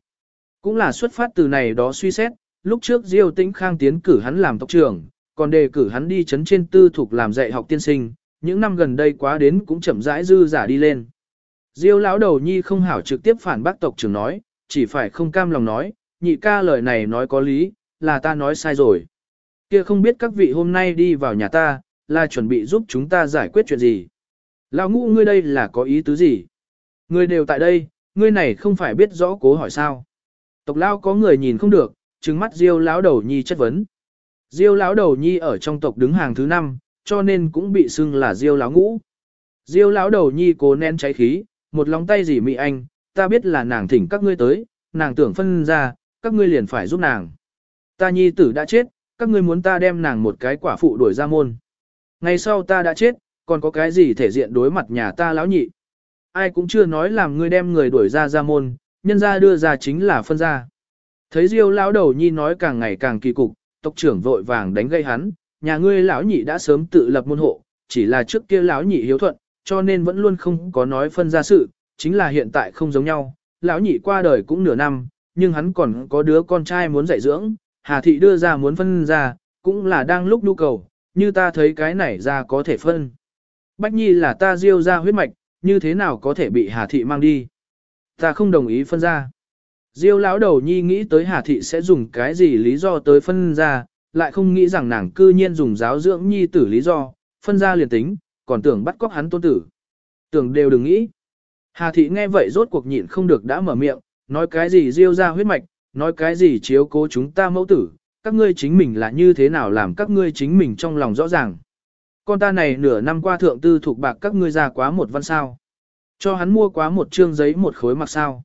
Cũng là xuất phát từ này đó suy xét, lúc trước Diêu Tĩnh Khang tiến cử hắn làm tộc trưởng, còn đề cử hắn đi chấn trên tư thuộc làm dạy học tiên sinh, những năm gần đây quá đến cũng chậm rãi dư giả đi lên. Diêu lão đầu nhi không hảo trực tiếp phản bác tộc trưởng nói, chỉ phải không cam lòng nói, nhị ca lời này nói có lý, là ta nói sai rồi. Kia không biết các vị hôm nay đi vào nhà ta, là chuẩn bị giúp chúng ta giải quyết chuyện gì. Lão ngũ ngươi đây là có ý tứ gì? Ngươi đều tại đây, ngươi này không phải biết rõ cố hỏi sao. Tộc lão có người nhìn không được, trừng mắt Diêu lão đầu nhi chất vấn. Diêu lão đầu nhi ở trong tộc đứng hàng thứ năm, cho nên cũng bị xưng là Diêu lão ngũ. Diêu lão đầu nhi cố nén cháy khí, một lòng tay gì mị anh, ta biết là nàng thỉnh các ngươi tới, nàng tưởng phân ra, các ngươi liền phải giúp nàng. Ta nhi tử đã chết, các ngươi muốn ta đem nàng một cái quả phụ đuổi ra môn. Ngày sau ta đã chết, còn có cái gì thể diện đối mặt nhà ta lão nhị. Ai cũng chưa nói làm ngươi đem người đuổi ra ra môn, nhân ra đưa ra chính là phân ra. Thấy Diêu lão đầu nhi nói càng ngày càng kỳ cục, tộc trưởng vội vàng đánh gây hắn, nhà ngươi lão nhị đã sớm tự lập môn hộ, chỉ là trước kia lão nhị hiếu thuận, cho nên vẫn luôn không có nói phân ra sự, chính là hiện tại không giống nhau, lão nhị qua đời cũng nửa năm, nhưng hắn còn có đứa con trai muốn dạy dưỡng, Hà thị đưa ra muốn phân ra, cũng là đang lúc nhu cầu, như ta thấy cái này ra có thể phân. Bách Nhi là ta diêu ra huyết mạch, như thế nào có thể bị Hà thị mang đi? Ta không đồng ý phân ra. Diêu lão đầu nhi nghĩ tới Hà thị sẽ dùng cái gì lý do tới phân ra, lại không nghĩ rằng nàng cư nhiên dùng giáo dưỡng nhi tử lý do, phân ra liền tính, còn tưởng bắt cóc hắn tôn tử. Tưởng đều đừng nghĩ. Hà thị nghe vậy rốt cuộc nhịn không được đã mở miệng, nói cái gì riêu ra huyết mạch, nói cái gì chiếu cố chúng ta mẫu tử, các ngươi chính mình là như thế nào làm các ngươi chính mình trong lòng rõ ràng. Con ta này nửa năm qua thượng tư thuộc bạc các ngươi ra quá một văn sao. Cho hắn mua quá một trương giấy một khối mặc sao.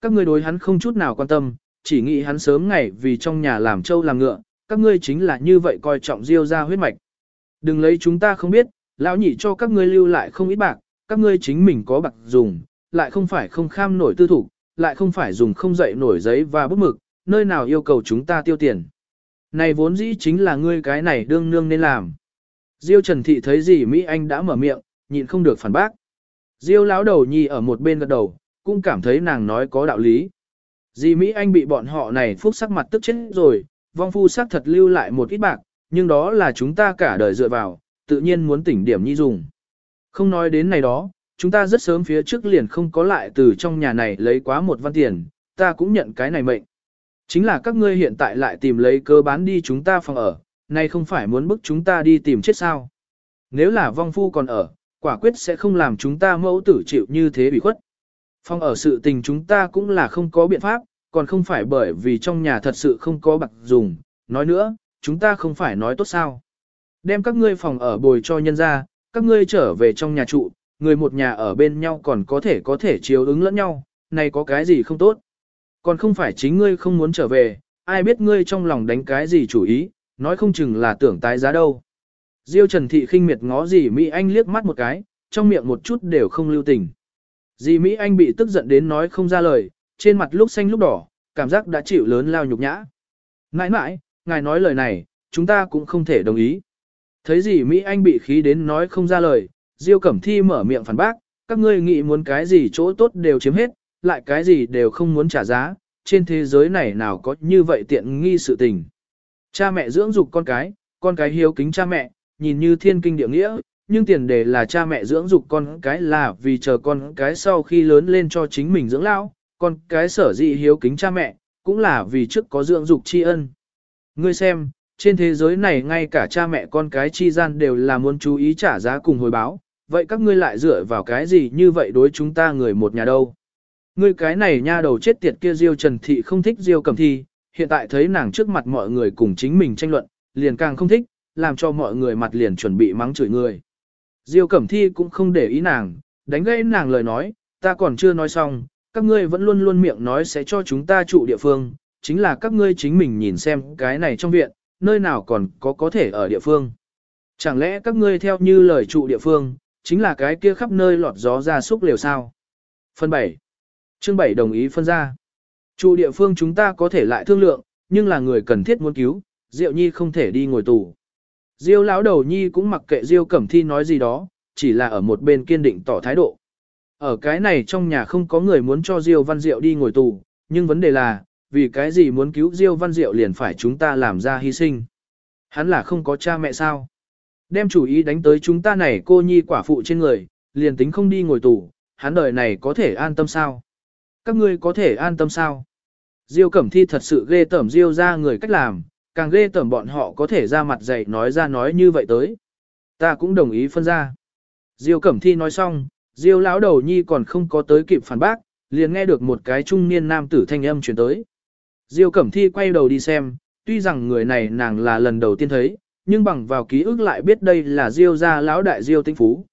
Các ngươi đối hắn không chút nào quan tâm, chỉ nghĩ hắn sớm ngày vì trong nhà làm trâu làm ngựa, các ngươi chính là như vậy coi trọng riêu ra huyết mạch. Đừng lấy chúng ta không biết, lão nhị cho các ngươi lưu lại không ít bạc, các ngươi chính mình có bạc dùng, lại không phải không kham nổi tư thủ, lại không phải dùng không dậy nổi giấy và bút mực, nơi nào yêu cầu chúng ta tiêu tiền. Này vốn dĩ chính là ngươi cái này đương nương nên làm. Diêu Trần Thị thấy gì Mỹ Anh đã mở miệng, nhịn không được phản bác. Diêu lão đầu nhi ở một bên gật đầu, cũng cảm thấy nàng nói có đạo lý. Dì Mỹ Anh bị bọn họ này phúc sắc mặt tức chết rồi, vong phu sắc thật lưu lại một ít bạc, nhưng đó là chúng ta cả đời dựa vào, tự nhiên muốn tỉnh điểm nhi dùng. Không nói đến này đó, chúng ta rất sớm phía trước liền không có lại từ trong nhà này lấy quá một văn tiền, ta cũng nhận cái này mệnh. Chính là các ngươi hiện tại lại tìm lấy cơ bán đi chúng ta phòng ở, nay không phải muốn bức chúng ta đi tìm chết sao. Nếu là vong phu còn ở, quả quyết sẽ không làm chúng ta mẫu tử chịu như thế bị khuất. Phòng ở sự tình chúng ta cũng là không có biện pháp, còn không phải bởi vì trong nhà thật sự không có bạc dùng. Nói nữa, chúng ta không phải nói tốt sao. Đem các ngươi phòng ở bồi cho nhân ra, các ngươi trở về trong nhà trụ, người một nhà ở bên nhau còn có thể có thể chiếu ứng lẫn nhau, này có cái gì không tốt. Còn không phải chính ngươi không muốn trở về, ai biết ngươi trong lòng đánh cái gì chủ ý, nói không chừng là tưởng tái giá đâu. Diêu Trần Thị khinh miệt ngó gì Mỹ Anh liếc mắt một cái, trong miệng một chút đều không lưu tình. Dì Mỹ Anh bị tức giận đến nói không ra lời, trên mặt lúc xanh lúc đỏ, cảm giác đã chịu lớn lao nhục nhã. Nãi nãi, ngài nói lời này, chúng ta cũng không thể đồng ý. Thấy gì Mỹ Anh bị khí đến nói không ra lời, Diêu Cẩm Thi mở miệng phản bác, các ngươi nghĩ muốn cái gì chỗ tốt đều chiếm hết, lại cái gì đều không muốn trả giá, trên thế giới này nào có như vậy tiện nghi sự tình. Cha mẹ dưỡng dục con cái, con cái hiếu kính cha mẹ, nhìn như thiên kinh địa nghĩa, nhưng tiền đề là cha mẹ dưỡng dục con cái là vì chờ con cái sau khi lớn lên cho chính mình dưỡng lão, con cái sở dị hiếu kính cha mẹ, cũng là vì trước có dưỡng dục tri ân. Ngươi xem, trên thế giới này ngay cả cha mẹ con cái chi gian đều là muốn chú ý trả giá cùng hồi báo, vậy các ngươi lại dựa vào cái gì như vậy đối chúng ta người một nhà đâu? Ngươi cái này nha đầu chết tiệt kia Diêu Trần Thị không thích Diêu Cẩm Thi, hiện tại thấy nàng trước mặt mọi người cùng chính mình tranh luận, liền càng không thích, làm cho mọi người mặt liền chuẩn bị mắng chửi người. Diêu Cẩm Thi cũng không để ý nàng, đánh gãy nàng lời nói, ta còn chưa nói xong, các ngươi vẫn luôn luôn miệng nói sẽ cho chúng ta trụ địa phương, chính là các ngươi chính mình nhìn xem cái này trong viện, nơi nào còn có có thể ở địa phương. Chẳng lẽ các ngươi theo như lời trụ địa phương, chính là cái kia khắp nơi lọt gió ra súc liều sao? Phần 7. Chương 7 đồng ý phân ra. Chủ địa phương chúng ta có thể lại thương lượng, nhưng là người cần thiết muốn cứu, Diệu Nhi không thể đi ngồi tù. Diêu lão đầu Nhi cũng mặc kệ Diêu Cẩm Thi nói gì đó, chỉ là ở một bên kiên định tỏ thái độ. Ở cái này trong nhà không có người muốn cho Diêu Văn Diệu đi ngồi tù, nhưng vấn đề là, vì cái gì muốn cứu Diêu Văn Diệu liền phải chúng ta làm ra hy sinh. Hắn là không có cha mẹ sao. Đem chủ ý đánh tới chúng ta này cô nhi quả phụ trên người, liền tính không đi ngồi tù, hắn đời này có thể an tâm sao? Các ngươi có thể an tâm sao? Diêu Cẩm Thi thật sự ghê tởm Diêu ra người cách làm, càng ghê tởm bọn họ có thể ra mặt dạy nói ra nói như vậy tới. Ta cũng đồng ý phân ra. Diêu Cẩm Thi nói xong, Diêu lão đầu nhi còn không có tới kịp phản bác, liền nghe được một cái trung niên nam tử thanh âm truyền tới. Diêu Cẩm Thi quay đầu đi xem, tuy rằng người này nàng là lần đầu tiên thấy, nhưng bằng vào ký ức lại biết đây là Diêu gia lão đại Diêu Tinh Phú.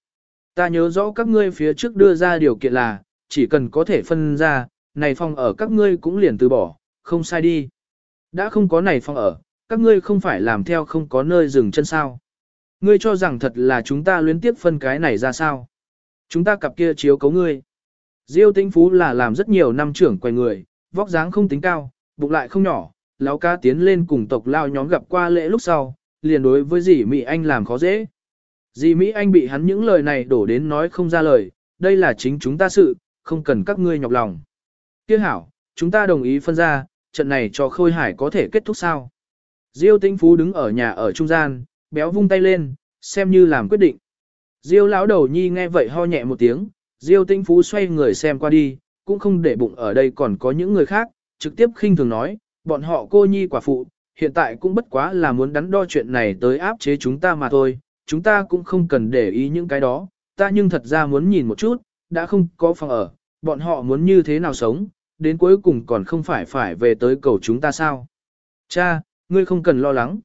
Ta nhớ rõ các ngươi phía trước đưa ra điều kiện là, chỉ cần có thể phân ra, này phòng ở các ngươi cũng liền từ bỏ, không sai đi. Đã không có này phòng ở, các ngươi không phải làm theo không có nơi dừng chân sao. Ngươi cho rằng thật là chúng ta luyến tiếp phân cái này ra sao. Chúng ta cặp kia chiếu cấu ngươi. Diêu Tinh Phú là làm rất nhiều năm trưởng quầy người, vóc dáng không tính cao, bụng lại không nhỏ, lão ca tiến lên cùng tộc lao nhóm gặp qua lễ lúc sau, liền đối với dì Mỹ Anh làm khó dễ. Dì Mỹ Anh bị hắn những lời này đổ đến nói không ra lời, đây là chính chúng ta sự, không cần các ngươi nhọc lòng. Tiếc hảo, chúng ta đồng ý phân ra, trận này cho Khôi Hải có thể kết thúc sao. Diêu Tĩnh Phú đứng ở nhà ở trung gian, béo vung tay lên, xem như làm quyết định. Diêu lão đầu nhi nghe vậy ho nhẹ một tiếng, Diêu Tĩnh Phú xoay người xem qua đi, cũng không để bụng ở đây còn có những người khác, trực tiếp khinh thường nói, bọn họ cô nhi quả phụ, hiện tại cũng bất quá là muốn đắn đo chuyện này tới áp chế chúng ta mà thôi, chúng ta cũng không cần để ý những cái đó, ta nhưng thật ra muốn nhìn một chút, đã không có phòng ở, bọn họ muốn như thế nào sống, đến cuối cùng còn không phải phải về tới cầu chúng ta sao. Cha, ngươi không cần lo lắng.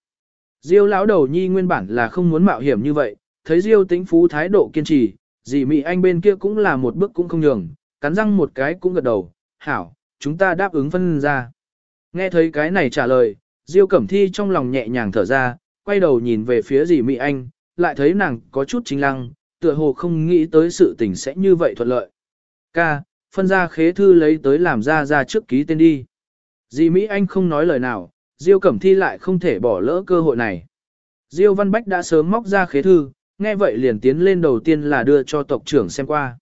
Diêu lão đầu nhi nguyên bản là không muốn mạo hiểm như vậy, thấy Diêu tĩnh phú thái độ kiên trì, dì Mị Anh bên kia cũng là một bước cũng không nhường, cắn răng một cái cũng gật đầu, hảo, chúng ta đáp ứng phân ra. Nghe thấy cái này trả lời, Diêu Cẩm Thi trong lòng nhẹ nhàng thở ra, quay đầu nhìn về phía dì mỹ Anh, lại thấy nàng có chút chính lăng, tựa hồ không nghĩ tới sự tình sẽ như vậy thuận lợi. Ca, phân ra khế thư lấy tới làm ra ra trước ký tên đi. Dì Mỹ Anh không nói lời nào, Diêu Cẩm Thi lại không thể bỏ lỡ cơ hội này. Diêu Văn Bách đã sớm móc ra khế thư, nghe vậy liền tiến lên đầu tiên là đưa cho tộc trưởng xem qua.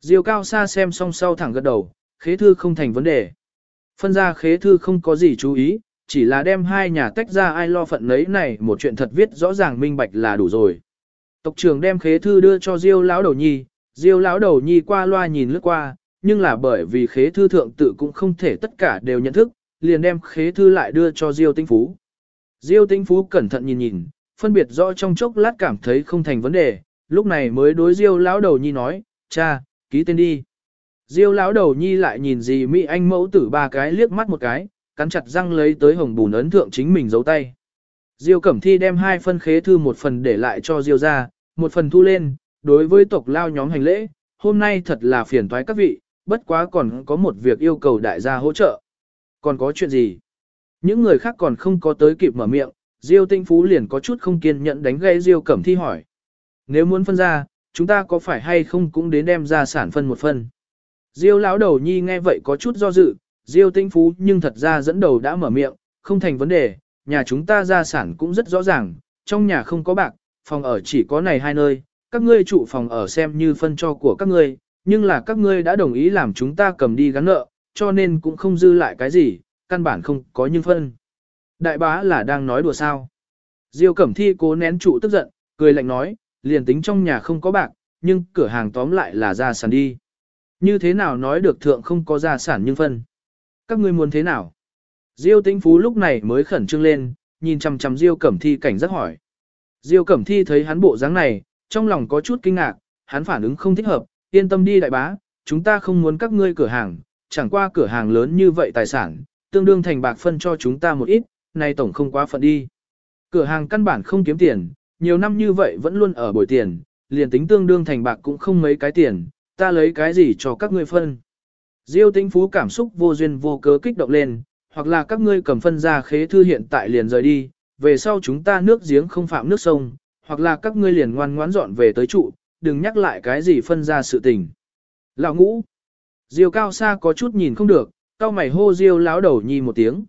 Diêu Cao Sa xem xong sau thẳng gật đầu, khế thư không thành vấn đề. Phân ra khế thư không có gì chú ý, chỉ là đem hai nhà tách ra ai lo phận nấy này một chuyện thật viết rõ ràng minh bạch là đủ rồi. Tộc trưởng đem khế thư đưa cho Diêu lão đầu nhi, Diêu lão đầu nhi qua loa nhìn lướt qua, nhưng là bởi vì khế thư thượng tự cũng không thể tất cả đều nhận thức, liền đem khế thư lại đưa cho Diêu Tinh Phú. Diêu Tinh Phú cẩn thận nhìn nhìn, phân biệt rõ trong chốc lát cảm thấy không thành vấn đề, lúc này mới đối Diêu lão đầu nhi nói, cha, ký tên đi. Diêu lão đầu nhi lại nhìn gì Mỹ Anh mẫu tử ba cái liếc mắt một cái, cắn chặt răng lấy tới hồng bùn ấn thượng chính mình giấu tay. Diêu Cẩm Thi đem hai phân khế thư một phần để lại cho Diêu ra, một phần thu lên, đối với tộc lao nhóm hành lễ, hôm nay thật là phiền toái các vị, bất quá còn có một việc yêu cầu đại gia hỗ trợ. Còn có chuyện gì? Những người khác còn không có tới kịp mở miệng, Diêu Tinh Phú liền có chút không kiên nhẫn đánh gây Diêu Cẩm Thi hỏi. Nếu muốn phân ra, chúng ta có phải hay không cũng đến đem ra sản phân một phần? Diêu lão đầu nhi nghe vậy có chút do dự, Diêu Tinh Phú nhưng thật ra dẫn đầu đã mở miệng, không thành vấn đề, nhà chúng ta gia sản cũng rất rõ ràng, trong nhà không có bạc, phòng ở chỉ có này hai nơi, các ngươi trụ phòng ở xem như phân cho của các ngươi, nhưng là các ngươi đã đồng ý làm chúng ta cầm đi gắn nợ, cho nên cũng không dư lại cái gì, căn bản không có nhưng phân. Đại bá là đang nói đùa sao. Diêu Cẩm Thi cố nén trụ tức giận, cười lạnh nói, liền tính trong nhà không có bạc, nhưng cửa hàng tóm lại là gia sản đi. Như thế nào nói được thượng không có gia sản nhưng phân. Các ngươi muốn thế nào? Diêu Tĩnh Phú lúc này mới khẩn trương lên, nhìn chằm chằm Diêu Cẩm Thi cảnh giác hỏi. Diêu Cẩm Thi thấy hắn bộ dáng này, trong lòng có chút kinh ngạc, hắn phản ứng không thích hợp, yên tâm đi đại bá, chúng ta không muốn các ngươi cửa hàng, chẳng qua cửa hàng lớn như vậy tài sản, tương đương thành bạc phân cho chúng ta một ít, này tổng không quá phận đi. Cửa hàng căn bản không kiếm tiền, nhiều năm như vậy vẫn luôn ở bồi tiền, liền tính tương đương thành bạc cũng không mấy cái tiền, ta lấy cái gì cho các ngươi phân. Diêu Tĩnh Phú cảm xúc vô duyên vô cớ kích động lên, hoặc là các ngươi cầm phân ra khế thư hiện tại liền rời đi, về sau chúng ta nước giếng không phạm nước sông, hoặc là các ngươi liền ngoan ngoãn dọn về tới trụ, đừng nhắc lại cái gì phân ra sự tình. Lão ngũ. Diêu cao xa có chút nhìn không được, cao mày hô Diêu lão đầu nhi một tiếng.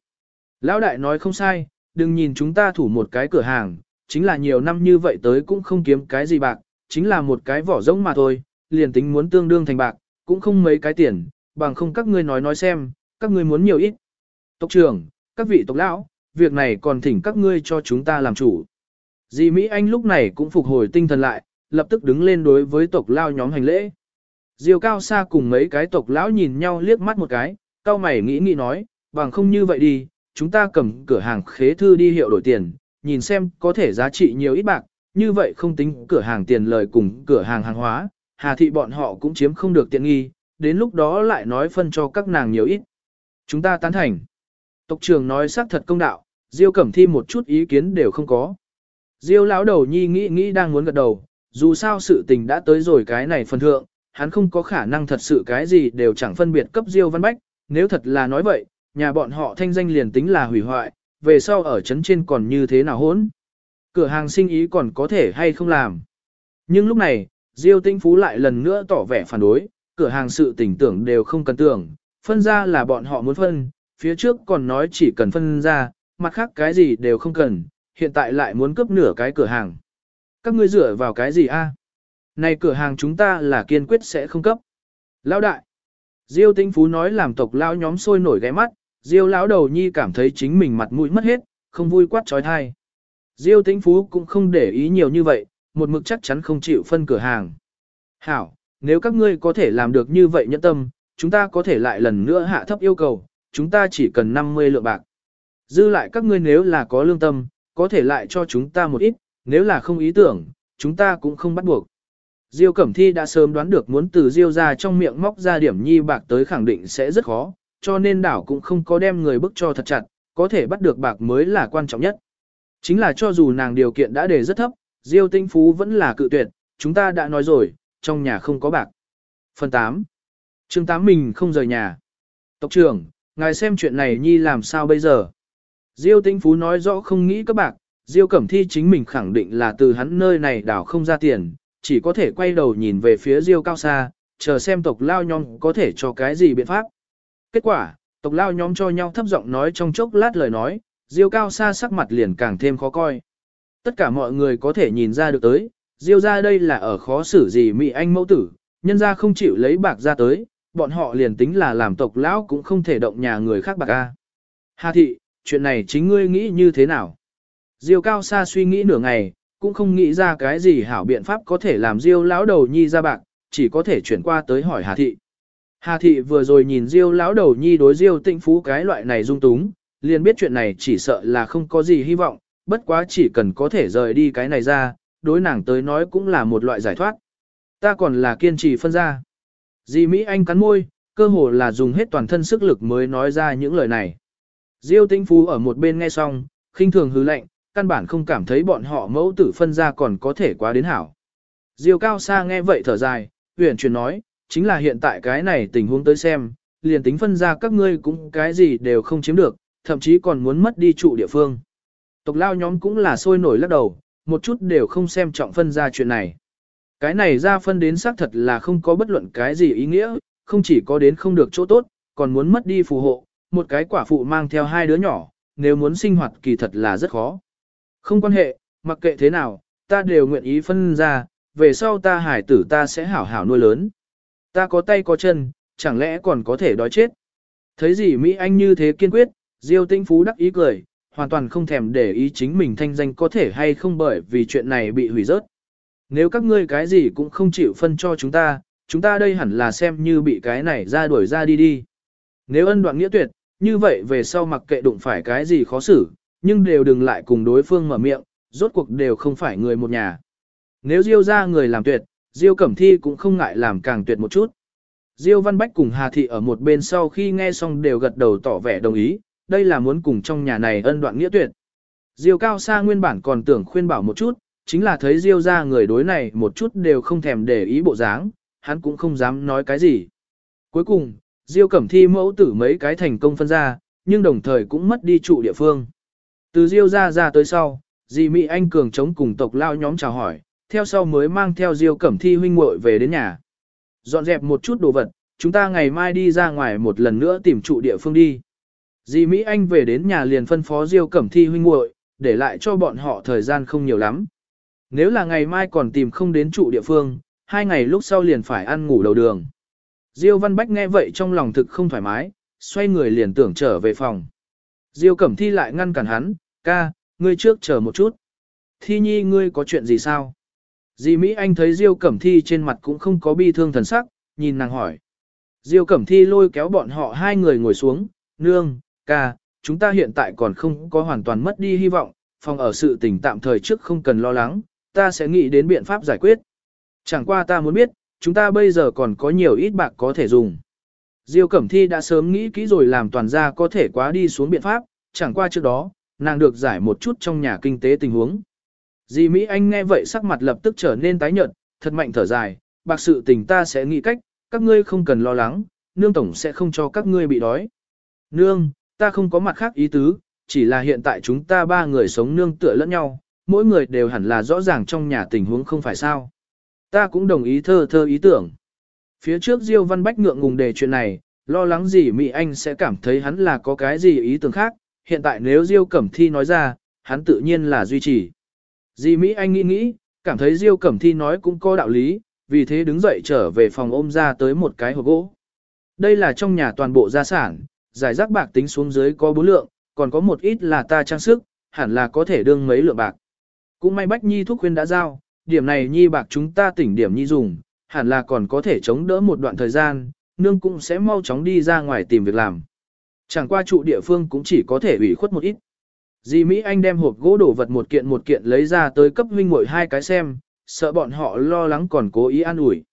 Lão đại nói không sai, đừng nhìn chúng ta thủ một cái cửa hàng, chính là nhiều năm như vậy tới cũng không kiếm cái gì bạc, chính là một cái vỏ rỗng mà thôi, liền tính muốn tương đương thành bạc, cũng không mấy cái tiền, bằng không các ngươi nói nói xem, các ngươi muốn nhiều ít. Tộc trưởng, các vị tộc lão, việc này còn thỉnh các ngươi cho chúng ta làm chủ. Dì Mỹ Anh lúc này cũng phục hồi tinh thần lại, lập tức đứng lên đối với tộc lao nhóm hành lễ. diều cao xa cùng mấy cái tộc lão nhìn nhau liếc mắt một cái, cao mày nghĩ nghĩ nói, bằng không như vậy đi, chúng ta cầm cửa hàng khế thư đi hiệu đổi tiền, nhìn xem có thể giá trị nhiều ít bạc, như vậy không tính cửa hàng tiền lời cùng cửa hàng hàng hóa, hà thị bọn họ cũng chiếm không được tiện nghi, đến lúc đó lại nói phân cho các nàng nhiều ít. Chúng ta tán thành. Tộc trưởng nói xác thật công đạo, Diêu Cẩm Thi một chút ý kiến đều không có. Diêu lão đầu nhi nghĩ nghĩ đang muốn gật đầu, dù sao sự tình đã tới rồi cái này phần thượng, hắn không có khả năng thật sự cái gì đều chẳng phân biệt cấp Diêu Văn Bách, nếu thật là nói vậy, nhà bọn họ thanh danh liền tính là hủy hoại, về sau ở trấn trên còn như thế nào hỗn. Cửa hàng sinh ý còn có thể hay không làm. Nhưng lúc này, Diêu Tinh Phú lại lần nữa tỏ vẻ phản đối, cửa hàng sự tình tưởng đều không cần tưởng, phân ra là bọn họ muốn phân, phía trước còn nói chỉ cần phân ra, mặt khác cái gì đều không cần, hiện tại lại muốn cướp nửa cái cửa hàng. Các ngươi dựa vào cái gì a? Này cửa hàng chúng ta là kiên quyết sẽ không cấp. Lão đại. Diêu Tinh Phú nói làm tộc lão nhóm sôi nổi ghé mắt, Diêu lão đầu nhi cảm thấy chính mình mặt mũi mất hết, không vui quát trói thai. Diêu Tinh Phú cũng không để ý nhiều như vậy, một mực chắc chắn không chịu phân cửa hàng. Hảo, nếu các ngươi có thể làm được như vậy nhẫn tâm, chúng ta có thể lại lần nữa hạ thấp yêu cầu, chúng ta chỉ cần 50 lượng bạc. Dư lại các ngươi nếu là có lương tâm, có thể lại cho chúng ta một ít, nếu là không ý tưởng, chúng ta cũng không bắt buộc. Diêu Cẩm Thi đã sớm đoán được muốn từ Diêu ra trong miệng móc ra điểm nhi bạc tới khẳng định sẽ rất khó, cho nên đảo cũng không có đem người bức cho thật chặt, có thể bắt được bạc mới là quan trọng nhất. Chính là cho dù nàng điều kiện đã đề rất thấp, Diêu Tinh Phú vẫn là cự tuyệt, chúng ta đã nói rồi, trong nhà không có bạc. Phần 8. chương 8 mình không rời nhà. Tộc trưởng, ngài xem chuyện này nhi làm sao bây giờ? Diêu Tinh Phú nói rõ không nghĩ các bạc, Diêu Cẩm Thi chính mình khẳng định là từ hắn nơi này đảo không ra tiền, chỉ có thể quay đầu nhìn về phía Diêu Cao Sa, chờ xem tộc lao nhóm có thể cho cái gì biện pháp. Kết quả, tộc lao nhóm cho nhau thấp giọng nói trong chốc lát lời nói, Diêu Cao Sa sắc mặt liền càng thêm khó coi. Tất cả mọi người có thể nhìn ra được tới, Diêu ra đây là ở khó xử gì Mỹ Anh mẫu tử, nhân ra không chịu lấy bạc ra tới, bọn họ liền tính là làm tộc lão cũng không thể động nhà người khác bạc a. Hà thị, chuyện này chính ngươi nghĩ như thế nào? Diêu cao xa suy nghĩ nửa ngày, cũng không nghĩ ra cái gì hảo biện pháp có thể làm Diêu lão đầu nhi ra bạc, chỉ có thể chuyển qua tới hỏi Hà thị. Hà thị vừa rồi nhìn Diêu lão đầu nhi đối Diêu Tịnh phú cái loại này dung túng, liền biết chuyện này chỉ sợ là không có gì hy vọng, bất quá chỉ cần có thể rời đi cái này ra, đối nàng tới nói cũng là một loại giải thoát. Ta còn là kiên trì phân ra. Di Mỹ Anh cắn môi, cơ hồ là dùng hết toàn thân sức lực mới nói ra những lời này. Diêu Tĩnh Phú ở một bên nghe xong, khinh thường hứ lạnh, căn bản không cảm thấy bọn họ mẫu tử phân ra còn có thể quá đến hảo. Diêu Cao Sa nghe vậy thở dài, huyền truyền nói, chính là hiện tại cái này tình huống tới xem, liền tính phân ra các ngươi cũng cái gì đều không chiếm được, thậm chí còn muốn mất đi trụ địa phương. Tộc lao nhóm cũng là sôi nổi lắc đầu, một chút đều không xem trọng phân ra chuyện này. Cái này ra phân đến xác thật là không có bất luận cái gì ý nghĩa, không chỉ có đến không được chỗ tốt, còn muốn mất đi phù hộ, một cái quả phụ mang theo hai đứa nhỏ, nếu muốn sinh hoạt kỳ thật là rất khó. Không quan hệ, mặc kệ thế nào, ta đều nguyện ý phân ra, về sau ta hải tử ta sẽ hảo hảo nuôi lớn. Ta có tay có chân, chẳng lẽ còn có thể đói chết. Thấy gì Mỹ Anh như thế kiên quyết, Diêu Tinh Phú đắc ý cười, hoàn toàn không thèm để ý chính mình thanh danh có thể hay không bởi vì chuyện này bị hủy rớt. Nếu các ngươi cái gì cũng không chịu phân cho chúng ta, chúng ta đây hẳn là xem như bị cái này ra đuổi ra đi đi. Nếu ân đoạn nghĩa tuyệt, như vậy về sau mặc kệ đụng phải cái gì khó xử, nhưng đều đừng lại cùng đối phương mở miệng, rốt cuộc đều không phải người một nhà. Nếu Diêu ra người làm tuyệt, Diêu Cẩm Thi cũng không ngại làm càng tuyệt một chút. Diêu Văn Bách cùng Hà Thị ở một bên sau khi nghe xong đều gật đầu tỏ vẻ đồng ý, đây là muốn cùng trong nhà này ân đoạn nghĩa tuyệt. Diêu Cao Sa nguyên bản còn tưởng khuyên bảo một chút, chính là thấy Diêu ra người đối này một chút đều không thèm để ý bộ dáng, hắn cũng không dám nói cái gì. Cuối cùng, Diêu Cẩm Thi mẫu tử mấy cái thành công phân ra, nhưng đồng thời cũng mất đi trụ địa phương. Từ Diêu ra ra tới sau, dì Mỹ Anh cường chống cùng tộc lao nhóm chào hỏi, theo sau mới mang theo Diêu Cẩm Thi huynh muội về đến nhà. Dọn dẹp một chút đồ vật, chúng ta ngày mai đi ra ngoài một lần nữa tìm trụ địa phương đi. Dì Mỹ Anh về đến nhà liền phân phó Diêu Cẩm Thi huynh muội, để lại cho bọn họ thời gian không nhiều lắm. Nếu là ngày mai còn tìm không đến trụ địa phương, hai ngày lúc sau liền phải ăn ngủ đầu đường. Diêu Văn Bách nghe vậy trong lòng thực không thoải mái, xoay người liền tưởng trở về phòng. Diêu Cẩm Thi lại ngăn cản hắn, ca, ngươi trước chờ một chút. Thi nhi ngươi có chuyện gì sao? Dì Mỹ Anh thấy Diêu Cẩm Thi trên mặt cũng không có bi thương thần sắc, nhìn nàng hỏi. Diêu Cẩm Thi lôi kéo bọn họ hai người ngồi xuống, nương, ca, chúng ta hiện tại còn không có hoàn toàn mất đi hy vọng, phòng ở sự tình tạm thời trước không cần lo lắng, ta sẽ nghĩ đến biện pháp giải quyết. Chẳng qua ta muốn biết, chúng ta bây giờ còn có nhiều ít bạc có thể dùng. Diêu Cẩm Thi đã sớm nghĩ kỹ rồi làm toàn gia có thể quá đi xuống biện pháp, chẳng qua trước đó, nàng được giải một chút trong nhà kinh tế tình huống. Di Mỹ Anh nghe vậy sắc mặt lập tức trở nên tái nhợt, thật mạnh thở dài, bạc sự tình ta sẽ nghĩ cách, các ngươi không cần lo lắng, nương tổng sẽ không cho các ngươi bị đói. Nương, ta không có mặt khác ý tứ, chỉ là hiện tại chúng ta ba người sống nương tựa lẫn nhau, mỗi người đều hẳn là rõ ràng trong nhà tình huống không phải sao. Ta cũng đồng ý thơ thơ ý tưởng. Phía trước Diêu Văn Bách ngượng ngùng đề chuyện này, lo lắng gì Mỹ Anh sẽ cảm thấy hắn là có cái gì ý tưởng khác, hiện tại nếu Diêu Cẩm Thi nói ra, hắn tự nhiên là duy trì. Dì Mỹ Anh nghĩ nghĩ, cảm thấy Diêu Cẩm Thi nói cũng có đạo lý, vì thế đứng dậy trở về phòng ôm ra tới một cái hộp gỗ. Đây là trong nhà toàn bộ gia sản, giải rác bạc tính xuống dưới có bốn lượng, còn có một ít là ta trang sức, hẳn là có thể đương mấy lượng bạc. Cũng may Bách Nhi thuốc khuyên đã giao, điểm này Nhi bạc chúng ta tỉnh điểm Nhi dùng, hẳn là còn có thể chống đỡ một đoạn thời gian, nương cũng sẽ mau chóng đi ra ngoài tìm việc làm. Chẳng qua trụ địa phương cũng chỉ có thể ủy khuất một ít. Dì Mỹ Anh đem hộp gỗ đổ vật một kiện một kiện lấy ra tới cấp huynh muội hai cái xem, sợ bọn họ lo lắng còn cố ý an ủi.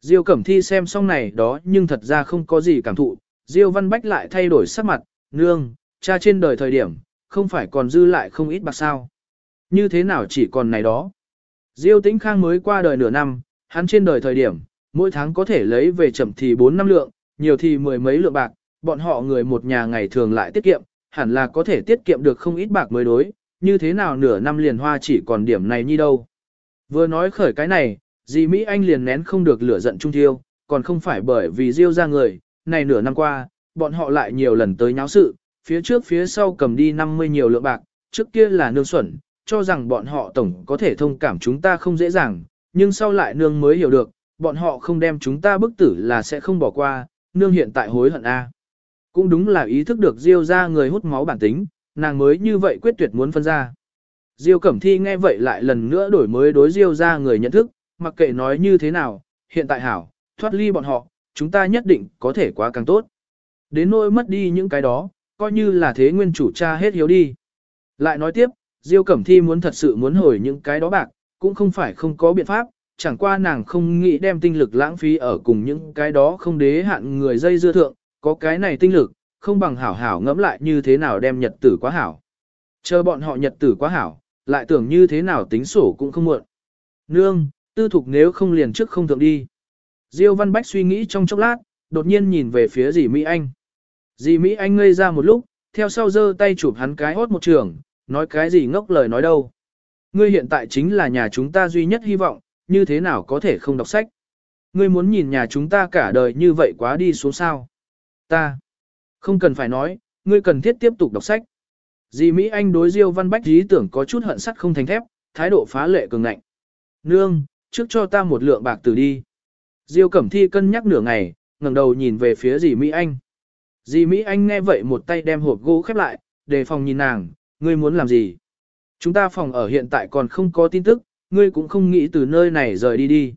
Diêu Cẩm Thi xem xong này đó nhưng thật ra không có gì cảm thụ, Diêu Văn Bách lại thay đổi sắc mặt, nương, cha trên đời thời điểm, không phải còn dư lại không ít bạc sao. Như thế nào chỉ còn này đó. Diêu Tĩnh Khang mới qua đời nửa năm, hắn trên đời thời điểm, mỗi tháng có thể lấy về chậm thì 4 năm lượng, nhiều thì mười mấy lượng bạc, bọn họ người một nhà ngày thường lại tiết kiệm, hẳn là có thể tiết kiệm được không ít bạc mới đối, như thế nào nửa năm liền hoa chỉ còn điểm này như đâu. Vừa nói khởi cái này, dì Mỹ Anh liền nén không được lửa giận trung thiêu, còn không phải bởi vì Diêu ra người, này nửa năm qua, bọn họ lại nhiều lần tới nháo sự, phía trước phía sau cầm đi 50 nhiều lượng bạc, trước kia là nương xuẩn, cho rằng bọn họ tổng có thể thông cảm chúng ta không dễ dàng, nhưng sau lại nương mới hiểu được, bọn họ không đem chúng ta bức tử là sẽ không bỏ qua, nương hiện tại hối hận a. Cũng đúng là ý thức được Diêu ra người hút máu bản tính, nàng mới như vậy quyết tuyệt muốn phân ra. Diêu Cẩm Thi nghe vậy lại lần nữa đổi mới đối Diêu ra người nhận thức, mặc kệ nói như thế nào, hiện tại hảo, thoát ly bọn họ, chúng ta nhất định có thể quá càng tốt. Đến nỗi mất đi những cái đó, coi như là thế nguyên chủ cha hết hiếu đi. Lại nói tiếp, Diêu Cẩm Thi muốn thật sự muốn hồi những cái đó bạc, cũng không phải không có biện pháp, chẳng qua nàng không nghĩ đem tinh lực lãng phí ở cùng những cái đó không đế hạn người dây dưa thượng, có cái này tinh lực, không bằng hảo hảo ngẫm lại như thế nào đem nhật tử quá hảo. Chờ bọn họ nhật tử quá hảo, lại tưởng như thế nào tính sổ cũng không muộn. Nương, tư thục nếu không liền trước không thượng đi. Diêu Văn Bách suy nghĩ trong chốc lát, đột nhiên nhìn về phía dì Mỹ Anh. Dì Mỹ Anh ngây ra một lúc, theo sau giơ tay chụp hắn cái hốt một trường, nói cái gì ngốc lời nói đâu. Ngươi hiện tại chính là nhà chúng ta duy nhất hy vọng, như thế nào có thể không đọc sách. Ngươi muốn nhìn nhà chúng ta cả đời như vậy quá đi xuống sao. Ta. Không cần phải nói, ngươi cần thiết tiếp tục đọc sách. Dì Mỹ Anh đối Diêu Văn Bách ý tưởng có chút hận sắt không thành thép, thái độ phá lệ cường ngạnh. Nương, trước cho ta một lượng bạc từ đi. Diêu Cẩm Thi cân nhắc nửa ngày, ngẩng đầu nhìn về phía dì Mỹ Anh. Dì Mỹ Anh nghe vậy một tay đem hộp gỗ khép lại, đề phòng nhìn nàng, ngươi muốn làm gì? Chúng ta phòng ở hiện tại còn không có tin tức, ngươi cũng không nghĩ từ nơi này rời đi đi.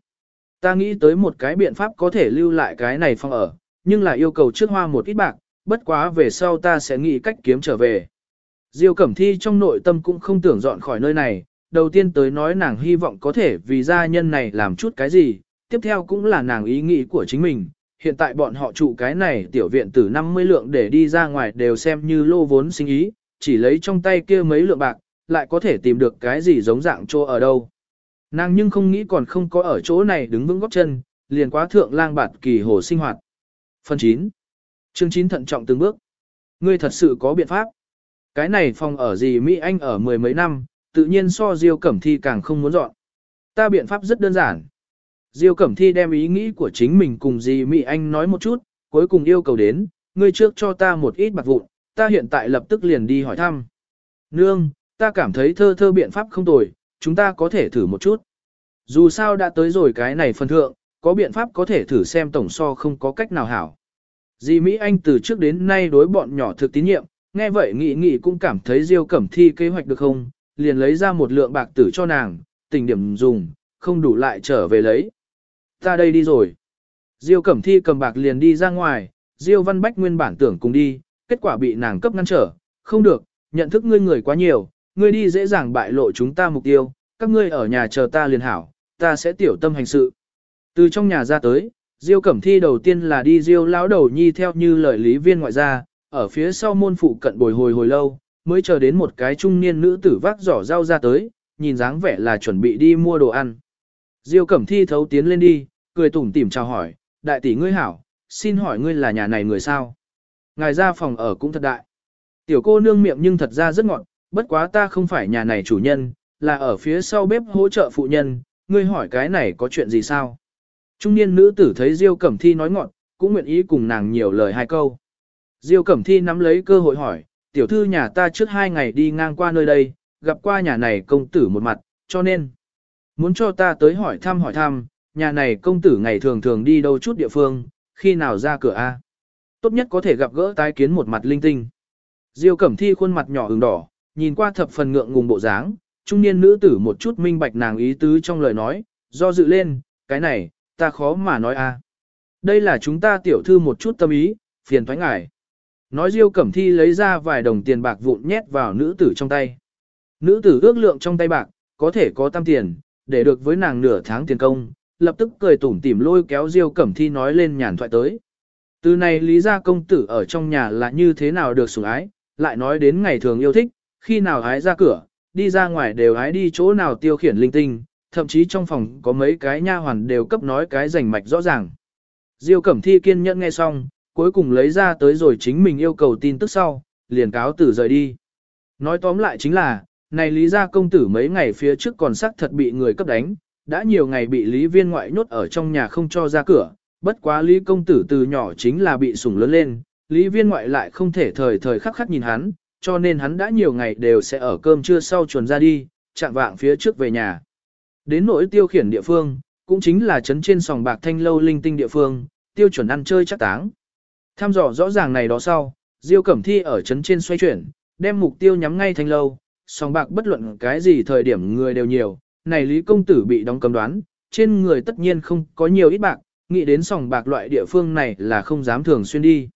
Ta nghĩ tới một cái biện pháp có thể lưu lại cái này phòng ở, nhưng là yêu cầu trước hoa một ít bạc, bất quá về sau ta sẽ nghĩ cách kiếm trở về. Diêu Cẩm Thi trong nội tâm cũng không tưởng dọn khỏi nơi này, đầu tiên tới nói nàng hy vọng có thể vì gia nhân này làm chút cái gì, tiếp theo cũng là nàng ý nghĩ của chính mình. Hiện tại bọn họ trụ cái này tiểu viện từ 50 lượng để đi ra ngoài đều xem như lô vốn sinh ý, chỉ lấy trong tay kia mấy lượng bạc, lại có thể tìm được cái gì giống dạng chỗ ở đâu. Nàng nhưng không nghĩ còn không có ở chỗ này đứng vững góc chân, liền quá thượng lang bạt kỳ hồ sinh hoạt. Phần 9. Chương 9 thận trọng từng bước. Ngươi thật sự có biện pháp. Cái này phòng ở gì Mỹ Anh ở mười mấy năm, tự nhiên so Diêu Cẩm Thi càng không muốn dọn. Ta biện pháp rất đơn giản. Diêu Cẩm Thi đem ý nghĩ của chính mình cùng dì Mỹ Anh nói một chút, cuối cùng yêu cầu đến, ngươi trước cho ta một ít bạc vụn, ta hiện tại lập tức liền đi hỏi thăm. Nương, ta cảm thấy thơ thơ biện pháp không tồi, chúng ta có thể thử một chút. Dù sao đã tới rồi cái này phân thượng, có biện pháp có thể thử xem tổng so không có cách nào hảo. Dì Mỹ Anh từ trước đến nay đối bọn nhỏ thực tín nhiệm, nghe vậy nghĩ nghĩ cũng cảm thấy Diêu Cẩm Thi kế hoạch được không, liền lấy ra một lượng bạc tử cho nàng, tình điểm dùng, không đủ lại trở về lấy. Ta đây đi rồi. Diêu Cẩm Thi cầm bạc liền đi ra ngoài, Diêu Văn Bách nguyên bản tưởng cùng đi, kết quả bị nàng cấp ngăn trở, không được, nhận thức ngươi người quá nhiều, ngươi đi dễ dàng bại lộ chúng ta mục tiêu, các ngươi ở nhà chờ ta liền hảo, ta sẽ tiểu tâm hành sự. Từ trong nhà ra tới, Diêu Cẩm Thi đầu tiên là đi Diêu lão đầu nhi theo như lời lý viên ngoại gia, ở phía sau môn phụ cận bồi hồi hồi lâu, mới chờ đến một cái trung niên nữ tử vác giỏ rau ra tới, nhìn dáng vẻ là chuẩn bị đi mua đồ ăn. Diêu Cẩm Thi thấu tiến lên đi, cười tủm tỉm chào hỏi, đại tỷ ngươi hảo, xin hỏi ngươi là nhà này người sao? Ngài ra phòng ở cũng thật đại. Tiểu cô nương miệng nhưng thật ra rất ngọt, bất quá ta không phải nhà này chủ nhân, là ở phía sau bếp hỗ trợ phụ nhân, ngươi hỏi cái này có chuyện gì sao? Trung niên nữ tử thấy Diêu Cẩm Thi nói ngọn, cũng nguyện ý cùng nàng nhiều lời hai câu. Diêu Cẩm Thi nắm lấy cơ hội hỏi, tiểu thư nhà ta trước hai ngày đi ngang qua nơi đây, gặp qua nhà này công tử một mặt, cho nên muốn cho ta tới hỏi thăm hỏi thăm, nhà này công tử ngày thường thường đi đâu chút địa phương, khi nào ra cửa a? Tốt nhất có thể gặp gỡ tái kiến một mặt linh tinh. Diêu Cẩm Thi khuôn mặt nhỏ ửng đỏ, nhìn qua thập phần ngượng ngùng bộ dáng, trung niên nữ tử một chút minh bạch nàng ý tứ trong lời nói, do dự lên, cái này, ta khó mà nói a. Đây là chúng ta tiểu thư một chút tâm ý, phiền thoái ngại. Nói Diêu Cẩm Thi lấy ra vài đồng tiền bạc vụn nhét vào nữ tử trong tay. Nữ tử ước lượng trong tay bạc, có thể có tam tiền, để được với nàng nửa tháng tiền công, lập tức cười tủm tỉm lôi kéo Diêu Cẩm Thi nói lên nhàn thoại tới. Từ này lý gia công tử ở trong nhà là như thế nào được sủng ái, lại nói đến ngày thường yêu thích, khi nào hái ra cửa, đi ra ngoài đều hái đi chỗ nào tiêu khiển linh tinh, thậm chí trong phòng có mấy cái nha hoàn đều cấp nói cái rành mạch rõ ràng. Diêu Cẩm Thi kiên nhẫn nghe xong, cuối cùng lấy ra tới rồi chính mình yêu cầu tin tức sau, liền cáo tử rời đi. Nói tóm lại chính là, này Lý gia công tử mấy ngày phía trước còn sắc thật bị người cấp đánh, đã nhiều ngày bị Lý viên ngoại nhốt ở trong nhà không cho ra cửa, bất quá Lý công tử từ nhỏ chính là bị sủng lớn lên, Lý viên ngoại lại không thể thời thời khắc khắc nhìn hắn, cho nên hắn đã nhiều ngày đều sẽ ở cơm trưa sau chuồn ra đi, chạm vạng phía trước về nhà. Đến nỗi tiêu khiển địa phương, cũng chính là trấn trên sòng bạc thanh lâu linh tinh địa phương, tiêu chuẩn ăn chơi chắc táng. Tham dò rõ ràng này đó sau, Diêu Cẩm Thi ở trấn trên xoay chuyển, đem mục tiêu nhắm ngay thanh lâu, sòng bạc bất luận cái gì thời điểm người đều nhiều, này Lý công tử bị đóng cấm đoán, trên người tất nhiên không có nhiều ít bạc, nghĩ đến sòng bạc loại địa phương này là không dám thường xuyên đi.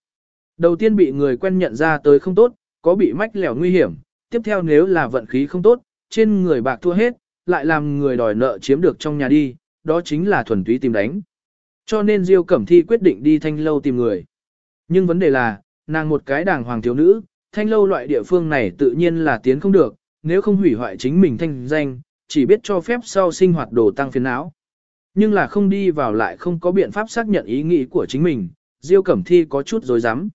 Đầu tiên bị người quen nhận ra tới không tốt, có bị mách lẻo nguy hiểm, tiếp theo nếu là vận khí không tốt, trên người bạc thua hết, lại làm người đòi nợ chiếm được trong nhà đi, đó chính là thuần túy tìm đánh. Cho nên Diêu Cẩm Thi quyết định đi thanh lâu tìm người. Nhưng vấn đề là, nàng một cái đàng hoàng thiếu nữ, thanh lâu loại địa phương này tự nhiên là tiến không được, nếu không hủy hoại chính mình thanh danh, chỉ biết cho phép sau sinh hoạt đồ tăng phiền não. Nhưng là không đi vào lại không có biện pháp xác nhận ý nghĩ của chính mình, Diêu Cẩm Thi có chút dối rắm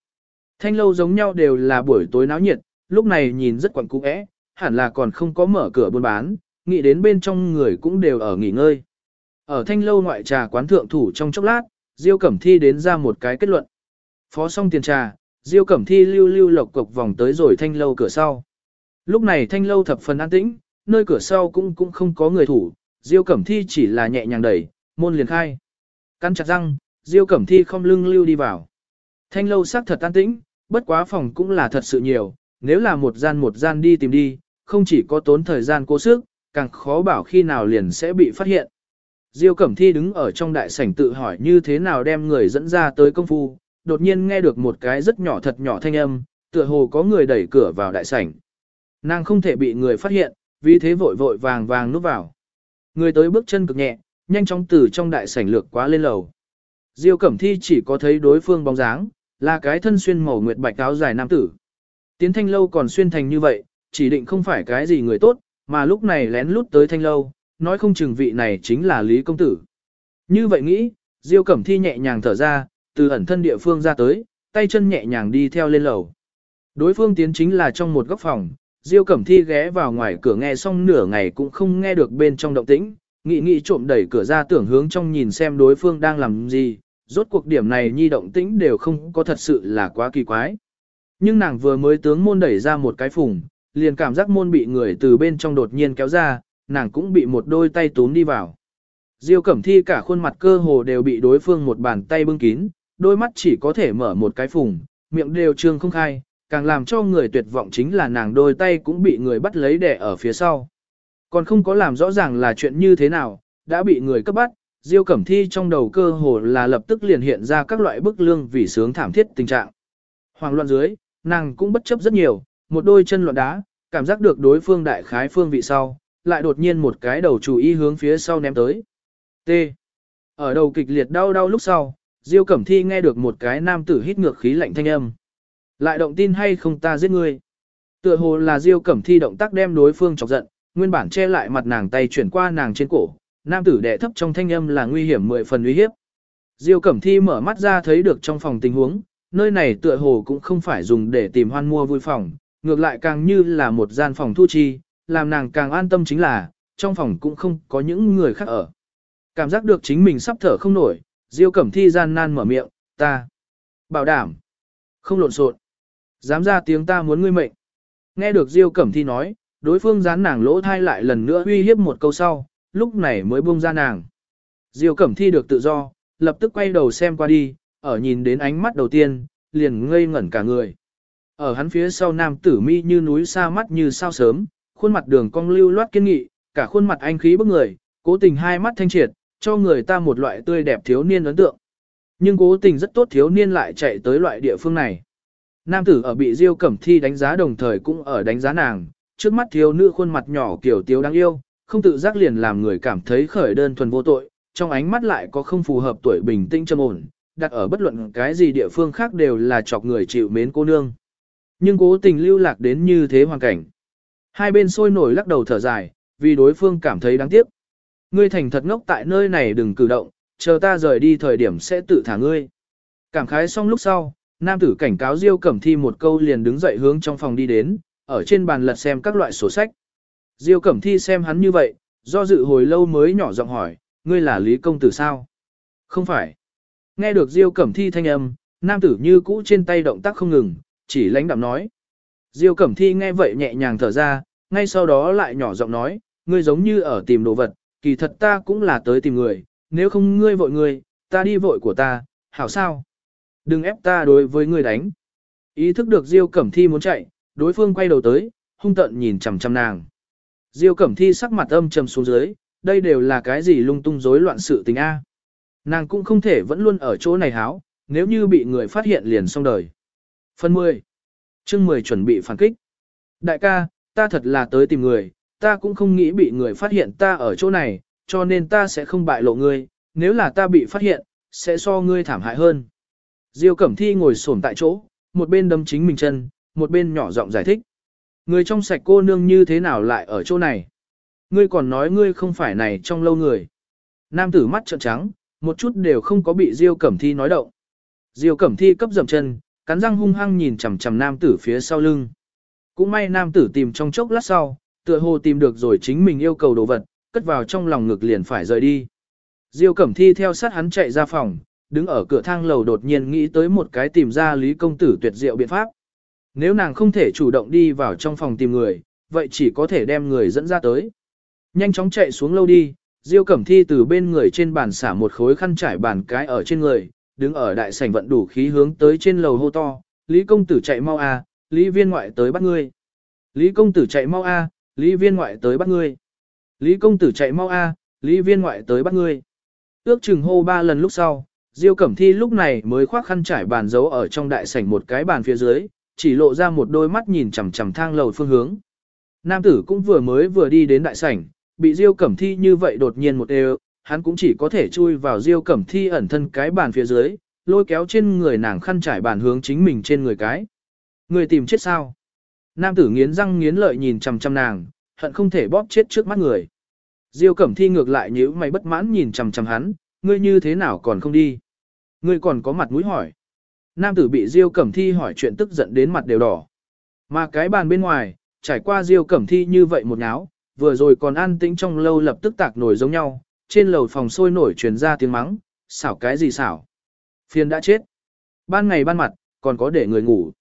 Thanh lâu giống nhau đều là buổi tối náo nhiệt, lúc này nhìn rất quẩn cũ ẽ, hẳn là còn không có mở cửa buôn bán, nghĩ đến bên trong người cũng đều ở nghỉ ngơi. Ở thanh lâu ngoại trà quán thượng thủ trong chốc lát, Diêu Cẩm Thi đến ra một cái kết luận. Phó xong tiền trà, Diêu Cẩm Thi lưu lưu lộc cục vòng tới rồi thanh lâu cửa sau. Lúc này thanh lâu thập phần an tĩnh, nơi cửa sau cũng cũng không có người thủ, Diêu Cẩm Thi chỉ là nhẹ nhàng đẩy, môn liền khai. Căn chặt răng, Diêu Cẩm Thi không lưng lưu đi vào. Thanh lâu sắc thật an tĩnh, bất quá phòng cũng là thật sự nhiều, nếu là một gian một gian đi tìm đi, không chỉ có tốn thời gian cố sức, càng khó bảo khi nào liền sẽ bị phát hiện. Diêu Cẩm Thi đứng ở trong đại sảnh tự hỏi như thế nào đem người dẫn ra tới công phu, đột nhiên nghe được một cái rất nhỏ thật nhỏ thanh âm, tựa hồ có người đẩy cửa vào đại sảnh. Nàng không thể bị người phát hiện, vì thế vội vội vàng vàng núp vào. Người tới bước chân cực nhẹ, nhanh chóng từ trong đại sảnh lược quá lên lầu. Diêu Cẩm Thi chỉ có thấy đối phương bóng dáng, là cái thân xuyên màu nguyệt bạch áo dài nam tử. Tiến thanh lâu còn xuyên thành như vậy, chỉ định không phải cái gì người tốt, mà lúc này lén lút tới thanh lâu, nói không chừng vị này chính là Lý Công Tử. Như vậy nghĩ, Diêu Cẩm Thi nhẹ nhàng thở ra, từ ẩn thân địa phương ra tới, tay chân nhẹ nhàng đi theo lên lầu. Đối phương tiến chính là trong một góc phòng, Diêu Cẩm Thi ghé vào ngoài cửa nghe xong nửa ngày cũng không nghe được bên trong động tĩnh, nghị nghị trộm đẩy cửa ra tưởng hướng trong nhìn xem đối phương đang làm gì, rốt cuộc điểm này nhi động tĩnh đều không có thật sự là quá kỳ quái. Nhưng nàng vừa mới tướng môn đẩy ra một cái phùng, liền cảm giác môn bị người từ bên trong đột nhiên kéo ra, nàng cũng bị một đôi tay túm đi vào. Diêu Cẩm Thi cả khuôn mặt cơ hồ đều bị đối phương một bàn tay bưng kín, đôi mắt chỉ có thể mở một cái phùng, miệng đều trương không khai, càng làm cho người tuyệt vọng chính là nàng đôi tay cũng bị người bắt lấy đè ở phía sau. Còn không có làm rõ ràng là chuyện như thế nào, đã bị người cấp bắt, Diêu Cẩm Thi trong đầu cơ hồ là lập tức liền hiện ra các loại bức lương vì sướng thảm thiết tình trạng. Hoàng loạn dưới, nàng cũng bất chấp rất nhiều, một đôi chân loạn đá, cảm giác được đối phương đại khái phương vị sau, lại đột nhiên một cái đầu chủ ý hướng phía sau ném tới. T. Ở đầu kịch liệt đau đau lúc sau, Diêu Cẩm Thi nghe được một cái nam tử hít ngược khí lạnh thanh âm. Lại động tin hay không ta giết ngươi. Tựa hồ là Diêu Cẩm Thi động tác đem đối phương chọc giận, nguyên bản che lại mặt nàng tay chuyển qua nàng trên cổ, nam tử đệ thấp trong thanh âm là nguy hiểm mười phần uy hiếp. Diêu Cẩm Thi mở mắt ra thấy được trong phòng tình huống, nơi này tựa hồ cũng không phải dùng để tìm hoan mua vui phòng, ngược lại càng như là một gian phòng thu chi, làm nàng càng an tâm chính là, trong phòng cũng không có những người khác ở. Cảm giác được chính mình sắp thở không nổi, Diêu Cẩm Thi gian nan mở miệng, ta. Bảo đảm. Không lộn xộn. Dám ra tiếng ta muốn ngươi mệnh. Nghe được Diêu Cẩm Thi nói, đối phương dán nàng lỗ thai lại lần nữa uy hiếp một câu sau, lúc này mới buông ra nàng. Diêu Cẩm Thi được tự do, lập tức quay đầu xem qua đi, ở nhìn đến ánh mắt đầu tiên, liền ngây ngẩn cả người. Ở hắn phía sau nam tử mi như núi xa mắt như sao sớm, khuôn mặt đường cong lưu loát kiên nghị, cả khuôn mặt anh khí bức người, cố tình hai mắt thanh triệt, cho người ta một loại tươi đẹp thiếu niên ấn tượng. Nhưng cố tình rất tốt thiếu niên lại chạy tới loại địa phương này. Nam tử ở bị Diêu Cẩm Thi đánh giá đồng thời cũng ở đánh giá nàng, trước mắt thiếu nữ khuôn mặt nhỏ kiểu tiếu đáng yêu, không tự giác liền làm người cảm thấy khởi đơn thuần vô tội, trong ánh mắt lại có không phù hợp tuổi bình tĩnh trầm ổn, đặt ở bất luận cái gì địa phương khác đều là chọc người chịu mến cô nương. Nhưng cố tình lưu lạc đến như thế hoàn cảnh. Hai bên sôi nổi lắc đầu thở dài, vì đối phương cảm thấy đáng tiếc. Ngươi thành thật ngốc tại nơi này đừng cử động, chờ ta rời đi thời điểm sẽ tự thả ngươi. Cảm khái xong lúc sau, nam tử cảnh cáo Diêu Cẩm Thi một câu liền đứng dậy hướng trong phòng đi đến, ở trên bàn lật xem các loại sổ sách. Diêu Cẩm Thi xem hắn như vậy, do dự hồi lâu mới nhỏ giọng hỏi, ngươi là Lý Công Tử sao? Không phải. Nghe được Diêu Cẩm Thi thanh âm, nam tử như cũ trên tay động tác không ngừng, chỉ lãnh đạm nói. Diêu Cẩm Thi nghe vậy nhẹ nhàng thở ra, ngay sau đó lại nhỏ giọng nói, ngươi giống như ở tìm đồ vật, kỳ thật ta cũng là tới tìm người, nếu không ngươi vội người, ta đi vội của ta, hảo sao? Đừng ép ta đối với ngươi đánh. Ý thức được Diêu Cẩm Thi muốn chạy, đối phương quay đầu tới, hung tợn nhìn chằm chằm nàng. Diêu Cẩm Thi sắc mặt âm trầm xuống dưới, đây đều là cái gì lung tung rối loạn sự tình a? Nàng cũng không thể vẫn luôn ở chỗ này háo, nếu như bị người phát hiện liền xong đời. Phần 10. Chương 10 chuẩn bị phản kích. Đại ca, ta thật là tới tìm người, ta cũng không nghĩ bị người phát hiện ta ở chỗ này, cho nên ta sẽ không bại lộ ngươi, nếu là ta bị phát hiện, sẽ so ngươi thảm hại hơn. Diêu Cẩm Thi ngồi xổm tại chỗ, một bên đâm chính mình chân, một bên nhỏ giọng giải thích. Người trong sạch cô nương như thế nào lại ở chỗ này? Ngươi còn nói ngươi không phải này trong lâu người. Nam tử mắt trợn trắng, một chút đều không có bị Diêu Cẩm Thi nói động. Diêu Cẩm Thi cấp dậm chân, cắn răng hung hăng nhìn chằm chằm nam tử phía sau lưng. Cũng may nam tử tìm trong chốc lát sau, tựa hồ tìm được rồi chính mình yêu cầu đồ vật, cất vào trong lòng ngực liền phải rời đi. Diêu Cẩm Thi theo sát hắn chạy ra phòng, đứng ở cửa thang lầu đột nhiên nghĩ tới một cái tìm ra Lý công tử tuyệt diệu biện pháp. Nếu nàng không thể chủ động đi vào trong phòng tìm người, vậy chỉ có thể đem người dẫn ra tới. Nhanh chóng chạy xuống lâu đi, Diêu Cẩm Thi từ bên người trên bàn xả một khối khăn trải bàn cái ở trên người, đứng ở đại sảnh vận đủ khí hướng tới trên lầu hô to, Lý công tử chạy mau a, Lý viên ngoại tới bắt ngươi. Lý công tử chạy mau a, Lý viên ngoại tới bắt ngươi. Lý công tử chạy mau a, Lý viên ngoại tới bắt ngươi. Ước chừng hô ba lần lúc sau, Diêu Cẩm Thi lúc này mới khoác khăn trải bàn giấu ở trong đại sảnh một cái bàn phía dưới, chỉ lộ ra một đôi mắt nhìn chằm chằm thang lầu phương hướng. Nam tử cũng vừa mới vừa đi đến đại sảnh, bị Diêu Cẩm Thi như vậy đột nhiên một đều, hắn cũng chỉ có thể chui vào Diêu Cẩm Thi ẩn thân cái bàn phía dưới, lôi kéo trên người nàng khăn trải bàn hướng chính mình trên người cái. Người tìm chết sao? Nam tử nghiến răng nghiến lợi nhìn chằm chằm nàng, hận không thể bóp chết trước mắt người. Diêu Cẩm Thi ngược lại nhíu mày bất mãn nhìn chằm chằm hắn, ngươi như thế nào còn không đi? Ngươi còn có mặt mũi hỏi. Nam tử bị Diêu Cẩm Thi hỏi chuyện tức giận đến mặt đều đỏ. Mà cái bàn bên ngoài, trải qua Diêu Cẩm Thi như vậy một nháo, vừa rồi còn an tĩnh trong lâu lập tức tạc nổi giống nhau, trên lầu phòng sôi nổi truyền ra tiếng mắng, xảo cái gì xảo. Phiền đã chết. Ban ngày ban mặt, còn có để người ngủ.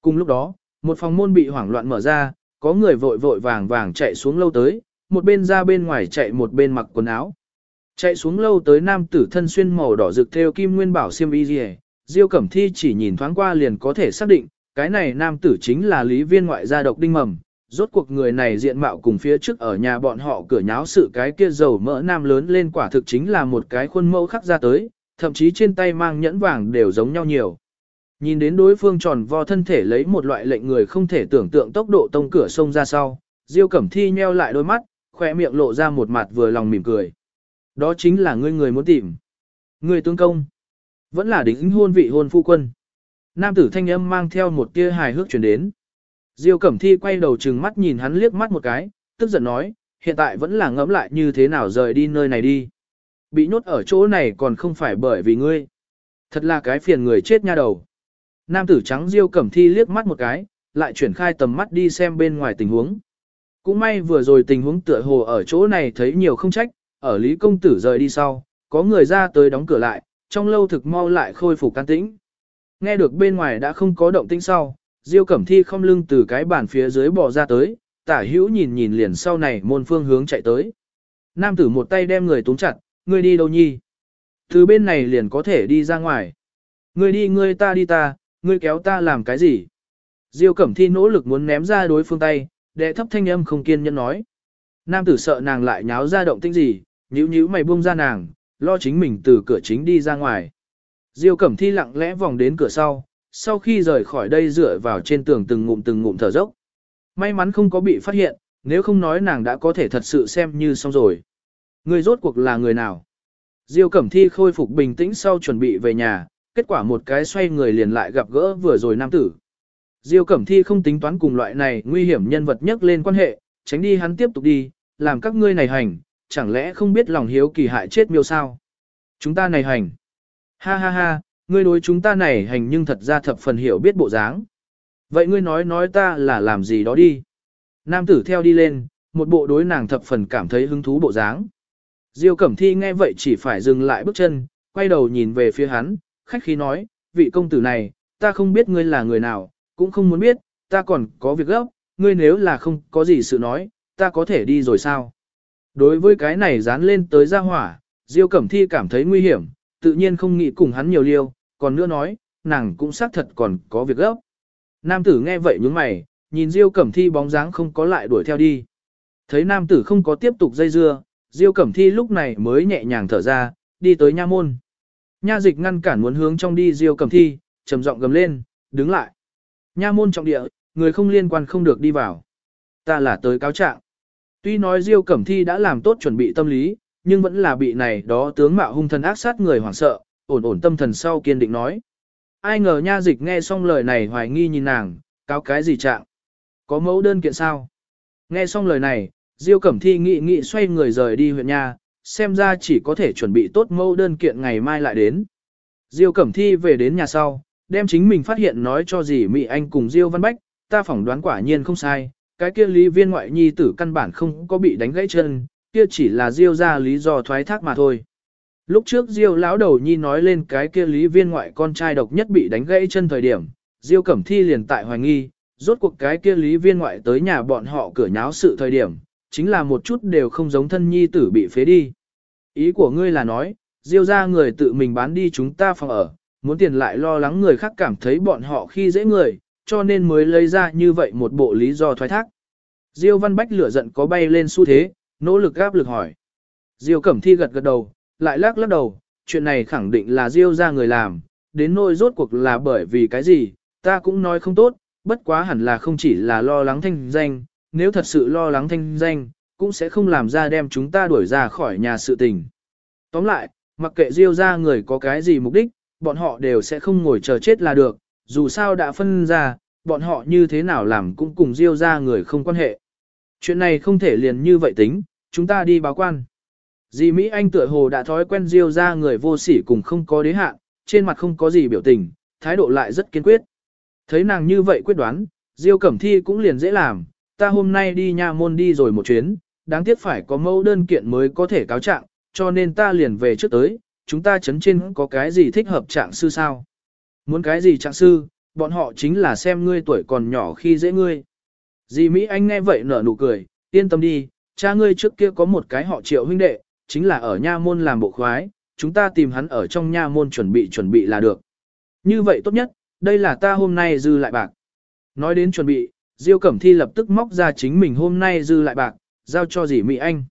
Cùng lúc đó, một phòng môn bị hoảng loạn mở ra, có người vội vội vàng vàng chạy xuống lâu tới, một bên ra bên ngoài chạy một bên mặc quần áo. Chạy xuống lâu tới nam tử thân xuyên màu đỏ rực theo kim nguyên bảo xiêm y rìa, Diêu Cẩm Thi chỉ nhìn thoáng qua liền có thể xác định, cái này nam tử chính là lý viên ngoại gia độc đinh mầm. Rốt cuộc người này diện mạo cùng phía trước ở nhà bọn họ cửa nháo sự cái kia dầu mỡ nam lớn lên quả thực chính là một cái khuôn mẫu khắc ra tới, thậm chí trên tay mang nhẫn vàng đều giống nhau nhiều. Nhìn đến đối phương tròn vo thân thể lấy một loại lệnh người không thể tưởng tượng tốc độ tông cửa sông ra sau, Diêu Cẩm Thi nheo lại đôi mắt, khỏe miệng lộ ra một mặt vừa lòng mỉm cười. Đó chính là ngươi người muốn tìm. Người tướng công. Vẫn là đính hôn vị hôn phu quân. Nam tử thanh âm mang theo một tia hài hước chuyển đến. Diêu Cẩm Thi quay đầu trừng mắt nhìn hắn liếc mắt một cái, tức giận nói, hiện tại vẫn là ngẫm lại như thế nào rời đi nơi này đi. Bị nhốt ở chỗ này còn không phải bởi vì ngươi. Thật là cái phiền người chết nha đầu. Nam tử trắng Diêu Cẩm Thi liếc mắt một cái, lại chuyển khai tầm mắt đi xem bên ngoài tình huống. Cũng may vừa rồi tình huống tựa hồ ở chỗ này thấy nhiều không trách, ở Lý Công Tử rời đi sau, có người ra tới đóng cửa lại, trong lâu thực mau lại khôi phục can tĩnh. Nghe được bên ngoài đã không có động tĩnh sau, Diêu Cẩm Thi không lưng từ cái bàn phía dưới bò ra tới, tả hữu nhìn nhìn liền sau này môn phương hướng chạy tới. Nam tử một tay đem người túm chặt, ngươi đi đâu nhi? Từ bên này liền có thể đi ra ngoài. Ngươi đi ngươi ta đi ta, ngươi kéo ta làm cái gì? Diêu Cẩm Thi nỗ lực muốn ném ra đối phương tay, đệ thấp thanh âm không kiên nhẫn nói. Nam tử sợ nàng lại nháo ra động tĩnh gì, nhíu nhíu mày buông ra nàng, lo chính mình từ cửa chính đi ra ngoài. Diêu Cẩm Thi lặng lẽ vòng đến cửa sau, sau khi rời khỏi đây dựa vào trên tường từng ngụm từng ngụm thở dốc. May mắn không có bị phát hiện, nếu không nói nàng đã có thể thật sự xem như xong rồi. Người rốt cuộc là người nào? Diêu Cẩm Thi khôi phục bình tĩnh sau chuẩn bị về nhà, kết quả một cái xoay người liền lại gặp gỡ vừa rồi nam tử. Diêu Cẩm Thi không tính toán cùng loại này nguy hiểm nhân vật nhất lên quan hệ, tránh đi hắn tiếp tục đi, làm các ngươi này hành, chẳng lẽ không biết lòng hiếu kỳ hại chết miêu sao? Chúng ta này hành. Ha ha ha, ngươi đối chúng ta này hành nhưng thật ra thập phần hiểu biết bộ dáng. Vậy ngươi nói nói ta là làm gì đó đi. Nam tử theo đi lên, một bộ đối nàng thập phần cảm thấy hứng thú bộ dáng. Diêu Cẩm Thi nghe vậy chỉ phải dừng lại bước chân, quay đầu nhìn về phía hắn, khách khí nói, vị công tử này, ta không biết ngươi là người nào, cũng không muốn biết, ta còn có việc gấp, ngươi nếu là không có gì sự nói, ta có thể đi rồi sao? Đối với cái này dán lên tới ra hỏa, Diêu Cẩm Thi cảm thấy nguy hiểm, tự nhiên không nghĩ cùng hắn nhiều liêu, còn nữa nói, nàng cũng xác thật còn có việc gấp. Nam tử nghe vậy nhướng mày, nhìn Diêu Cẩm Thi bóng dáng không có lại đuổi theo đi. Thấy nam tử không có tiếp tục dây dưa, Diêu Cẩm Thi lúc này mới nhẹ nhàng thở ra, đi tới nha môn. Nha dịch ngăn cản muốn hướng trong đi Diêu Cẩm Thi, trầm giọng gầm lên, đứng lại. Nha môn trọng địa, người không liên quan không được đi vào. Ta là tới cáo trạng. Tuy nói Diêu Cẩm Thi đã làm tốt chuẩn bị tâm lý, nhưng vẫn là bị này đó tướng mạo hung thần ác sát người hoảng sợ, ổn ổn tâm thần sau kiên định nói. Ai ngờ nha dịch nghe xong lời này hoài nghi nhìn nàng, cáo cái gì trạng? Có mẫu đơn kiện sao? Nghe xong lời này, Diêu Cẩm Thi nghị nghị xoay người rời đi huyện nha, xem ra chỉ có thể chuẩn bị tốt mẫu đơn kiện ngày mai lại đến. Diêu Cẩm Thi về đến nhà sau, đem chính mình phát hiện nói cho dì Mỹ Anh cùng Diêu Văn Bách, ta phỏng đoán quả nhiên không sai, cái kia lý viên ngoại nhi tử căn bản không có bị đánh gãy chân, kia chỉ là Diêu ra lý do thoái thác mà thôi. Lúc trước Diêu lão đầu nhi nói lên cái kia lý viên ngoại con trai độc nhất bị đánh gãy chân thời điểm, Diêu Cẩm Thi liền tại hoài nghi, rốt cuộc cái kia lý viên ngoại tới nhà bọn họ cửa nháo sự thời điểm, chính là một chút đều không giống thân nhi tử bị phế đi. Ý của ngươi là nói, Diêu ra người tự mình bán đi chúng ta phòng ở, muốn tiền lại lo lắng người khác cảm thấy bọn họ khi dễ người, cho nên mới lấy ra như vậy một bộ lý do thoái thác. Diêu Văn Bách lửa giận có bay lên xu thế, nỗ lực gáp lực hỏi. Diêu Cẩm Thi gật gật đầu, lại lắc lắc đầu, chuyện này khẳng định là Diêu ra người làm, đến nỗi rốt cuộc là bởi vì cái gì, ta cũng nói không tốt, bất quá hẳn là không chỉ là lo lắng thanh danh, nếu thật sự lo lắng thanh danh, cũng sẽ không làm ra đem chúng ta đuổi ra khỏi nhà sự tình. Tóm lại, mặc kệ Diêu ra người có cái gì mục đích, bọn họ đều sẽ không ngồi chờ chết là được, dù sao đã phân ra, bọn họ như thế nào làm cũng cùng Diêu ra người không quan hệ. Chuyện này không thể liền như vậy tính, chúng ta đi báo quan. Dì Mỹ Anh tựa hồ đã thói quen Diêu ra người vô sỉ cùng không có đế hạn, trên mặt không có gì biểu tình, thái độ lại rất kiên quyết. Thấy nàng như vậy quyết đoán, Diêu Cẩm Thi cũng liền dễ làm, ta hôm nay đi nha môn đi rồi một chuyến, đáng tiếc phải có mẫu đơn kiện mới có thể cáo trạng, cho nên ta liền về trước tới, chúng ta chấn trên có cái gì thích hợp trạng sư sao? Muốn cái gì trạng sư, bọn họ chính là xem ngươi tuổi còn nhỏ khi dễ ngươi. Dì Mỹ Anh nghe vậy nở nụ cười, yên tâm đi, cha ngươi trước kia có một cái họ triệu huynh đệ, chính là ở nha môn làm bộ khoái, chúng ta tìm hắn ở trong nha môn chuẩn bị chuẩn bị là được. Như vậy tốt nhất, đây là ta hôm nay dư lại bạc. Nói đến chuẩn bị, Diêu Cẩm Thi lập tức móc ra chính mình hôm nay dư lại bạc, giao cho dì Mỹ Anh.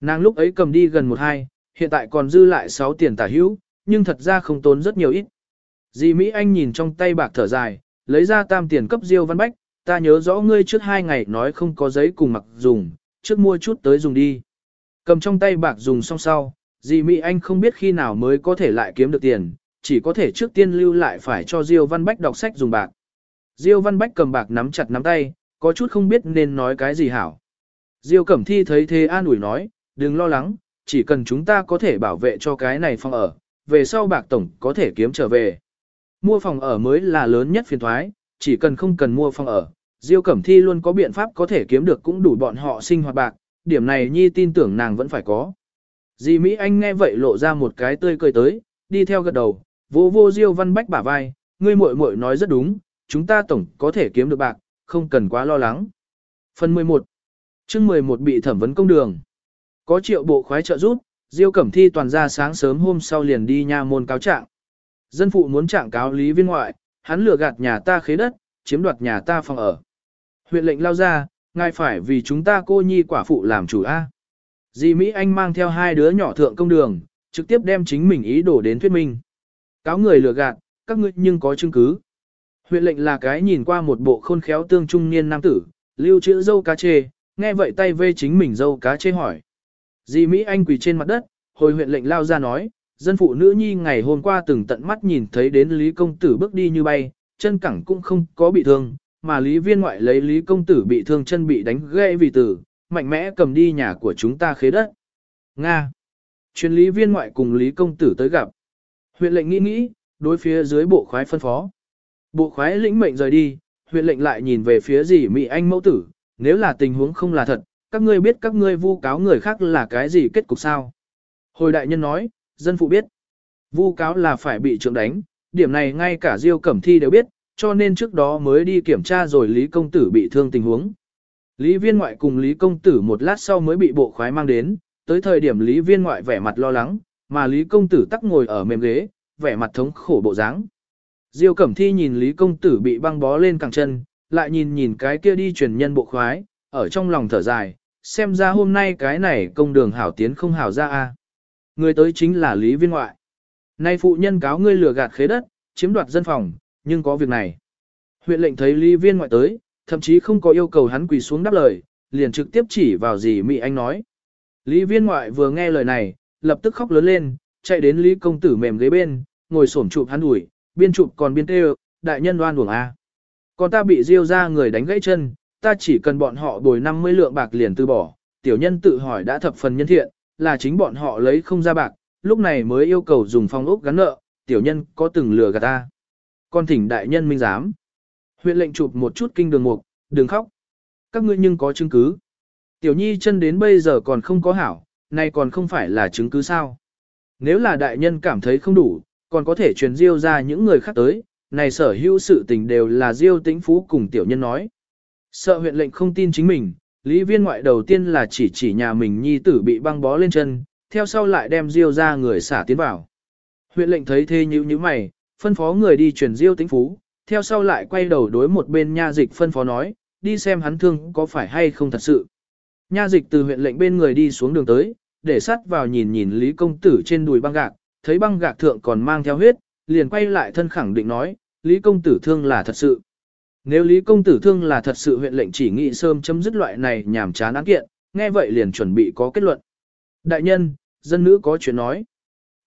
Nàng lúc ấy cầm đi gần một hai, hiện tại còn dư lại 6 tiền tả hữu, nhưng thật ra không tốn rất nhiều ít. Dì Mỹ Anh nhìn trong tay bạc thở dài, lấy ra tam tiền cấp Diêu Văn Bách, ta nhớ rõ ngươi trước hai ngày nói không có giấy cùng mặc dùng, trước mua chút tới dùng đi. Cầm trong tay bạc dùng xong sau, dì Mỹ Anh không biết khi nào mới có thể lại kiếm được tiền, chỉ có thể trước tiên lưu lại phải cho Diêu Văn Bách đọc sách dùng bạc. Diêu Văn Bách cầm bạc nắm chặt nắm tay, có chút không biết nên nói cái gì hảo. Diêu Cẩm Thi thấy thế an ủi nói, đừng lo lắng, chỉ cần chúng ta có thể bảo vệ cho cái này phòng ở, về sau bạc tổng có thể kiếm trở về. Mua phòng ở mới là lớn nhất phiền thoái, chỉ cần không cần mua phòng ở, Diêu Cẩm Thi luôn có biện pháp có thể kiếm được cũng đủ bọn họ sinh hoạt bạc, điểm này Nhi tin tưởng nàng vẫn phải có. Dì Mỹ Anh nghe vậy lộ ra một cái tươi cười tới, đi theo gật đầu, vô vô Diêu Văn Bách bả vai, ngươi muội muội nói rất đúng, chúng ta tổng có thể kiếm được bạc, không cần quá lo lắng. Phần 11 chương 11 bị thẩm vấn công đường. Có triệu bộ khoái trợ giúp, Diêu Cẩm Thi toàn ra sáng sớm hôm sau liền đi nha môn cáo trạng. Dân phụ muốn trạng cáo lý viên ngoại, hắn lừa gạt nhà ta khế đất, chiếm đoạt nhà ta phòng ở. Huyện lệnh lao ra, ngài phải vì chúng ta cô nhi quả phụ làm chủ A. Dì Mỹ Anh mang theo hai đứa nhỏ thượng công đường, trực tiếp đem chính mình ý đồ đến thuyết minh. Cáo người lừa gạt, các ngươi nhưng có chứng cứ. Huyện lệnh là cái nhìn qua một bộ khôn khéo tương trung niên nam tử, lưu trữ dâu cá chê, nghe vậy tay vê chính mình dâu cá chê hỏi. Dì Mỹ Anh quỳ trên mặt đất, hồi huyện lệnh lao ra nói, dân phụ nữ nhi ngày hôm qua từng tận mắt nhìn thấy đến Lý Công Tử bước đi như bay, chân cẳng cũng không có bị thương, mà Lý Viên ngoại lấy Lý Công Tử bị thương chân bị đánh gãy vì tử, mạnh mẽ cầm đi nhà của chúng ta khế đất. Nga. Chuyên Lý Viên ngoại cùng Lý Công Tử tới gặp. Huyện lệnh nghĩ nghĩ, đối phía dưới bộ khoái phân phó. Bộ khoái lĩnh mệnh rời đi, huyện lệnh lại nhìn về phía gì Mỹ Anh mẫu tử, nếu là tình huống không là thật, các ngươi biết các ngươi vu cáo người khác là cái gì kết cục sao? Hồi đại nhân nói, dân phụ biết. Vu cáo là phải bị trưởng đánh, điểm này ngay cả Diêu Cẩm Thi đều biết, cho nên trước đó mới đi kiểm tra rồi Lý Công Tử bị thương tình huống. Lý Viên Ngoại cùng Lý Công Tử một lát sau mới bị bộ khoái mang đến, tới thời điểm Lý Viên Ngoại vẻ mặt lo lắng, mà Lý Công Tử tắc ngồi ở mềm ghế, vẻ mặt thống khổ bộ dáng. Diêu Cẩm Thi nhìn Lý Công Tử bị băng bó lên cẳng chân, lại nhìn nhìn cái kia đi truyền nhân bộ khoái, ở trong lòng thở dài, xem ra hôm nay cái này công đường hảo tiến không hảo ra a. Người tới chính là Lý Viên Ngoại. Nay phụ nhân cáo ngươi lừa gạt khế đất, chiếm đoạt dân phòng, nhưng có việc này. Huyện lệnh thấy Lý Viên Ngoại tới, thậm chí không có yêu cầu hắn quỳ xuống đáp lời, liền trực tiếp chỉ vào gì Mỹ Anh nói. Lý Viên Ngoại vừa nghe lời này, lập tức khóc lớn lên, chạy đến Lý Công Tử mềm ghế bên, ngồi xổm chụp hắn ủi, biên chụp còn biên kêu, đại nhân đoan uổng a. Còn ta bị diêu ra người đánh gãy chân, ta chỉ cần bọn họ bồi 50 lượng bạc liền từ bỏ, tiểu nhân tự hỏi đã thập phần nhân thiện, là chính bọn họ lấy không ra bạc, lúc này mới yêu cầu dùng phong ốc gắn nợ, tiểu nhân có từng lừa gạt ta. Con thỉnh đại nhân minh giám. Huyện lệnh chụp một chút kinh đường mục, đừng khóc. Các ngươi nhưng có chứng cứ. Tiểu nhi chân đến bây giờ còn không có hảo, nay còn không phải là chứng cứ sao. Nếu là đại nhân cảm thấy không đủ, còn có thể truyền diêu ra những người khác tới, này sở hữu sự tình đều là diêu tĩnh phú cùng tiểu nhân nói. Sợ huyện lệnh không tin chính mình, lý viên ngoại đầu tiên là chỉ chỉ nhà mình nhi tử bị băng bó lên chân, theo sau lại đem diêu ra người xả tiến vào. Huyện lệnh thấy thế như như mày, phân phó người đi truyền diêu tĩnh phú, theo sau lại quay đầu đối một bên nha dịch phân phó nói, đi xem hắn thương có phải hay không thật sự. Nha dịch từ huyện lệnh bên người đi xuống đường tới, để sắt vào nhìn nhìn Lý Công Tử trên đùi băng gạc, thấy băng gạc thượng còn mang theo huyết, liền quay lại thân khẳng định nói, Lý Công Tử thương là thật sự. Nếu Lý Công Tử thương là thật sự huyện lệnh chỉ nghị sớm chấm dứt loại này nhảm chán án kiện, nghe vậy liền chuẩn bị có kết luận. Đại nhân, dân nữ có chuyện nói.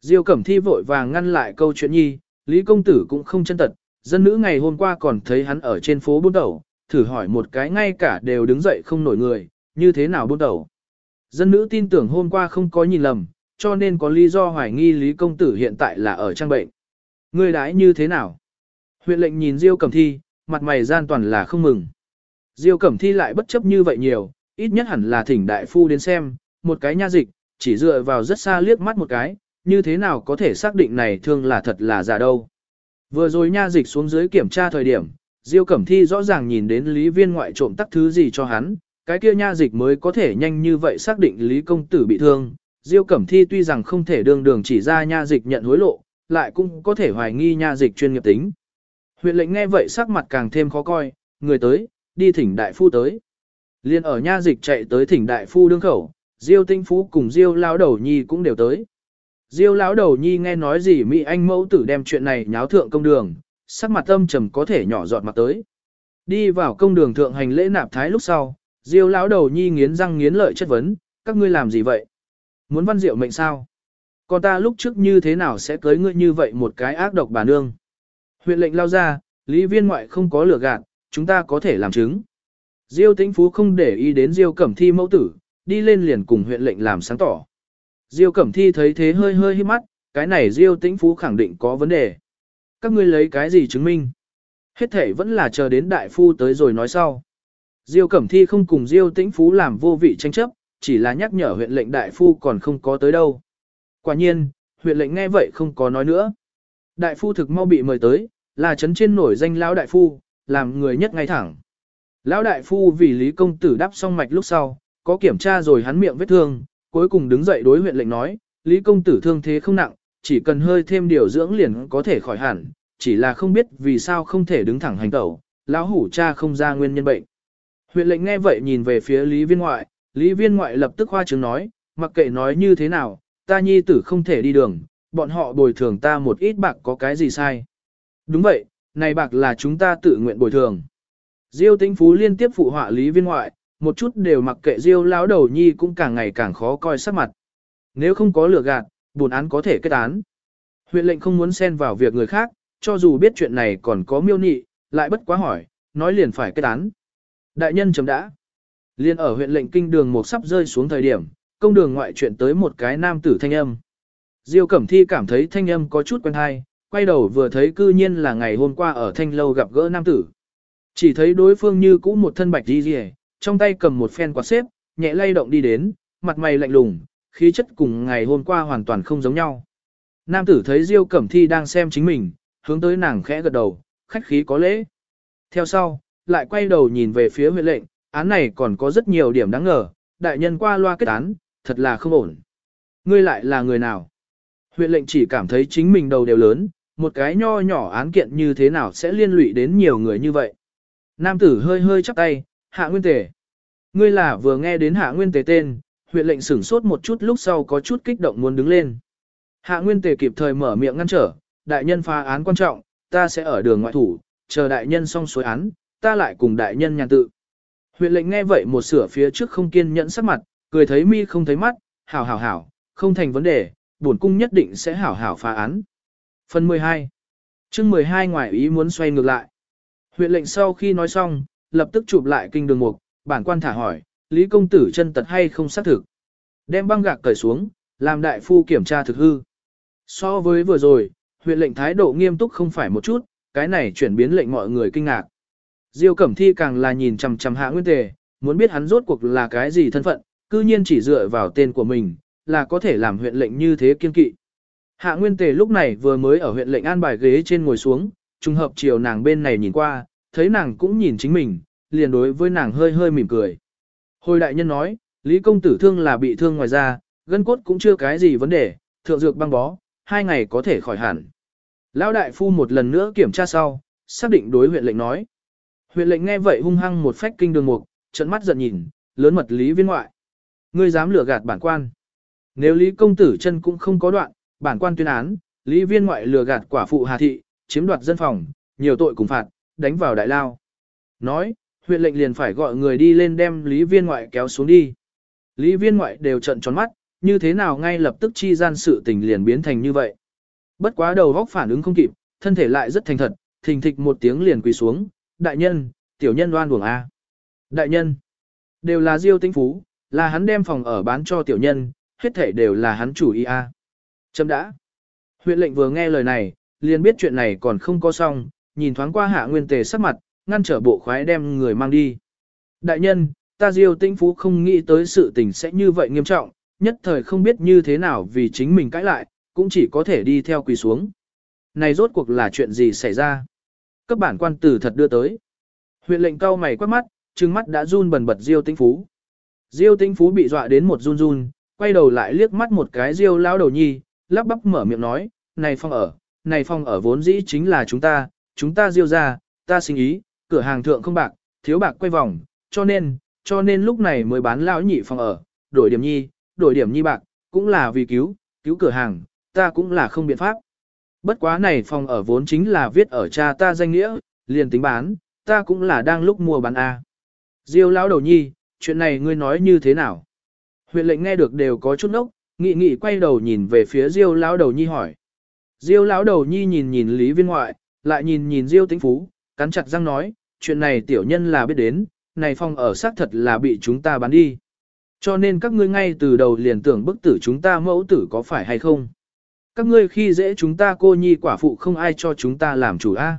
Diêu Cẩm Thi vội vàng ngăn lại câu chuyện nhi, Lý Công Tử cũng không chân tật, dân nữ ngày hôm qua còn thấy hắn ở trên phố buôn đầu, thử hỏi một cái ngay cả đều đứng dậy không nổi người, như thế nào buôn đầu. Dân nữ tin tưởng hôm qua không có nhìn lầm, cho nên có lý do hoài nghi Lý Công Tử hiện tại là ở trang bệnh. Người đãi như thế nào? Huyện lệnh nhìn Diêu Cẩm Thi, mặt mày gian toàn là không mừng. Diêu Cẩm Thi lại bất chấp như vậy nhiều, ít nhất hẳn là thỉnh đại phu đến xem, một cái nha dịch, chỉ dựa vào rất xa liếc mắt một cái, như thế nào có thể xác định này thương là thật là giả đâu. Vừa rồi nha dịch xuống dưới kiểm tra thời điểm, Diêu Cẩm Thi rõ ràng nhìn đến Lý Viên ngoại trộm tắc thứ gì cho hắn, cái kia nha dịch mới có thể nhanh như vậy xác định Lý công tử bị thương. Diêu Cẩm Thi tuy rằng không thể đường đường chỉ ra nha dịch nhận hối lộ, lại cũng có thể hoài nghi nha dịch chuyên nghiệp tính. Huyện lệnh nghe vậy sắc mặt càng thêm khó coi, người tới, đi thỉnh đại phu tới. Liên ở nha dịch chạy tới thỉnh đại phu đương khẩu, Diêu Tinh Phú cùng Diêu lão đầu nhi cũng đều tới. Diêu lão đầu nhi nghe nói gì Mỹ Anh mẫu tử đem chuyện này nháo thượng công đường, sắc mặt âm trầm có thể nhỏ giọt mặt tới. Đi vào công đường thượng hành lễ nạp thái lúc sau, Diêu lão đầu nhi nghiến răng nghiến lợi chất vấn, các ngươi làm gì vậy? Muốn văn diệu mệnh sao? Còn ta lúc trước như thế nào sẽ cưới ngươi như vậy một cái ác độc bà nương? Huyện lệnh lao ra, lý viên ngoại không có lửa gạt, chúng ta có thể làm chứng. Diêu tĩnh phú không để ý đến Diêu cẩm thi mẫu tử, đi lên liền cùng huyện lệnh làm sáng tỏ. Diêu cẩm thi thấy thế hơi hơi hít mắt, cái này Diêu tĩnh phú khẳng định có vấn đề. Các ngươi lấy cái gì chứng minh? Hết thể vẫn là chờ đến đại phu tới rồi nói sau. Diêu Cẩm Thi không cùng Diêu Tĩnh Phú làm vô vị tranh chấp, chỉ là nhắc nhở huyện lệnh đại phu còn không có tới đâu. Quả nhiên, huyện lệnh nghe vậy không có nói nữa. Đại phu thực mau bị mời tới, là chấn trên nổi danh lão đại phu, làm người nhất ngay thẳng. Lão đại phu vì Lý công tử đắp xong mạch lúc sau, có kiểm tra rồi hắn miệng vết thương, cuối cùng đứng dậy đối huyện lệnh nói, Lý công tử thương thế không nặng, chỉ cần hơi thêm điều dưỡng liền có thể khỏi hẳn, chỉ là không biết vì sao không thể đứng thẳng hành tẩu, lão hủ cha không ra nguyên nhân bệnh. Huyện lệnh nghe vậy nhìn về phía Lý Viên Ngoại, Lý Viên Ngoại lập tức khoa trương nói, mặc kệ nói như thế nào, ta nhi tử không thể đi đường, bọn họ bồi thường ta một ít bạc có cái gì sai. Đúng vậy, này bạc là chúng ta tự nguyện bồi thường. Diêu Tĩnh Phú liên tiếp phụ họa Lý Viên Ngoại, một chút đều mặc kệ Diêu lão đầu nhi cũng càng ngày càng khó coi sắc mặt. Nếu không có lừa gạt, buồn án có thể kết án. Huyện lệnh không muốn xen vào việc người khác, cho dù biết chuyện này còn có miêu nị, lại bất quá hỏi, nói liền phải kết án. Đại nhân chấm đã. Liên ở huyện lệnh kinh đường một sắp rơi xuống thời điểm, công đường ngoại chuyện tới một cái nam tử thanh âm. Diêu Cẩm Thi cảm thấy thanh âm có chút quen hay, quay đầu vừa thấy cư nhiên là ngày hôm qua ở thanh lâu gặp gỡ nam tử. Chỉ thấy đối phương như cũ một thân bạch đi rìa, trong tay cầm một phen quạt xếp, nhẹ lay động đi đến, mặt mày lạnh lùng, khí chất cùng ngày hôm qua hoàn toàn không giống nhau. Nam tử thấy Diêu Cẩm Thi đang xem chính mình, hướng tới nàng khẽ gật đầu, khách khí có lễ. Theo sau, lại quay đầu nhìn về phía huyện lệnh, án này còn có rất nhiều điểm đáng ngờ, đại nhân qua loa kết án, thật là không ổn. Ngươi lại là người nào? Huyện lệnh chỉ cảm thấy chính mình đầu đều lớn, một cái nho nhỏ án kiện như thế nào sẽ liên lụy đến nhiều người như vậy. Nam tử hơi hơi chắp tay, hạ nguyên tề. Ngươi là vừa nghe đến hạ nguyên tề tên, huyện lệnh sửng sốt một chút lúc sau có chút kích động muốn đứng lên. Hạ nguyên tề kịp thời mở miệng ngăn trở, đại nhân phá án quan trọng, ta sẽ ở đường ngoại thủ, chờ đại nhân xong xuôi án, ta lại cùng đại nhân nhàn tự. Huyện lệnh nghe vậy một sửa phía trước không kiên nhẫn sắc mặt, cười thấy mi không thấy mắt, hảo hảo hảo, không thành vấn đề, bổn cung nhất định sẽ hảo hảo phá án. Phần 12 chương 12 ngoài ý muốn xoay ngược lại. Huyện lệnh sau khi nói xong, lập tức chụp lại kinh đường mục, bản quan thả hỏi, Lý công tử chân tật hay không xác thực. Đem băng gạc cởi xuống, làm đại phu kiểm tra thực hư. So với vừa rồi, huyện lệnh thái độ nghiêm túc không phải một chút, cái này chuyển biến lệnh mọi người kinh ngạc. Diêu Cẩm Thi càng là nhìn chằm chằm Hạ Nguyên Tề, muốn biết hắn rốt cuộc là cái gì thân phận, cư nhiên chỉ dựa vào tên của mình, là có thể làm huyện lệnh như thế kiên kỵ. Hạ Nguyên Tề lúc này vừa mới ở huyện lệnh an bài ghế trên ngồi xuống, trùng hợp chiều nàng bên này nhìn qua, thấy nàng cũng nhìn chính mình, liền đối với nàng hơi hơi mỉm cười. Hồi đại nhân nói, Lý công tử thương là bị thương ngoài da, gân cốt cũng chưa cái gì vấn đề, thượng dược băng bó, hai ngày có thể khỏi hẳn. Lão đại phu một lần nữa kiểm tra sau, xác định đối huyện lệnh nói. Huyện lệnh nghe vậy hung hăng một phách kinh đường mục, trận mắt giận nhìn, lớn mật lý viên ngoại. Ngươi dám lừa gạt bản quan. Nếu lý công tử chân cũng không có đoạn, bản quan tuyên án, lý viên ngoại lừa gạt quả phụ hà thị, chiếm đoạt dân phòng, nhiều tội cùng phạt, đánh vào đại lao. Nói, huyện lệnh liền phải gọi người đi lên đem lý viên ngoại kéo xuống đi. Lý viên ngoại đều trận tròn mắt, như thế nào ngay lập tức chi gian sự tình liền biến thành như vậy. Bất quá đầu góc phản ứng không kịp, thân thể lại rất thành thật, thình thịch một tiếng liền quỳ xuống, đại nhân, tiểu nhân đoan buồng A. Đại nhân, đều là diêu tinh phú, là hắn đem phòng ở bán cho tiểu nhân, hết thể đều là hắn chủ ý A. Chấm đã. Huyện lệnh vừa nghe lời này, liền biết chuyện này còn không có xong, nhìn thoáng qua hạ nguyên tề sắc mặt, ngăn trở bộ khoái đem người mang đi. Đại nhân, ta Diêu Tĩnh Phú không nghĩ tới sự tình sẽ như vậy nghiêm trọng, nhất thời không biết như thế nào vì chính mình cãi lại, cũng chỉ có thể đi theo quỳ xuống. Này rốt cuộc là chuyện gì xảy ra? Các bản quan tử thật đưa tới. Huyện lệnh cao mày quát mắt, trừng mắt đã run bần bật Diêu Tĩnh Phú. Diêu Tĩnh Phú bị dọa đến một run run, quay đầu lại liếc mắt một cái Diêu lão đầu nhi, lắp bắp mở miệng nói, này phong ở, này phong ở vốn dĩ chính là chúng ta, chúng ta Diêu ra, ta sinh ý, cửa hàng thượng không bạc, thiếu bạc quay vòng, cho nên, cho nên lúc này mới bán lão nhị phòng ở, đổi điểm nhi, đổi điểm nhi bạc, cũng là vì cứu, cứu cửa hàng, ta cũng là không biện pháp. Bất quá này phòng ở vốn chính là viết ở cha ta danh nghĩa, liền tính bán, ta cũng là đang lúc mua bán A. Diêu lão đầu nhi, chuyện này ngươi nói như thế nào? Huyện lệnh nghe được đều có chút nốc, nghị nghị quay đầu nhìn về phía Diêu lão đầu nhi hỏi. Diêu lão đầu nhi nhìn nhìn Lý Viên ngoại, lại nhìn nhìn Diêu Tĩnh Phú, cắn chặt răng nói, chuyện này tiểu nhân là biết đến, này phòng ở xác thật là bị chúng ta bán đi. Cho nên các ngươi ngay từ đầu liền tưởng bức tử chúng ta mẫu tử có phải hay không? Các ngươi khi dễ chúng ta cô nhi quả phụ không ai cho chúng ta làm chủ a.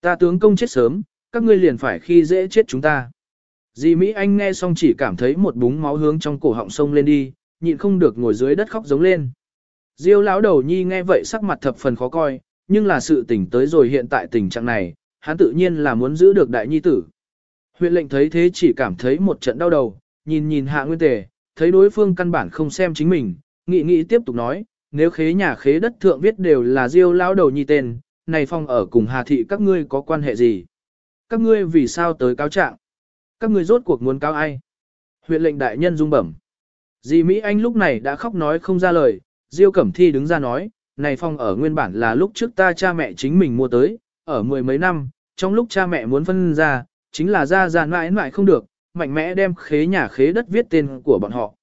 Ta tướng công chết sớm, các ngươi liền phải khi dễ chết chúng ta. Dì Mỹ Anh nghe xong chỉ cảm thấy một búng máu hướng trong cổ họng sông lên đi, nhịn không được ngồi dưới đất khóc giống lên. Diêu lão đầu nhi nghe vậy sắc mặt thập phần khó coi, nhưng là sự tỉnh tới rồi hiện tại tình trạng này, hắn tự nhiên là muốn giữ được đại nhi tử. Huyện lệnh thấy thế chỉ cảm thấy một trận đau đầu, nhìn nhìn hạ nguyên tề, thấy đối phương căn bản không xem chính mình, nghị nghị tiếp tục nói, nếu khế nhà khế đất thượng viết đều là diêu lão đầu nhi tên, này phong ở cùng hà thị các ngươi có quan hệ gì? Các ngươi vì sao tới cáo trạng? Các người rốt cuộc muốn cáo ai? Huyện lệnh đại nhân rung bẩm. Dì Mỹ Anh lúc này đã khóc nói không ra lời, Diêu Cẩm Thi đứng ra nói, này phong ở nguyên bản là lúc trước ta cha mẹ chính mình mua tới, ở mười mấy năm, trong lúc cha mẹ muốn phân ra, chính là ra ra mãi mãi không được, mạnh mẽ đem khế nhà khế đất viết tên của bọn họ.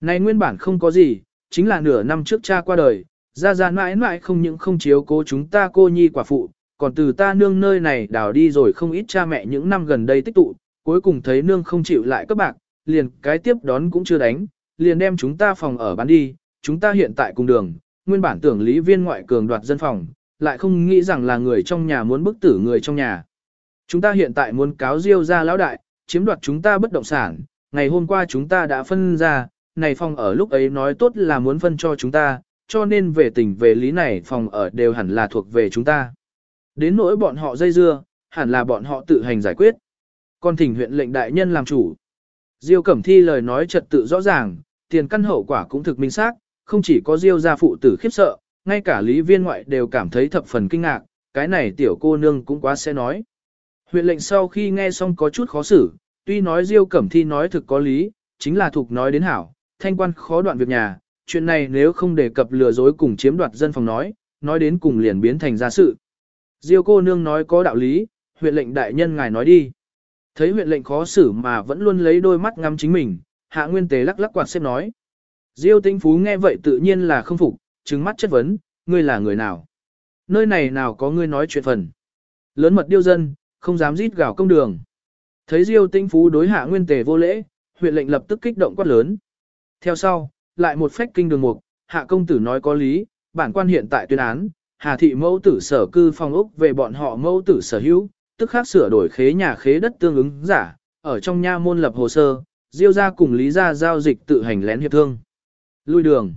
Này nguyên bản không có gì, chính là nửa năm trước cha qua đời, ra ra mãi mãi không những không chiếu cố chúng ta cô nhi quả phụ, còn từ ta nương nơi này đào đi rồi không ít cha mẹ những năm gần đây tích tụ, cuối cùng thấy nương không chịu lại các bạc, liền cái tiếp đón cũng chưa đánh, liền đem chúng ta phòng ở bán đi, chúng ta hiện tại cùng đường, nguyên bản tưởng lý viên ngoại cường đoạt dân phòng, lại không nghĩ rằng là người trong nhà muốn bức tử người trong nhà. Chúng ta hiện tại muốn cáo diêu ra lão đại, chiếm đoạt chúng ta bất động sản, ngày hôm qua chúng ta đã phân ra, này phòng ở lúc ấy nói tốt là muốn phân cho chúng ta, cho nên về tình về lý này phòng ở đều hẳn là thuộc về chúng ta. Đến nỗi bọn họ dây dưa, hẳn là bọn họ tự hành giải quyết. Còn thỉnh huyện lệnh đại nhân làm chủ. Diêu Cẩm Thi lời nói trật tự rõ ràng, tiền căn hậu quả cũng thực minh xác, không chỉ có Diêu gia phụ tử khiếp sợ, ngay cả lý viên ngoại đều cảm thấy thập phần kinh ngạc, cái này tiểu cô nương cũng quá sẽ nói. Huyện lệnh sau khi nghe xong có chút khó xử, tuy nói Diêu Cẩm Thi nói thực có lý, chính là thuộc nói đến hảo, thanh quan khó đoạn việc nhà, chuyện này nếu không đề cập lừa dối cùng chiếm đoạt dân phòng nói, nói đến cùng liền biến thành ra sự. Diêu cô nương nói có đạo lý, huyện lệnh đại nhân ngài nói đi. Thấy huyện lệnh khó xử mà vẫn luôn lấy đôi mắt ngắm chính mình, hạ nguyên tế lắc lắc quạt xếp nói. Diêu tinh phú nghe vậy tự nhiên là không phục, trừng mắt chất vấn, ngươi là người nào? Nơi này nào có ngươi nói chuyện phần? Lớn mật điêu dân, không dám rít gào công đường. Thấy Diêu tinh phú đối hạ nguyên tề vô lễ, huyện lệnh lập tức kích động quát lớn. Theo sau, lại một phách kinh đường mục, hạ công tử nói có lý, bản quan hiện tại tuyên án, hà thị mẫu tử sở cư phong ốc về bọn họ mẫu tử sở hữu, tức khác sửa đổi khế nhà khế đất tương ứng giả, ở trong nha môn lập hồ sơ, diêu ra cùng lý ra giao dịch tự hành lén hiệp thương. Lui đường.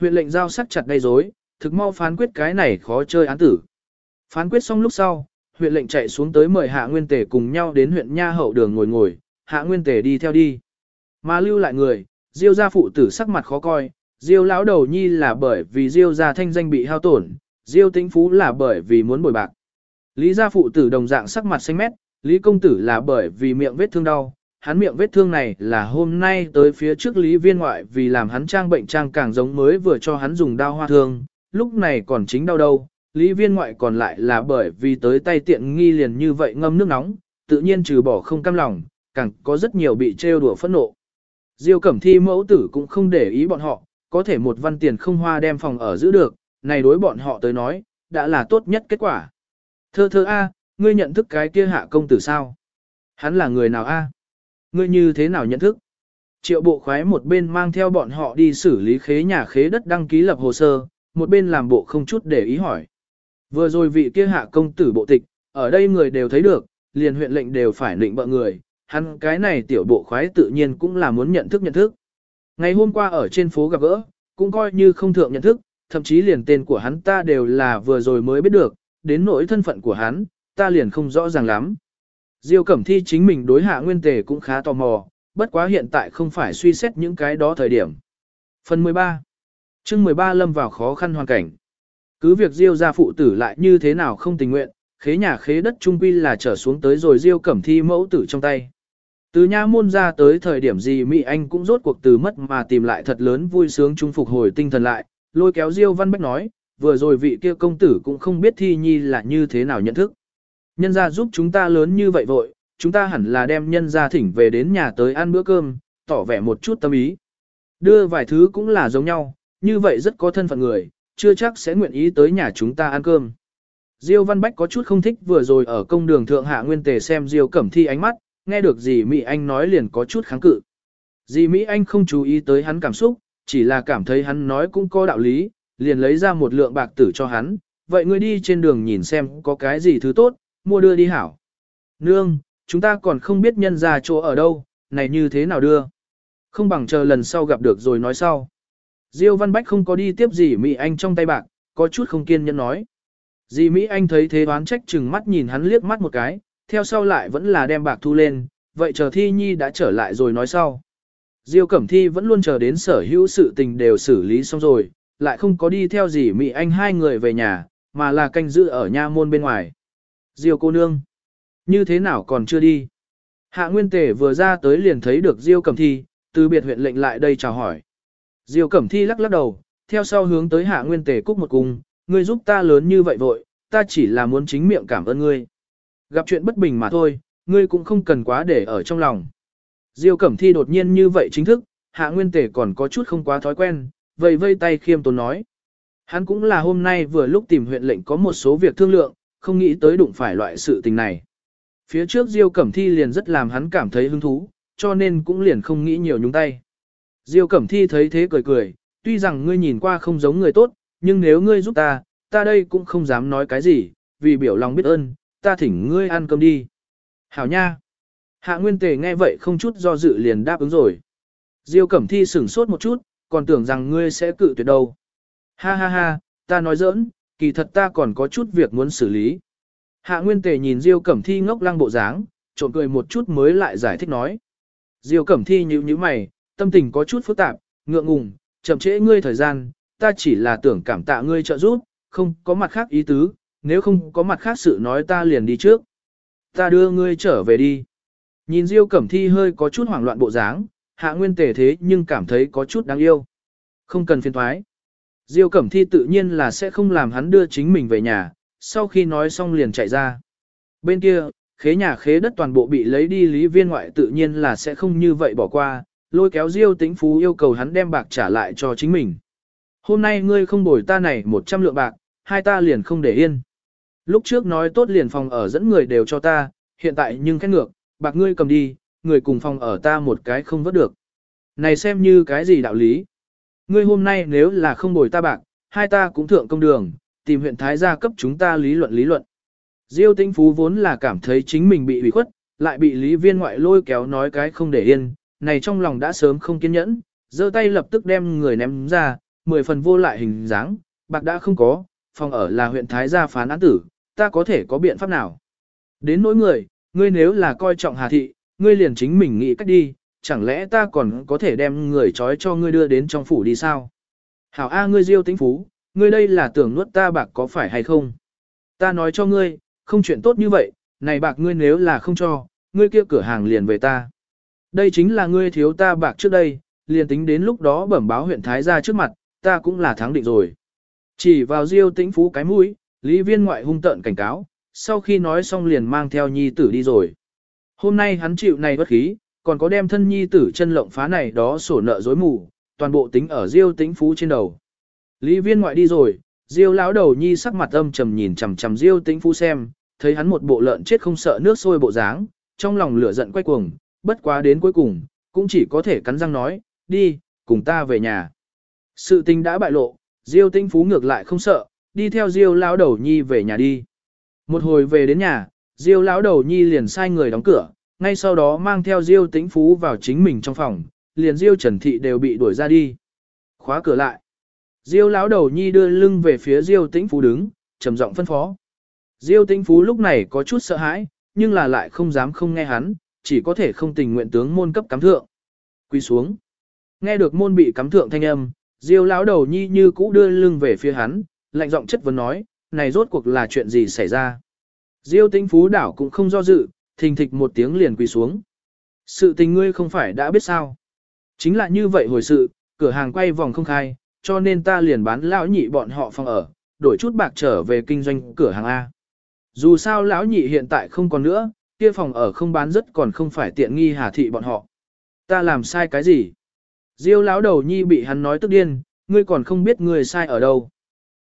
Huyện lệnh giao sắc chặt gây rối, thực mau phán quyết cái này khó chơi án tử. Phán quyết xong lúc sau, huyện lệnh chạy xuống tới mời Hạ Nguyên Tề cùng nhau đến huyện Nha hậu đường ngồi ngồi, Hạ Nguyên Tề đi theo đi. Mà lưu lại người, Diêu gia phụ tử sắc mặt khó coi, Diêu lão đầu nhi là bởi vì Diêu gia thanh danh bị hao tổn, Diêu Tĩnh Phú là bởi vì muốn bồi bạc. Lý gia phụ tử đồng dạng sắc mặt xanh mét, Lý công tử là bởi vì miệng vết thương đau, hắn miệng vết thương này là hôm nay tới phía trước Lý viên ngoại vì làm hắn trang bệnh trang càng giống mới vừa cho hắn dùng đao hoa thương, lúc này còn chính đau đâu. Lý viên ngoại còn lại là bởi vì tới tay tiện nghi liền như vậy ngâm nước nóng, tự nhiên trừ bỏ không cam lòng, càng có rất nhiều bị trêu đùa phẫn nộ. Diêu Cẩm Thi mẫu tử cũng không để ý bọn họ, có thể một văn tiền không hoa đem phòng ở giữ được, này đối bọn họ tới nói, đã là tốt nhất kết quả. Thơ thơ A, ngươi nhận thức cái kia hạ công tử sao? Hắn là người nào A? Ngươi như thế nào nhận thức? Triệu bộ khoái một bên mang theo bọn họ đi xử lý khế nhà khế đất đăng ký lập hồ sơ, một bên làm bộ không chút để ý hỏi. Vừa rồi vị kia hạ công tử bộ tịch, ở đây người đều thấy được, liền huyện lệnh đều phải lệnh bợ người, hắn cái này tiểu bộ khoái tự nhiên cũng là muốn nhận thức nhận thức. Ngày hôm qua ở trên phố gặp gỡ, cũng coi như không thượng nhận thức, thậm chí liền tên của hắn ta đều là vừa rồi mới biết được, đến nỗi thân phận của hắn, ta liền không rõ ràng lắm. Diêu Cẩm Thi chính mình đối hạ nguyên tề cũng khá tò mò, bất quá hiện tại không phải suy xét những cái đó thời điểm. Phần 13 chương 13 lâm vào khó khăn hoàn cảnh. Cứ việc Diêu gia phụ tử lại như thế nào không tình nguyện, khế nhà khế đất trung quy là trở xuống tới rồi Diêu Cẩm Thi mẫu tử trong tay. Từ nha môn ra tới thời điểm gì Mỹ Anh cũng rốt cuộc từ mất mà tìm lại thật lớn vui sướng trung phục hồi tinh thần lại, lôi kéo Diêu Văn Bách nói, vừa rồi vị kia công tử cũng không biết Thi Nhi là như thế nào nhận thức. Nhân gia giúp chúng ta lớn như vậy vội, chúng ta hẳn là đem nhân gia thỉnh về đến nhà tới ăn bữa cơm, tỏ vẻ một chút tâm ý. Đưa vài thứ cũng là giống nhau, như vậy rất có thân phận người, chưa chắc sẽ nguyện ý tới nhà chúng ta ăn cơm. Diêu Văn Bách có chút không thích vừa rồi ở công đường thượng hạ nguyên tề xem Diêu Cẩm Thi ánh mắt, nghe được gì Mỹ Anh nói liền có chút kháng cự. Dì Mỹ Anh không chú ý tới hắn cảm xúc, chỉ là cảm thấy hắn nói cũng có đạo lý, liền lấy ra một lượng bạc tử cho hắn, vậy ngươi đi trên đường nhìn xem có cái gì thứ tốt, mua đưa đi hảo. Nương, chúng ta còn không biết nhân ra chỗ ở đâu, này như thế nào đưa. Không bằng chờ lần sau gặp được rồi nói sau. Diêu Văn Bách không có đi tiếp gì Mỹ Anh trong tay bạc, có chút không kiên nhẫn nói. Dì Mỹ Anh thấy thế đoán trách chừng mắt nhìn hắn liếc mắt một cái, theo sau lại vẫn là đem bạc thu lên, vậy chờ Thi Nhi đã trở lại rồi nói sau. Diêu Cẩm Thi vẫn luôn chờ đến sở hữu sự tình đều xử lý xong rồi, lại không có đi theo dì Mỹ Anh hai người về nhà, mà là canh giữ ở nha môn bên ngoài. Diêu cô nương, như thế nào còn chưa đi? Hạ Nguyên Tề vừa ra tới liền thấy được Diêu Cẩm Thi, từ biệt huyện lệnh lại đây chào hỏi. Diêu Cẩm Thi lắc lắc đầu, theo sau hướng tới Hạ Nguyên Tề cúc một cung, ngươi giúp ta lớn như vậy vội, ta chỉ là muốn chính miệng cảm ơn ngươi. Gặp chuyện bất bình mà thôi, ngươi cũng không cần quá để ở trong lòng. Diêu Cẩm Thi đột nhiên như vậy chính thức, Hạ Nguyên Tề còn có chút không quá thói quen, vây vây tay khiêm tốn nói. Hắn cũng là hôm nay vừa lúc tìm huyện lệnh có một số việc thương lượng, không nghĩ tới đụng phải loại sự tình này. Phía trước Diêu Cẩm Thi liền rất làm hắn cảm thấy hứng thú, cho nên cũng liền không nghĩ nhiều nhúng tay. Diêu Cẩm Thi thấy thế cười cười, tuy rằng ngươi nhìn qua không giống người tốt, nhưng nếu ngươi giúp ta, ta đây cũng không dám nói cái gì, vì biểu lòng biết ơn, ta thỉnh ngươi ăn cơm đi. Hảo nha. Hạ Nguyên Tề nghe vậy không chút do dự liền đáp ứng rồi. Diêu Cẩm Thi sửng sốt một chút, còn tưởng rằng ngươi sẽ cự tuyệt đâu. Ha ha ha, ta nói giỡn, kỳ thật ta còn có chút việc muốn xử lý. Hạ Nguyên Tề nhìn Diêu Cẩm Thi ngốc lăng bộ dáng, trộn cười một chút mới lại giải thích nói. Diêu Cẩm Thi nhíu nhíu mày, tâm tình có chút phức tạp, ngượng ngùng, chậm trễ ngươi thời gian, ta chỉ là tưởng cảm tạ ngươi trợ giúp, không có mặt khác ý tứ, nếu không có mặt khác sự nói ta liền đi trước. Ta đưa ngươi trở về đi. Nhìn Diêu Cẩm Thi hơi có chút hoảng loạn bộ dáng, Hạ Nguyên Tề thế nhưng cảm thấy có chút đáng yêu. Không cần phiền thoái. Diêu Cẩm Thi tự nhiên là sẽ không làm hắn đưa chính mình về nhà, sau khi nói xong liền chạy ra. Bên kia, khế nhà khế đất toàn bộ bị lấy đi lý viên ngoại tự nhiên là sẽ không như vậy bỏ qua, lôi kéo Diêu Tĩnh Phú yêu cầu hắn đem bạc trả lại cho chính mình. Hôm nay ngươi không bồi ta này 100 lượng bạc, hai ta liền không để yên. Lúc trước nói tốt liền phòng ở dẫn người đều cho ta, hiện tại nhưng khét ngược, bạc ngươi cầm đi, người cùng phòng ở ta một cái không vớt được. Này xem như cái gì đạo lý. Ngươi hôm nay nếu là không bồi ta bạc, hai ta cũng thượng công đường, tìm huyện Thái gia cấp chúng ta lý luận lý luận. Diêu tinh phú vốn là cảm thấy chính mình bị ủy khuất, lại bị lý viên ngoại lôi kéo nói cái không để yên, này trong lòng đã sớm không kiên nhẫn, giơ tay lập tức đem người ném ra, mười phần vô lại hình dáng, bạc đã không có, phòng ở là huyện Thái gia phán án tử, ta có thể có biện pháp nào. Đến nỗi người, ngươi nếu là coi trọng Hà Thị, ngươi liền chính mình nghĩ cách đi, chẳng lẽ ta còn có thể đem người trói cho ngươi đưa đến trong phủ đi sao? Hảo A ngươi diêu tính phú, ngươi đây là tưởng nuốt ta bạc có phải hay không? Ta nói cho ngươi, không chuyện tốt như vậy, này bạc ngươi nếu là không cho, ngươi kia cửa hàng liền về ta. Đây chính là ngươi thiếu ta bạc trước đây, liền tính đến lúc đó bẩm báo huyện Thái gia trước mặt, ta cũng là thắng định rồi. Chỉ vào diêu tĩnh phú cái mũi, lý viên ngoại hung tợn cảnh cáo, sau khi nói xong liền mang theo nhi tử đi rồi. Hôm nay hắn chịu này bất khí, còn có đem thân nhi tử chân lộng phá này đó sổ nợ dối mù, toàn bộ tính ở diêu tĩnh phú trên đầu. Lý viên ngoại đi rồi, diêu lão đầu nhi sắc mặt âm trầm nhìn chằm chằm diêu tĩnh phú xem, thấy hắn một bộ lợn chết không sợ nước sôi bộ dáng, trong lòng lửa giận quay cuồng, bất quá đến cuối cùng, cũng chỉ có thể cắn răng nói, đi, cùng ta về nhà. Sự tình đã bại lộ, diêu tĩnh phú ngược lại không sợ, đi theo diêu lão đầu nhi về nhà đi. Một hồi về đến nhà, diêu lão đầu nhi liền sai người đóng cửa, ngay sau đó mang theo Diêu Tĩnh Phú vào chính mình trong phòng, liền Diêu Trần Thị đều bị đuổi ra đi. Khóa cửa lại. Diêu lão đầu nhi đưa lưng về phía Diêu Tĩnh Phú đứng, trầm giọng phân phó. Diêu Tĩnh Phú lúc này có chút sợ hãi, nhưng là lại không dám không nghe hắn, chỉ có thể không tình nguyện tướng môn cấp cắm thượng. Quy xuống. Nghe được môn bị cắm thượng thanh âm, Diêu lão đầu nhi như cũ đưa lưng về phía hắn, lạnh giọng chất vấn nói, này rốt cuộc là chuyện gì xảy ra. Diêu Tĩnh Phú đảo cũng không do dự, thình thịch một tiếng liền quỳ xuống. Sự tình ngươi không phải đã biết sao. Chính là như vậy hồi sự, cửa hàng quay vòng không khai, cho nên ta liền bán lão nhị bọn họ phòng ở, đổi chút bạc trở về kinh doanh cửa hàng A. Dù sao lão nhị hiện tại không còn nữa, kia phòng ở không bán rất còn không phải tiện nghi hà thị bọn họ. Ta làm sai cái gì? Diêu lão đầu nhi bị hắn nói tức điên, ngươi còn không biết ngươi sai ở đâu.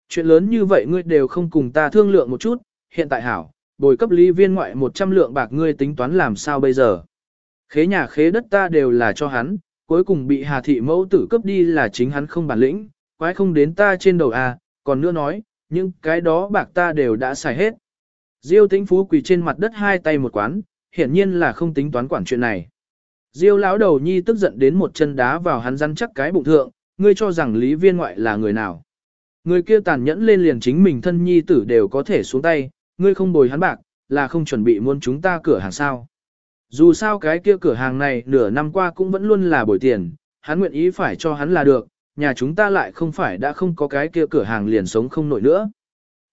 Chuyện lớn như vậy ngươi đều không cùng ta thương lượng một chút, hiện tại hảo, bồi cấp lý viên ngoại 100 lượng bạc ngươi tính toán làm sao bây giờ. Khế nhà khế đất ta đều là cho hắn, cuối cùng bị hà thị mẫu tử cấp đi là chính hắn không bản lĩnh, quái không đến ta trên đầu à, còn nữa nói, những cái đó bạc ta đều đã xài hết. Diêu tĩnh phú quỳ trên mặt đất hai tay một quán, hiển nhiên là không tính toán quản chuyện này. Diêu lão đầu nhi tức giận đến một chân đá vào hắn rắn chắc cái bụng thượng, ngươi cho rằng lý viên ngoại là người nào. Người kia tàn nhẫn lên liền chính mình thân nhi tử đều có thể xuống tay, ngươi không bồi hắn bạc, là không chuẩn bị muốn chúng ta cửa hàng sao. Dù sao cái kia cửa hàng này nửa năm qua cũng vẫn luôn là bồi tiền, hắn nguyện ý phải cho hắn là được, nhà chúng ta lại không phải đã không có cái kia cửa hàng liền sống không nổi nữa.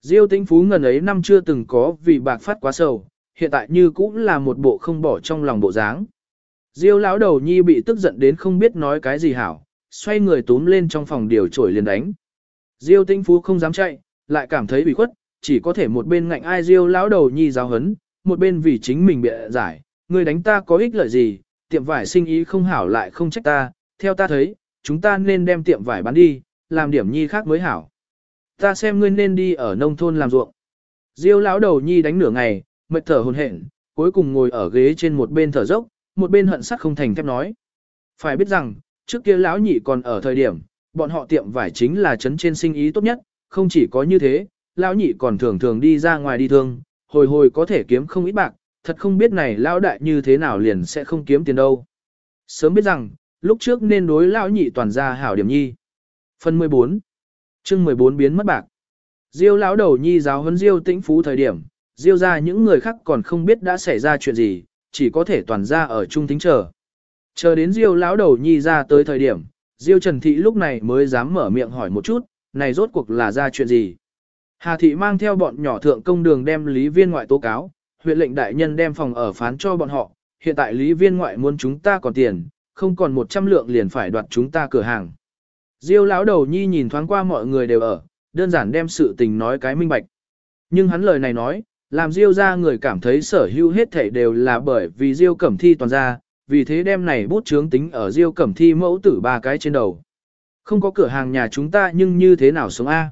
Diêu Tĩnh Phú ngần ấy năm chưa từng có vì bạc phát quá sầu, hiện tại như cũng là một bộ không bỏ trong lòng bộ dáng. Diêu lão đầu nhi bị tức giận đến không biết nói cái gì hảo, xoay người túm lên trong phòng điều trổi liền đánh. Diêu Tĩnh Phú không dám chạy, lại cảm thấy bị khuất, chỉ có thể một bên ngạnh ai Diêu lão đầu nhi giáo hấn, một bên vì chính mình bị giải, người đánh ta có ích lợi gì, tiệm vải sinh ý không hảo lại không trách ta, theo ta thấy, chúng ta nên đem tiệm vải bán đi, làm điểm nhi khác mới hảo. Ta xem ngươi nên đi ở nông thôn làm ruộng. Diêu lão đầu nhi đánh nửa ngày, mệt thở hồn hển, cuối cùng ngồi ở ghế trên một bên thở dốc, một bên hận sắt không thành thép nói. Phải biết rằng, trước kia lão nhị còn ở thời điểm, bọn họ tiệm vải chính là chấn trên sinh ý tốt nhất, không chỉ có như thế, lão nhị còn thường thường đi ra ngoài đi thương, hồi hồi có thể kiếm không ít bạc, thật không biết này lão đại như thế nào liền sẽ không kiếm tiền đâu. Sớm biết rằng, lúc trước nên đối lão nhị toàn ra hảo điểm nhi. Phần 14 chương 14 biến mất bạc. Diêu lão đầu nhi giáo huấn Diêu tĩnh phú thời điểm, Diêu ra những người khác còn không biết đã xảy ra chuyện gì, chỉ có thể toàn ra ở trung tính chờ. Chờ đến Diêu lão đầu nhi ra tới thời điểm, Diêu Trần Thị lúc này mới dám mở miệng hỏi một chút, này rốt cuộc là ra chuyện gì. Hà Thị mang theo bọn nhỏ thượng công đường đem Lý Viên ngoại tố cáo, huyện lệnh đại nhân đem phòng ở phán cho bọn họ, hiện tại Lý Viên ngoại muốn chúng ta còn tiền, không còn 100 lượng liền phải đoạt chúng ta cửa hàng. Diêu lão đầu nhi nhìn thoáng qua mọi người đều ở, đơn giản đem sự tình nói cái minh bạch. Nhưng hắn lời này nói, làm Diêu ra người cảm thấy sở hữu hết thảy đều là bởi vì Diêu Cẩm Thi toàn ra, vì thế đem này bút chướng tính ở Diêu Cẩm Thi mẫu tử ba cái trên đầu. Không có cửa hàng nhà chúng ta nhưng như thế nào sống A.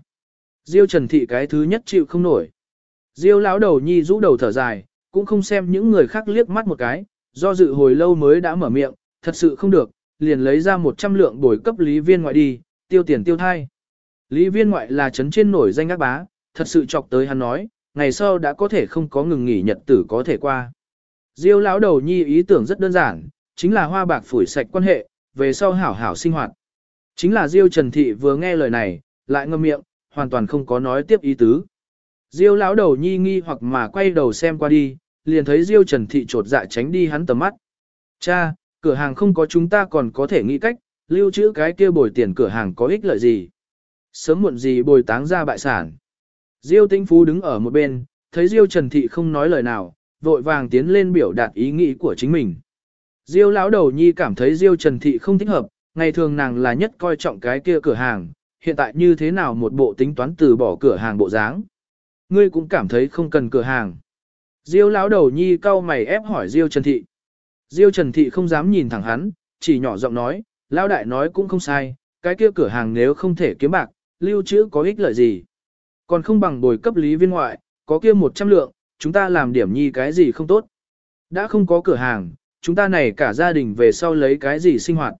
Diêu Trần Thị cái thứ nhất chịu không nổi. Diêu lão đầu nhi rũ đầu thở dài, cũng không xem những người khác liếc mắt một cái, do dự hồi lâu mới đã mở miệng, thật sự không được, liền lấy ra 100 lượng bồi cấp lý viên ngoại đi, tiêu tiền tiêu thai. Lý viên ngoại là chấn trên nổi danh ác bá, thật sự chọc tới hắn nói, ngày sau đã có thể không có ngừng nghỉ nhật tử có thể qua. Diêu lão đầu nhi ý tưởng rất đơn giản, chính là hoa bạc phủi sạch quan hệ, về sau hảo hảo sinh hoạt. Chính là Diêu Trần Thị vừa nghe lời này, lại ngâm miệng, hoàn toàn không có nói tiếp ý tứ. Diêu lão đầu nhi nghi hoặc mà quay đầu xem qua đi, liền thấy Diêu Trần Thị trột dạ tránh đi hắn tầm mắt. Cha, cửa hàng không có chúng ta còn có thể nghĩ cách, lưu trữ cái kia bồi tiền cửa hàng có ích lợi gì. Sớm muộn gì bồi táng ra bại sản. Diêu Tinh Phú đứng ở một bên, thấy Diêu Trần Thị không nói lời nào, vội vàng tiến lên biểu đạt ý nghĩ của chính mình. Diêu lão đầu nhi cảm thấy Diêu Trần Thị không thích hợp, ngày thường nàng là nhất coi trọng cái kia cửa hàng, hiện tại như thế nào một bộ tính toán từ bỏ cửa hàng bộ dáng. Ngươi cũng cảm thấy không cần cửa hàng. Diêu lão đầu nhi cau mày ép hỏi Diêu Trần Thị. Diêu Trần Thị không dám nhìn thẳng hắn, chỉ nhỏ giọng nói, lão đại nói cũng không sai, cái kia cửa hàng nếu không thể kiếm bạc, lưu trữ có ích lợi gì. Còn không bằng bồi cấp lý viên ngoại, có kia 100 lượng, chúng ta làm điểm nhi cái gì không tốt. Đã không có cửa hàng, chúng ta này cả gia đình về sau lấy cái gì sinh hoạt.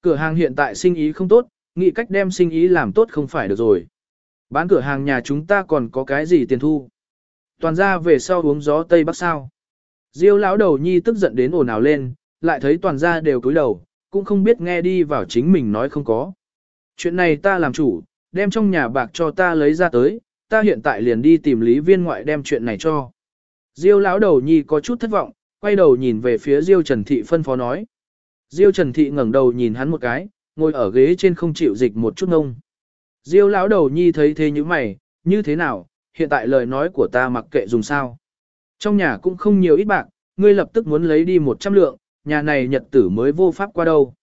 Cửa hàng hiện tại sinh ý không tốt, nghĩ cách đem sinh ý làm tốt không phải được rồi. Bán cửa hàng nhà chúng ta còn có cái gì tiền thu. Toàn ra về sau uống gió Tây Bắc sao. Diêu lão đầu nhi tức giận đến ồn ào lên, lại thấy toàn gia đều cúi đầu, cũng không biết nghe đi vào chính mình nói không có. Chuyện này ta làm chủ, đem trong nhà bạc cho ta lấy ra tới, ta hiện tại liền đi tìm lý viên ngoại đem chuyện này cho. Diêu lão đầu nhi có chút thất vọng, quay đầu nhìn về phía Diêu Trần Thị phân phó nói. Diêu Trần Thị ngẩng đầu nhìn hắn một cái, ngồi ở ghế trên không chịu dịch một chút ngông. Diêu lão đầu nhi thấy thế như mày, như thế nào, hiện tại lời nói của ta mặc kệ dùng sao. Trong nhà cũng không nhiều ít bạc, ngươi lập tức muốn lấy đi 100 lượng, nhà này nhật tử mới vô pháp qua đâu.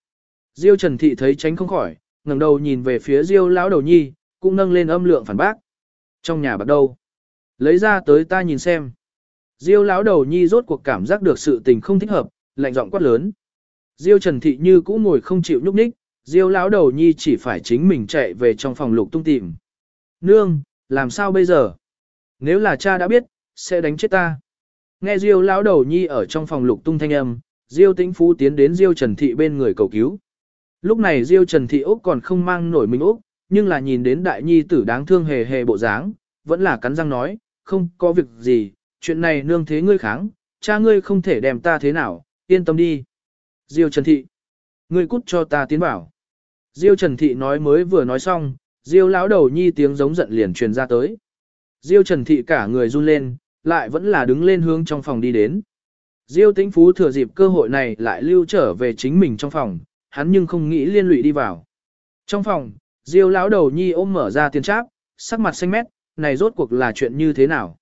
Diêu Trần Thị thấy tránh không khỏi, ngẩng đầu nhìn về phía Diêu lão đầu nhi, cũng nâng lên âm lượng phản bác. Trong nhà bạc đâu? Lấy ra tới ta nhìn xem. Diêu lão đầu nhi rốt cuộc cảm giác được sự tình không thích hợp, lạnh giọng quát lớn. Diêu Trần Thị như cũ ngồi không chịu nhúc nhích, Diêu lão đầu nhi chỉ phải chính mình chạy về trong phòng lục tung tìm. Nương, làm sao bây giờ? Nếu là cha đã biết, sẽ đánh chết ta. Nghe Diêu lão đầu nhi ở trong phòng lục tung thanh âm, Diêu Tĩnh Phú tiến đến Diêu Trần Thị bên người cầu cứu. Lúc này Diêu Trần Thị Úc còn không mang nổi mình Úc, nhưng là nhìn đến đại nhi tử đáng thương hề hề bộ dáng, vẫn là cắn răng nói, không có việc gì, chuyện này nương thế ngươi kháng, cha ngươi không thể đem ta thế nào, yên tâm đi. Diêu Trần Thị, ngươi cút cho ta tiến bảo. Diêu Trần Thị nói mới vừa nói xong, Diêu lão đầu nhi tiếng giống giận liền truyền ra tới. Diêu Trần Thị cả người run lên, lại vẫn là đứng lên hướng trong phòng đi đến. Diêu Tĩnh Phú thừa dịp cơ hội này lại lưu trở về chính mình trong phòng, hắn nhưng không nghĩ liên lụy đi vào. Trong phòng, Diêu lão đầu nhi ôm mở ra tiền tráp, sắc mặt xanh mét, này rốt cuộc là chuyện như thế nào?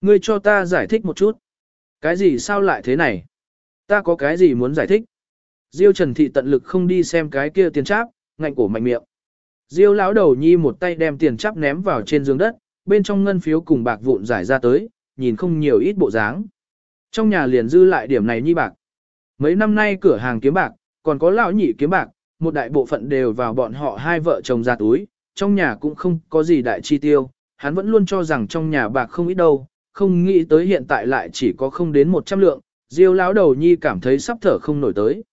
Ngươi cho ta giải thích một chút. Cái gì sao lại thế này? Ta có cái gì muốn giải thích? Diêu Trần Thị tận lực không đi xem cái kia tiền tráp, ngạnh cổ mạnh miệng. Diêu lão đầu nhi một tay đem tiền chắp ném vào trên giường đất, bên trong ngân phiếu cùng bạc vụn giải ra tới, nhìn không nhiều ít bộ dáng. Trong nhà liền dư lại điểm này nhi bạc. Mấy năm nay cửa hàng kiếm bạc, còn có lão nhị kiếm bạc, một đại bộ phận đều vào bọn họ hai vợ chồng ra túi, trong nhà cũng không có gì đại chi tiêu, hắn vẫn luôn cho rằng trong nhà bạc không ít đâu, không nghĩ tới hiện tại lại chỉ có không đến 100 lượng, Diêu lão đầu nhi cảm thấy sắp thở không nổi tới.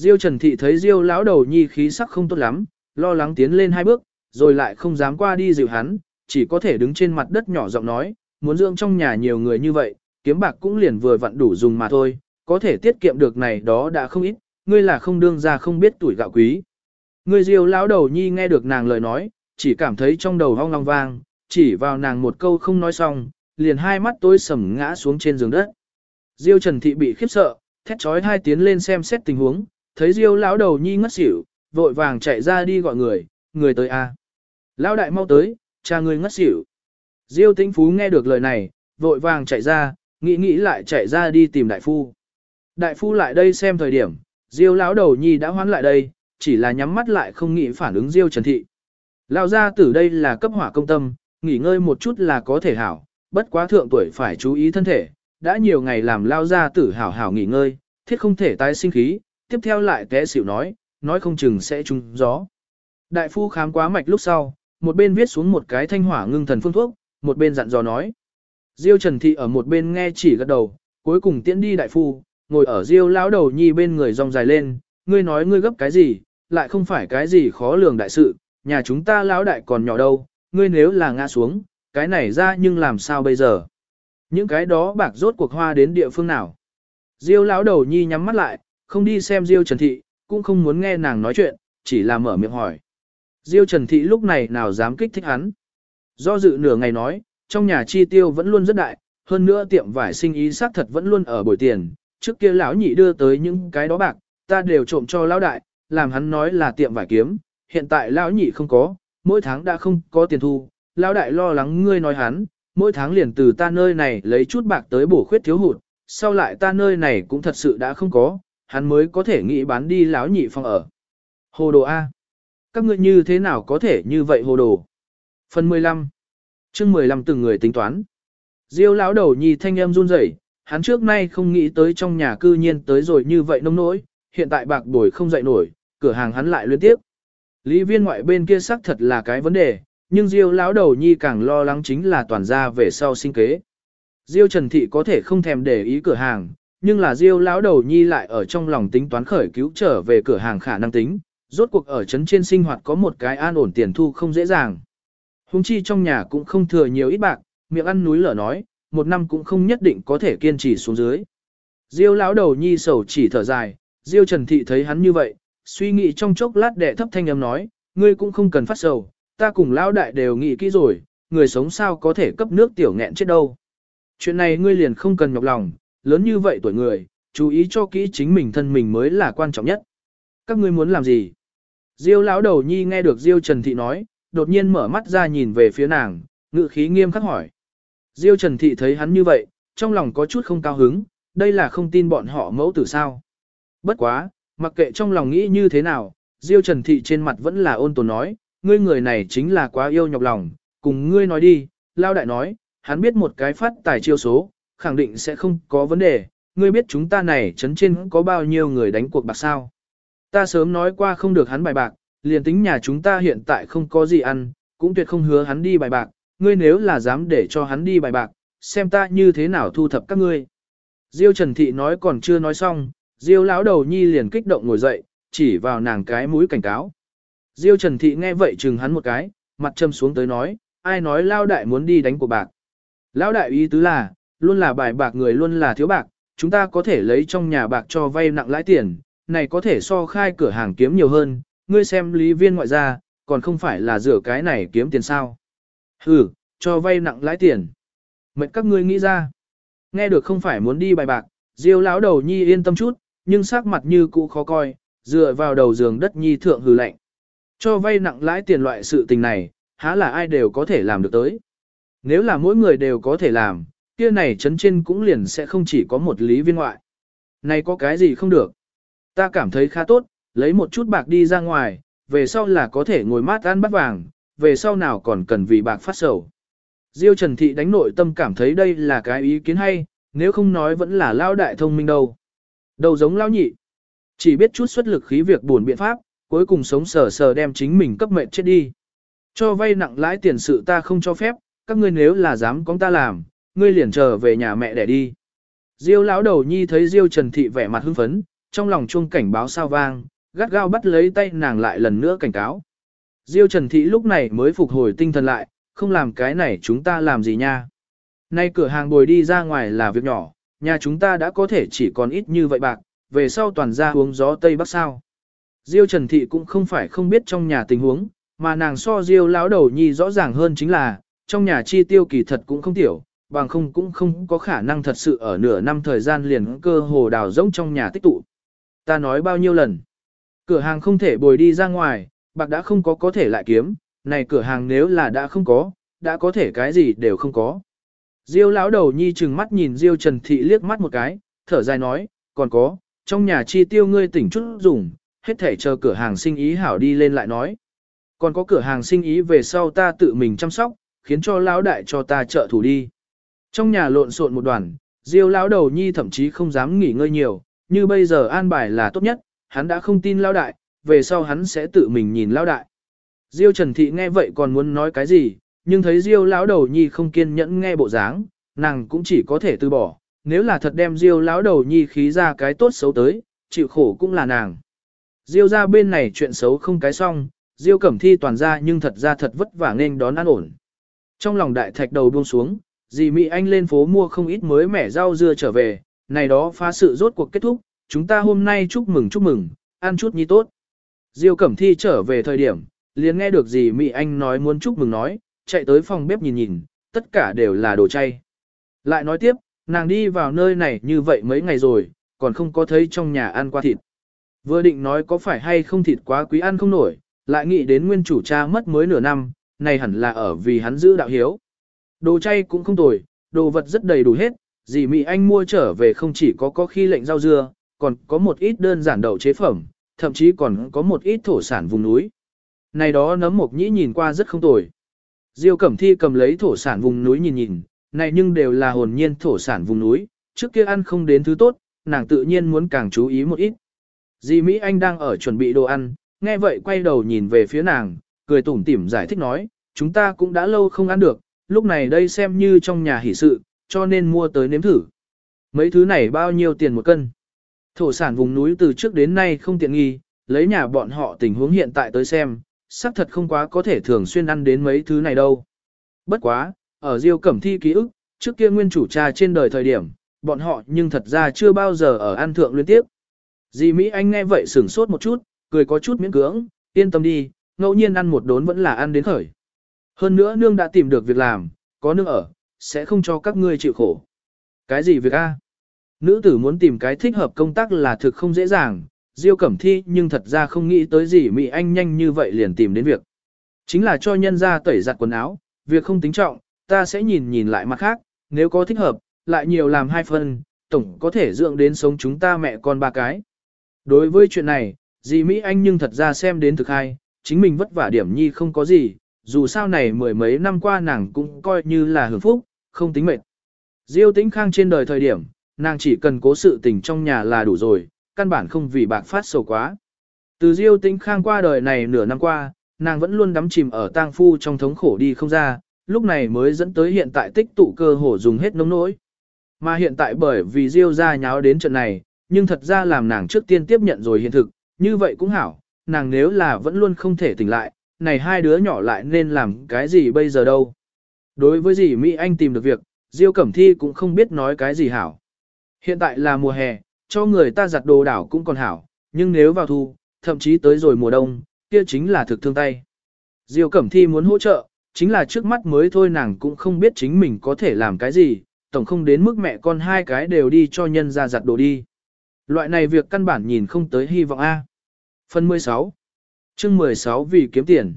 Diêu Trần Thị thấy Diêu lão đầu nhi khí sắc không tốt lắm, lo lắng tiến lên hai bước, rồi lại không dám qua đi dịu hắn, chỉ có thể đứng trên mặt đất nhỏ giọng nói, muốn dưỡng trong nhà nhiều người như vậy, kiếm bạc cũng liền vừa vặn đủ dùng mà thôi, có thể tiết kiệm được này đó đã không ít, ngươi là không đương ra không biết tuổi gạo quý. Ngươi Diêu lão đầu nhi nghe được nàng lời nói, chỉ cảm thấy trong đầu hong long vang, chỉ vào nàng một câu không nói xong, liền hai mắt tối sầm ngã xuống trên giường đất. Diêu Trần Thị bị khiếp sợ, thét chói hai tiến lên xem xét tình huống, thấy Diêu lão đầu nhi ngất xỉu, vội vàng chạy ra đi gọi người, người tới a. Lão đại mau tới, cha người ngất xỉu. Diêu Tĩnh Phú nghe được lời này, vội vàng chạy ra, nghĩ nghĩ lại chạy ra đi tìm đại phu. Đại phu lại đây xem thời điểm, Diêu lão đầu nhi đã hoán lại đây, chỉ là nhắm mắt lại không nghĩ phản ứng Diêu Trần Thị. Lão gia tử đây là cấp hỏa công tâm, nghỉ ngơi một chút là có thể hảo, bất quá thượng tuổi phải chú ý thân thể, đã nhiều ngày làm lao gia tử hảo hảo nghỉ ngơi, thiết không thể tái sinh khí, tiếp theo lại té xỉu nói, nói không chừng sẽ trúng gió. Đại phu khám quá mạch lúc sau, một bên viết xuống một cái thanh hỏa ngưng thần phương thuốc, một bên dặn dò nói. Diêu Trần Thị ở một bên nghe chỉ gật đầu, cuối cùng tiễn đi đại phu, ngồi ở Diêu lão đầu nhi bên người rong dài lên, ngươi nói ngươi gấp cái gì, lại không phải cái gì khó lường đại sự, nhà chúng ta lão đại còn nhỏ đâu, ngươi nếu là ngã xuống, cái này ra nhưng làm sao bây giờ? Những cái đó bạc rốt cuộc hoa đến địa phương nào? Diêu lão đầu nhi nhắm mắt lại, không đi xem Diêu Trần Thị, cũng không muốn nghe nàng nói chuyện, chỉ là mở miệng hỏi. Diêu Trần Thị lúc này nào dám kích thích hắn. Do dự nửa ngày nói, trong nhà chi tiêu vẫn luôn rất đại, hơn nữa tiệm vải sinh ý xác thật vẫn luôn ở bồi tiền, trước kia lão nhị đưa tới những cái đó bạc, ta đều trộm cho lão đại, làm hắn nói là tiệm vải kiếm, hiện tại lão nhị không có, mỗi tháng đã không có tiền thu, lão đại lo lắng ngươi nói hắn, mỗi tháng liền từ ta nơi này lấy chút bạc tới bổ khuyết thiếu hụt, sau lại ta nơi này cũng thật sự đã không có, hắn mới có thể nghĩ bán đi lão nhị phòng ở. Hồ đồ A. Các ngươi như thế nào có thể như vậy hồ đồ? Phần 15. chương 15 từng người tính toán. Diêu lão đầu nhi thanh em run rẩy, hắn trước nay không nghĩ tới trong nhà cư nhiên tới rồi như vậy nông nỗi, hiện tại bạc bồi không dậy nổi, cửa hàng hắn lại liên tiếp. Lý viên ngoại bên kia xác thật là cái vấn đề, nhưng Diêu lão đầu nhi càng lo lắng chính là toàn gia về sau sinh kế. Diêu Trần Thị có thể không thèm để ý cửa hàng, nhưng là Diêu lão đầu nhi lại ở trong lòng tính toán khởi cứu trở về cửa hàng khả năng tính, rốt cuộc ở trấn trên sinh hoạt có một cái an ổn tiền thu không dễ dàng. Hùng chi trong nhà cũng không thừa nhiều ít bạc, miệng ăn núi lở nói, một năm cũng không nhất định có thể kiên trì xuống dưới. Diêu lão đầu nhi sầu chỉ thở dài, Diêu Trần Thị thấy hắn như vậy, suy nghĩ trong chốc lát đệ thấp thanh âm nói, ngươi cũng không cần phát sầu, ta cùng lão đại đều nghĩ kỹ rồi, người sống sao có thể cấp nước tiểu nghẹn chết đâu. Chuyện này ngươi liền không cần nhọc lòng, lớn như vậy tuổi người, chú ý cho kỹ chính mình thân mình mới là quan trọng nhất. Các ngươi muốn làm gì? Diêu lão đầu nhi nghe được Diêu Trần Thị nói, đột nhiên mở mắt ra nhìn về phía nàng, ngự khí nghiêm khắc hỏi. Diêu Trần Thị thấy hắn như vậy, trong lòng có chút không cao hứng, đây là không tin bọn họ mẫu tử sao. Bất quá, mặc kệ trong lòng nghĩ như thế nào, Diêu Trần Thị trên mặt vẫn là ôn tồn nói, ngươi người này chính là quá yêu nhọc lòng, cùng ngươi nói đi, Lao Đại nói, hắn biết một cái phát tài chiêu số, khẳng định sẽ không có vấn đề, ngươi biết chúng ta này chấn trên có bao nhiêu người đánh cuộc bạc sao. Ta sớm nói qua không được hắn bài bạc, liền tính nhà chúng ta hiện tại không có gì ăn, cũng tuyệt không hứa hắn đi bài bạc, ngươi nếu là dám để cho hắn đi bài bạc, xem ta như thế nào thu thập các ngươi. Diêu Trần Thị nói còn chưa nói xong, Diêu lão đầu nhi liền kích động ngồi dậy, chỉ vào nàng cái mũi cảnh cáo. Diêu Trần Thị nghe vậy chừng hắn một cái, mặt châm xuống tới nói, ai nói lao đại muốn đi đánh cuộc bạc. Lão đại ý tứ là, luôn là bài bạc người luôn là thiếu bạc, chúng ta có thể lấy trong nhà bạc cho vay nặng lãi tiền, này có thể so khai cửa hàng kiếm nhiều hơn, ngươi xem lý viên ngoại gia, còn không phải là rửa cái này kiếm tiền sao. Ừ, cho vay nặng lãi tiền. Mệnh các ngươi nghĩ ra. Nghe được không phải muốn đi bài bạc, Diêu lão đầu nhi yên tâm chút, nhưng sắc mặt như cũ khó coi, dựa vào đầu giường đất nhi thượng hừ lạnh. Cho vay nặng lãi tiền loại sự tình này, há là ai đều có thể làm được tới. Nếu là mỗi người đều có thể làm, kia này chấn trên cũng liền sẽ không chỉ có một lý viên ngoại. Này có cái gì không được? Ta cảm thấy khá tốt, lấy một chút bạc đi ra ngoài, về sau là có thể ngồi mát ăn bắt vàng, về sau nào còn cần vì bạc phát sầu. Diêu Trần Thị đánh nội tâm cảm thấy đây là cái ý kiến hay, nếu không nói vẫn là lao đại thông minh đâu. Đầu giống lao nhị. Chỉ biết chút xuất lực khí việc buồn biện pháp, cuối cùng sống sờ sờ đem chính mình cấp mệnh chết đi. Cho vay nặng lãi tiền sự ta không cho phép, các ngươi nếu là dám có ta làm, ngươi liền trở về nhà mẹ để đi. Diêu lão đầu nhi thấy Diêu Trần Thị vẻ mặt hưng phấn, trong lòng chuông cảnh báo sao vang, gắt gao bắt lấy tay nàng lại lần nữa cảnh cáo. Diêu Trần Thị lúc này mới phục hồi tinh thần lại, không làm cái này chúng ta làm gì nha. Nay cửa hàng bồi đi ra ngoài là việc nhỏ, nhà chúng ta đã có thể chỉ còn ít như vậy bạc, về sau toàn ra uống gió Tây Bắc sao. Diêu Trần Thị cũng không phải không biết trong nhà tình huống, mà nàng so Diêu lão đầu nhi rõ ràng hơn chính là, trong nhà chi tiêu kỳ thật cũng không tiểu, bằng không cũng không có khả năng thật sự ở nửa năm thời gian liền cơ hồ đào rỗng trong nhà tích tụ. Ta nói bao nhiêu lần, cửa hàng không thể bồi đi ra ngoài, bạc đã không có có thể lại kiếm, này cửa hàng nếu là đã không có, đã có thể cái gì đều không có. Diêu lão đầu nhi chừng mắt nhìn Diêu Trần Thị liếc mắt một cái, thở dài nói, còn có, trong nhà chi tiêu ngươi tỉnh chút dùng, hết thể chờ cửa hàng sinh ý hảo đi lên lại nói. Còn có cửa hàng sinh ý về sau ta tự mình chăm sóc, khiến cho lão đại cho ta trợ thủ đi. Trong nhà lộn xộn một đoàn, Diêu lão đầu nhi thậm chí không dám nghỉ ngơi nhiều, như bây giờ an bài là tốt nhất, hắn đã không tin lão đại, về sau hắn sẽ tự mình nhìn lão đại. Diêu Trần Thị nghe vậy còn muốn nói cái gì, nhưng thấy Diêu lão đầu nhi không kiên nhẫn nghe bộ dáng, nàng cũng chỉ có thể từ bỏ, nếu là thật đem Diêu lão đầu nhi khí ra cái tốt xấu tới, chịu khổ cũng là nàng. Diêu ra bên này chuyện xấu không cái xong, Diêu Cẩm Thi toàn ra nhưng thật ra thật vất vả nên đón an ổn. Trong lòng đại thạch đầu buông xuống, dì Mỹ Anh lên phố mua không ít mới mẻ rau dưa trở về, này đó phá sự rốt cuộc kết thúc, chúng ta hôm nay chúc mừng chúc mừng, ăn chút nhi tốt. Diêu Cẩm Thi trở về thời điểm, liền nghe được dì Mỹ Anh nói muốn chúc mừng nói, chạy tới phòng bếp nhìn nhìn, tất cả đều là đồ chay. Lại nói tiếp, nàng đi vào nơi này như vậy mấy ngày rồi, còn không có thấy trong nhà ăn qua thịt. Vừa định nói có phải hay không thịt quá quý ăn không nổi, lại nghĩ đến nguyên chủ cha mất mới nửa năm, này hẳn là ở vì hắn giữ đạo hiếu. Đồ chay cũng không tồi, đồ vật rất đầy đủ hết, dì Mỹ Anh mua trở về không chỉ có có khi lệnh rau dưa, còn có một ít đơn giản đậu chế phẩm, thậm chí còn có một ít thổ sản vùng núi. Này đó nấm mộc nhĩ nhìn qua rất không tồi. Diêu Cẩm Thi cầm lấy thổ sản vùng núi nhìn nhìn, này nhưng đều là hồn nhiên thổ sản vùng núi, trước kia ăn không đến thứ tốt, nàng tự nhiên muốn càng chú ý một ít. Dì Mỹ Anh đang ở chuẩn bị đồ ăn, nghe vậy quay đầu nhìn về phía nàng, cười tủm tỉm giải thích nói, chúng ta cũng đã lâu không ăn được, lúc này đây xem như trong nhà hỷ sự, cho nên mua tới nếm thử. Mấy thứ này bao nhiêu tiền một cân? Thổ sản vùng núi từ trước đến nay không tiện nghi, lấy nhà bọn họ tình huống hiện tại tới xem, xác thật không quá có thể thường xuyên ăn đến mấy thứ này đâu. Bất quá, ở Diêu Cẩm Thi ký ức, trước kia nguyên chủ cha trên đời thời điểm, bọn họ nhưng thật ra chưa bao giờ ở ăn thượng liên tiếp. Dì Mỹ Anh nghe vậy sửng sốt một chút, cười có chút miễn cưỡng, yên tâm đi, ngẫu nhiên ăn một đốn vẫn là ăn đến khởi. Hơn nữa nương đã tìm được việc làm, có nương ở, sẽ không cho các ngươi chịu khổ. Cái gì việc a? Nữ tử muốn tìm cái thích hợp công tác là thực không dễ dàng, Diêu Cẩm Thi nhưng thật ra không nghĩ tới gì Mỹ Anh nhanh như vậy liền tìm đến việc. Chính là cho nhân ra tẩy giặt quần áo, việc không tính trọng, ta sẽ nhìn nhìn lại mặt khác, nếu có thích hợp, lại nhiều làm hai phần, tổng có thể dưỡng đến sống chúng ta mẹ con ba cái. Đối với chuyện này, dì Mỹ Anh nhưng thật ra xem đến thực hay, chính mình vất vả điểm nhi không có gì, dù sao này mười mấy năm qua nàng cũng coi như là hưởng phúc, không tính mệt. Diêu tĩnh khang trên đời thời điểm, nàng chỉ cần cố sự tình trong nhà là đủ rồi, căn bản không vì bạc phát sầu quá. Từ Diêu tĩnh khang qua đời này nửa năm qua, nàng vẫn luôn đắm chìm ở tang phu trong thống khổ đi không ra, lúc này mới dẫn tới hiện tại tích tụ cơ hồ dùng hết nông nỗi. Mà hiện tại bởi vì Diêu ra nháo đến trận này, nhưng thật ra làm nàng trước tiên tiếp nhận rồi hiện thực, như vậy cũng hảo, nàng nếu là vẫn luôn không thể tỉnh lại, này hai đứa nhỏ lại nên làm cái gì bây giờ đâu. Đối với gì Mỹ Anh tìm được việc, Diêu Cẩm Thi cũng không biết nói cái gì hảo. Hiện tại là mùa hè, cho người ta giặt đồ đảo cũng còn hảo, nhưng nếu vào thu, thậm chí tới rồi mùa đông, kia chính là thực thương tay. Diêu Cẩm Thi muốn hỗ trợ, chính là trước mắt mới thôi nàng cũng không biết chính mình có thể làm cái gì, tổng không đến mức mẹ con hai cái đều đi cho nhân ra giặt đồ đi. Loại này việc căn bản nhìn không tới hy vọng A. Phần 16 chương 16 vì kiếm tiền.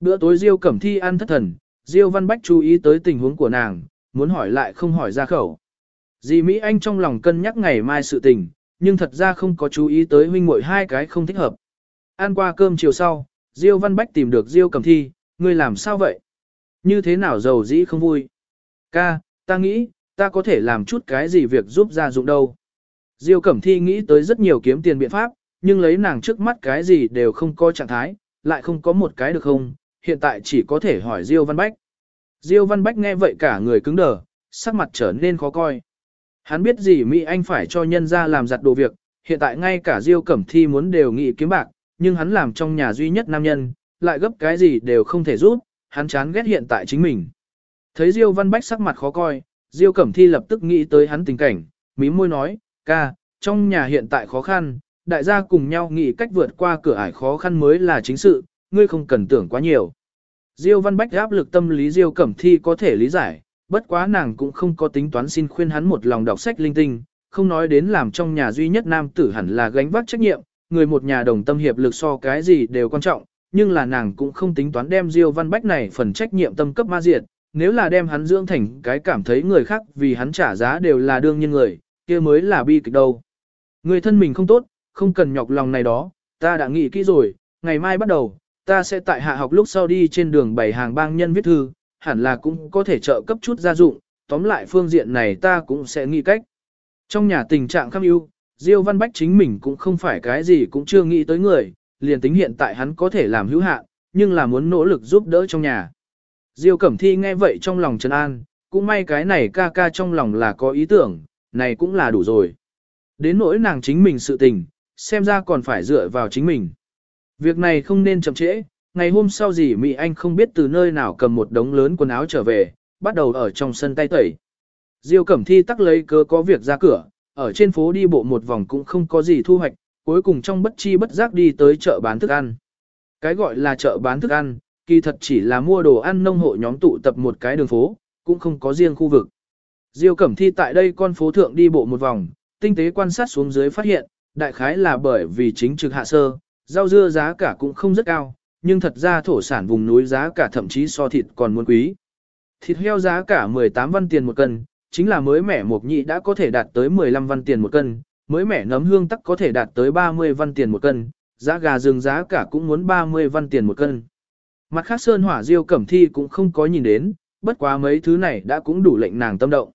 Bữa tối Diêu Cẩm Thi ăn thất thần, Diêu Văn Bách chú ý tới tình huống của nàng, muốn hỏi lại không hỏi ra khẩu. Dì Mỹ Anh trong lòng cân nhắc ngày mai sự tình, nhưng thật ra không có chú ý tới huynh muội hai cái không thích hợp. Ăn qua cơm chiều sau, Diêu Văn Bách tìm được Diêu Cẩm Thi, ngươi làm sao vậy? Như thế nào giàu dĩ không vui? Ca, ta nghĩ, ta có thể làm chút cái gì việc giúp gia dụng đâu. Diêu Cẩm Thi nghĩ tới rất nhiều kiếm tiền biện pháp, nhưng lấy nàng trước mắt cái gì đều không có trạng thái, lại không có một cái được không, hiện tại chỉ có thể hỏi Diêu Văn Bách. Diêu Văn Bách nghe vậy cả người cứng đờ, sắc mặt trở nên khó coi. Hắn biết gì Mỹ Anh phải cho nhân ra làm giặt đồ việc, hiện tại ngay cả Diêu Cẩm Thi muốn đều nghị kiếm bạc, nhưng hắn làm trong nhà duy nhất nam nhân, lại gấp cái gì đều không thể giúp, hắn chán ghét hiện tại chính mình. Thấy Diêu Văn Bách sắc mặt khó coi, Diêu Cẩm Thi lập tức nghĩ tới hắn tình cảnh, mím môi nói, ca, trong nhà hiện tại khó khăn, đại gia cùng nhau nghĩ cách vượt qua cửa ải khó khăn mới là chính sự, ngươi không cần tưởng quá nhiều. Diêu Văn Bách áp lực tâm lý Diêu Cẩm Thi có thể lý giải, bất quá nàng cũng không có tính toán xin khuyên hắn một lòng đọc sách linh tinh, không nói đến làm trong nhà duy nhất nam tử hẳn là gánh vác trách nhiệm, người một nhà đồng tâm hiệp lực so cái gì đều quan trọng, nhưng là nàng cũng không tính toán đem Diêu Văn Bách này phần trách nhiệm tâm cấp ma diệt, nếu là đem hắn dưỡng thành cái cảm thấy người khác vì hắn trả giá đều là đương nhiên người, kia mới là bi kịch đâu. Người thân mình không tốt, không cần nhọc lòng này đó, ta đã nghĩ kỹ rồi, ngày mai bắt đầu, ta sẽ tại hạ học lúc sau đi trên đường bày hàng bang nhân viết thư, hẳn là cũng có thể trợ cấp chút gia dụng, tóm lại phương diện này ta cũng sẽ nghĩ cách. Trong nhà tình trạng khắc ưu, Diêu Văn Bách chính mình cũng không phải cái gì cũng chưa nghĩ tới người, liền tính hiện tại hắn có thể làm hữu hạn, nhưng là muốn nỗ lực giúp đỡ trong nhà. Diêu Cẩm Thi nghe vậy trong lòng trấn an, cũng may cái này ca ca trong lòng là có ý tưởng, này cũng là đủ rồi. Đến nỗi nàng chính mình sự tình, xem ra còn phải dựa vào chính mình. Việc này không nên chậm trễ, ngày hôm sau gì Mỹ Anh không biết từ nơi nào cầm một đống lớn quần áo trở về, bắt đầu ở trong sân tay tẩy. Diêu Cẩm Thi tắc lấy cớ có việc ra cửa, ở trên phố đi bộ một vòng cũng không có gì thu hoạch, cuối cùng trong bất chi bất giác đi tới chợ bán thức ăn. Cái gọi là chợ bán thức ăn, kỳ thật chỉ là mua đồ ăn nông hộ nhóm tụ tập một cái đường phố, cũng không có riêng khu vực. Diêu Cẩm Thi tại đây con phố thượng đi bộ một vòng, tinh tế quan sát xuống dưới phát hiện, đại khái là bởi vì chính trực hạ sơ, rau dưa giá cả cũng không rất cao, nhưng thật ra thổ sản vùng núi giá cả thậm chí so thịt còn muốn quý. Thịt heo giá cả 18 văn tiền một cân, chính là mới mẻ mộc nhị đã có thể đạt tới 15 văn tiền một cân, mới mẻ nấm hương tắc có thể đạt tới 30 văn tiền một cân, giá gà rừng giá cả cũng muốn 30 văn tiền một cân. Mặt khác sơn hỏa diêu cẩm thi cũng không có nhìn đến, bất quá mấy thứ này đã cũng đủ lệnh nàng tâm động.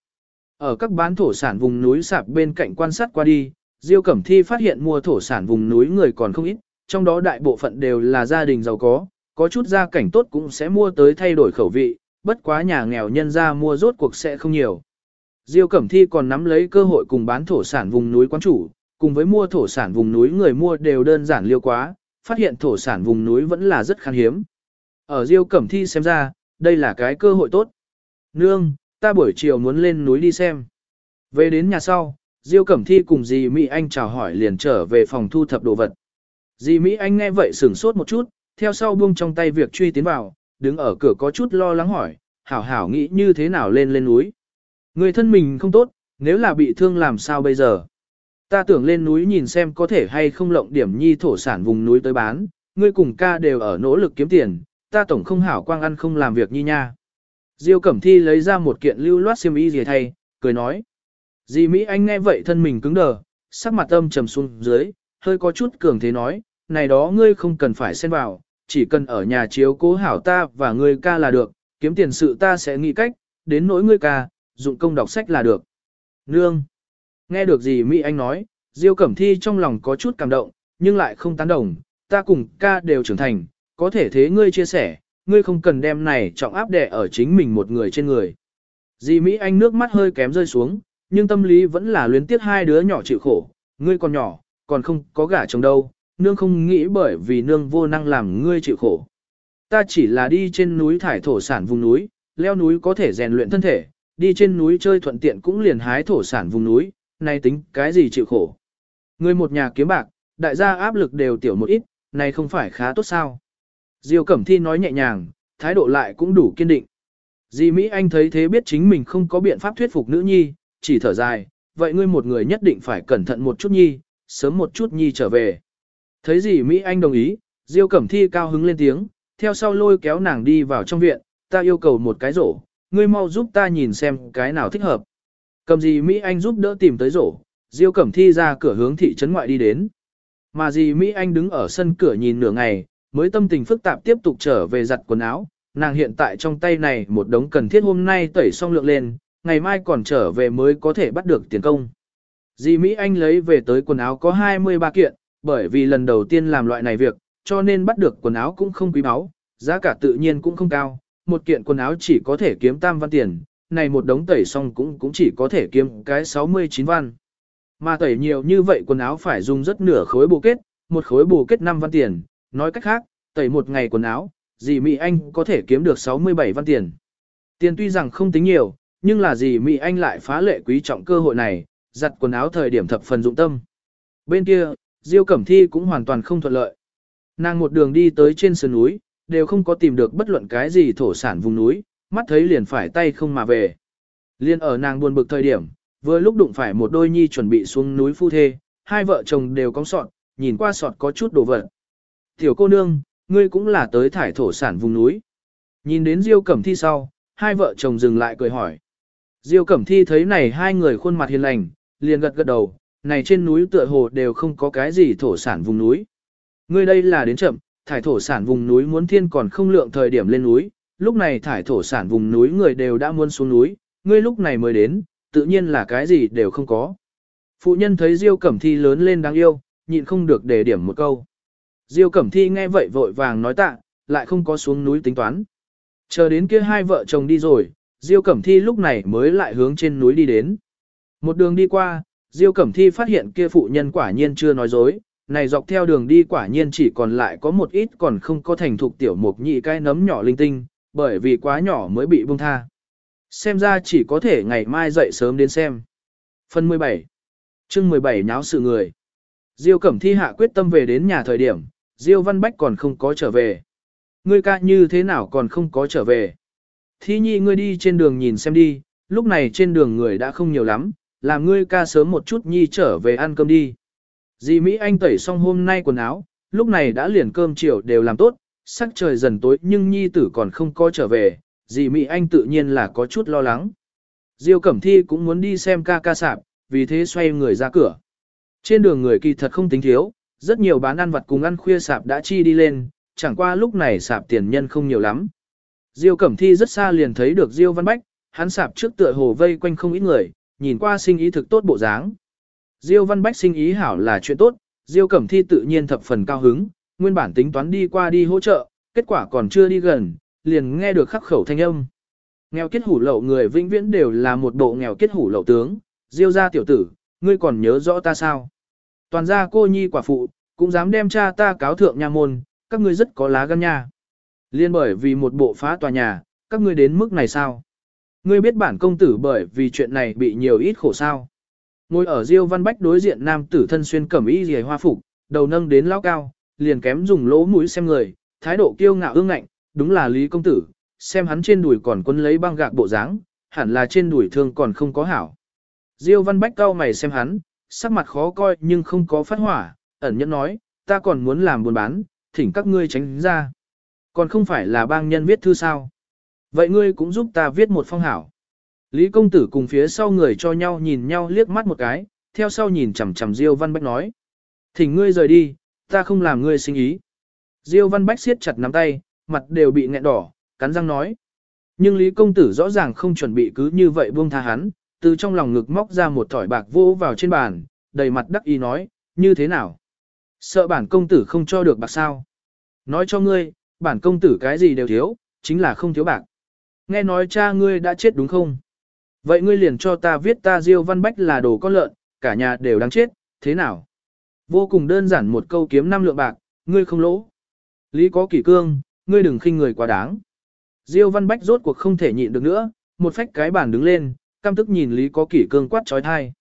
Ở các bán thổ sản vùng núi sạp bên cạnh quan sát qua đi, Diêu Cẩm Thi phát hiện mua thổ sản vùng núi người còn không ít, trong đó đại bộ phận đều là gia đình giàu có, có chút gia cảnh tốt cũng sẽ mua tới thay đổi khẩu vị, bất quá nhà nghèo nhân ra mua rốt cuộc sẽ không nhiều. Diêu Cẩm Thi còn nắm lấy cơ hội cùng bán thổ sản vùng núi quán chủ, cùng với mua thổ sản vùng núi người mua đều đơn giản liêu quá, phát hiện thổ sản vùng núi vẫn là rất khan hiếm. Ở Diêu Cẩm Thi xem ra, đây là cái cơ hội tốt. Nương, ta buổi chiều muốn lên núi đi xem. Về đến nhà sau, Diêu Cẩm Thi cùng dì Mỹ Anh chào hỏi liền trở về phòng thu thập đồ vật. Dì Mỹ Anh nghe vậy sửng sốt một chút, theo sau buông trong tay việc truy tiến vào, đứng ở cửa có chút lo lắng hỏi, hảo hảo nghĩ như thế nào lên lên núi. Người thân mình không tốt, nếu là bị thương làm sao bây giờ? Ta tưởng lên núi nhìn xem có thể hay không lộng điểm nhi thổ sản vùng núi tới bán, ngươi cùng ca đều ở nỗ lực kiếm tiền, ta tổng không hảo quang ăn không làm việc nhi nha. Diêu Cẩm Thi lấy ra một kiện lưu loát xiêm y gì thay, cười nói. Dì Mỹ Anh nghe vậy thân mình cứng đờ, sắc mặt âm trầm xuống dưới, hơi có chút cường thế nói, này đó ngươi không cần phải xen vào, chỉ cần ở nhà chiếu cố hảo ta và ngươi ca là được, kiếm tiền sự ta sẽ nghĩ cách, đến nỗi ngươi ca, dụng công đọc sách là được. Nương! Nghe được gì Mỹ Anh nói, Diêu Cẩm Thi trong lòng có chút cảm động, nhưng lại không tán đồng, ta cùng ca đều trưởng thành, có thể thế ngươi chia sẻ, ngươi không cần đem này trọng áp đè ở chính mình một người trên người. Dì Mỹ Anh nước mắt hơi kém rơi xuống, nhưng tâm lý vẫn là luyến tiếc hai đứa nhỏ chịu khổ, ngươi còn nhỏ, còn không có gả chồng đâu, nương không nghĩ bởi vì nương vô năng làm ngươi chịu khổ. Ta chỉ là đi trên núi thải thổ sản vùng núi, leo núi có thể rèn luyện thân thể, đi trên núi chơi thuận tiện cũng liền hái thổ sản vùng núi, này tính cái gì chịu khổ. Ngươi một nhà kiếm bạc, đại gia áp lực đều tiểu một ít, này không phải khá tốt sao. Diêu Cẩm Thi nói nhẹ nhàng, thái độ lại cũng đủ kiên định. Di Mỹ Anh thấy thế biết chính mình không có biện pháp thuyết phục nữ nhi, chỉ thở dài, vậy ngươi một người nhất định phải cẩn thận một chút nhi, sớm một chút nhi trở về. Thấy gì Mỹ Anh đồng ý, Diêu Cẩm Thi cao hứng lên tiếng, theo sau lôi kéo nàng đi vào trong viện, ta yêu cầu một cái rổ, ngươi mau giúp ta nhìn xem cái nào thích hợp. Cầm gì Mỹ Anh giúp đỡ tìm tới rổ, Diêu Cẩm Thi ra cửa hướng thị trấn ngoại đi đến. Mà gì Mỹ Anh đứng ở sân cửa nhìn nửa ngày, mới tâm tình phức tạp tiếp tục trở về giặt quần áo, nàng hiện tại trong tay này một đống cần thiết hôm nay tẩy xong lượng lên, ngày mai còn trở về mới có thể bắt được tiền công. Dì Mỹ Anh lấy về tới quần áo có 23 kiện, bởi vì lần đầu tiên làm loại này việc, cho nên bắt được quần áo cũng không quý báu, giá cả tự nhiên cũng không cao, một kiện quần áo chỉ có thể kiếm tam văn tiền, này một đống tẩy xong cũng cũng chỉ có thể kiếm cái 69 văn. Mà tẩy nhiều như vậy quần áo phải dùng rất nửa khối bồ kết, một khối bồ kết 5 văn tiền, nói cách khác, tẩy một ngày quần áo, dì Mỹ Anh có thể kiếm được 67 văn tiền. Tiền tuy rằng không tính nhiều, nhưng là gì Mỹ Anh lại phá lệ quý trọng cơ hội này, giặt quần áo thời điểm thập phần dụng tâm. Bên kia, Diêu Cẩm Thi cũng hoàn toàn không thuận lợi. Nàng một đường đi tới trên sườn núi, đều không có tìm được bất luận cái gì thổ sản vùng núi, mắt thấy liền phải tay không mà về. Liên ở nàng buồn bực thời điểm, vừa lúc đụng phải một đôi nhi chuẩn bị xuống núi phu thê, hai vợ chồng đều cong sọt, nhìn qua sọt có chút đồ vật. Tiểu cô nương, ngươi cũng là tới thải thổ sản vùng núi. Nhìn đến Diêu Cẩm Thi sau, hai vợ chồng dừng lại cười hỏi. Diêu Cẩm Thi thấy này hai người khuôn mặt hiền lành, liền gật gật đầu, này trên núi tựa hồ đều không có cái gì thổ sản vùng núi. Ngươi đây là đến chậm, thải thổ sản vùng núi muốn thiên còn không lượng thời điểm lên núi, lúc này thải thổ sản vùng núi người đều đã muốn xuống núi, ngươi lúc này mới đến, tự nhiên là cái gì đều không có. Phụ nhân thấy Diêu Cẩm Thi lớn lên đáng yêu, nhịn không được để điểm một câu. Diêu Cẩm Thi nghe vậy vội vàng nói tạ, lại không có xuống núi tính toán. Chờ đến kia hai vợ chồng đi rồi, Diêu Cẩm Thi lúc này mới lại hướng trên núi đi đến. Một đường đi qua, Diêu Cẩm Thi phát hiện kia phụ nhân quả nhiên chưa nói dối, này dọc theo đường đi quả nhiên chỉ còn lại có một ít còn không có thành thục tiểu mục nhị cái nấm nhỏ linh tinh, bởi vì quá nhỏ mới bị buông tha. Xem ra chỉ có thể ngày mai dậy sớm đến xem. Phần 17 chương 17 nháo sự người. Diêu Cẩm Thi hạ quyết tâm về đến nhà thời điểm, Diêu Văn Bách còn không có trở về. Ngươi ca như thế nào còn không có trở về. Thi nhi ngươi đi trên đường nhìn xem đi, lúc này trên đường người đã không nhiều lắm, làm ngươi ca sớm một chút nhi trở về ăn cơm đi. Dì Mỹ Anh tẩy xong hôm nay quần áo, lúc này đã liền cơm chiều đều làm tốt, sắc trời dần tối nhưng nhi tử còn không có trở về, dì Mỹ Anh tự nhiên là có chút lo lắng. Diêu Cẩm Thi cũng muốn đi xem ca ca sạp, vì thế xoay người ra cửa. Trên đường người kỳ thật không tính thiếu, rất nhiều bán ăn vặt cùng ăn khuya sạp đã chi đi lên, chẳng qua lúc này sạp tiền nhân không nhiều lắm. Diêu Cẩm Thi rất xa liền thấy được Diêu Văn Bách, hắn sạp trước tựa hồ vây quanh không ít người, nhìn qua sinh ý thực tốt bộ dáng. Diêu Văn Bách sinh ý hảo là chuyện tốt, Diêu Cẩm Thi tự nhiên thập phần cao hứng, nguyên bản tính toán đi qua đi hỗ trợ, kết quả còn chưa đi gần, liền nghe được khắc khẩu thanh âm. Nghèo kết hủ lậu người vĩnh viễn đều là một bộ nghèo kết hủ lậu tướng, Diêu gia tiểu tử, ngươi còn nhớ rõ ta sao? Toàn gia cô nhi quả phụ, cũng dám đem cha ta cáo thượng nha môn, các ngươi rất có lá gan nha. Liên bởi vì một bộ phá tòa nhà, các ngươi đến mức này sao? Ngươi biết bản công tử bởi vì chuyện này bị nhiều ít khổ sao. Ngồi ở Diêu Văn Bách đối diện nam tử thân xuyên cẩm y rìa hoa phục, đầu nâng đến lao cao, liền kém dùng lỗ mũi xem người, thái độ kiêu ngạo ương ngạnh, đúng là Lý công tử, xem hắn trên đùi còn quấn lấy băng gạc bộ dáng, hẳn là trên đùi thương còn không có hảo. Diêu Văn Bách cao mày xem hắn, sắc mặt khó coi nhưng không có phát hỏa, ẩn nhẫn nói, ta còn muốn làm buôn bán, thỉnh các ngươi tránh ra. Còn không phải là bang nhân viết thư sao? Vậy ngươi cũng giúp ta viết một phong hảo. Lý công tử cùng phía sau người cho nhau nhìn nhau liếc mắt một cái, theo sau nhìn chằm chằm Diêu Văn Bách nói. Thỉnh ngươi rời đi, ta không làm ngươi sinh ý. Diêu Văn Bách siết chặt nắm tay, mặt đều bị nghẹn đỏ, cắn răng nói. Nhưng Lý công tử rõ ràng không chuẩn bị cứ như vậy buông tha hắn, từ trong lòng ngực móc ra một thỏi bạc vô vào trên bàn, đầy mặt đắc ý nói, như thế nào? Sợ bản công tử không cho được bạc sao? Nói cho ngươi, bản công tử cái gì đều thiếu, chính là không thiếu bạc. Nghe nói cha ngươi đã chết đúng không? Vậy ngươi liền cho ta viết ta Diêu Văn Bách là đồ con lợn, cả nhà đều đáng chết, thế nào? Vô cùng đơn giản một câu kiếm năm lượng bạc, ngươi không lỗ. Lý có kỷ cương, ngươi đừng khinh người quá đáng. Diêu Văn Bách rốt cuộc không thể nhịn được nữa, một phách cái bàn đứng lên, căm tức nhìn Lý có kỷ cương quát trói thai.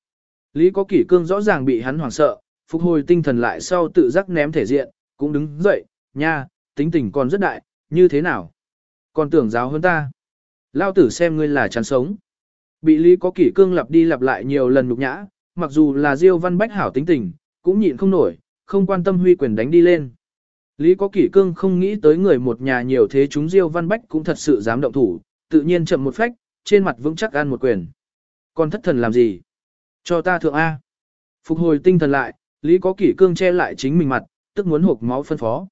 Lý có kỷ cương rõ ràng bị hắn hoảng sợ, phục hồi tinh thần lại sau tự giác ném thể diện, cũng đứng dậy, nha, tính tình còn rất đại, như thế nào? Còn tưởng giáo hơn ta. Lao tử xem ngươi là chán sống. Bị Lý có kỷ cương lặp đi lặp lại nhiều lần nhục nhã, mặc dù là Diêu Văn Bách hảo tính tình, cũng nhịn không nổi, không quan tâm huy quyền đánh đi lên. Lý có kỷ cương không nghĩ tới người một nhà nhiều thế chúng Diêu Văn Bách cũng thật sự dám động thủ, tự nhiên chậm một phách, trên mặt vững chắc ăn một quyền. Còn thất thần làm gì? Cho ta thượng A. Phục hồi tinh thần lại, Lý có kỷ cương che lại chính mình mặt, tức muốn hộp máu phân phó.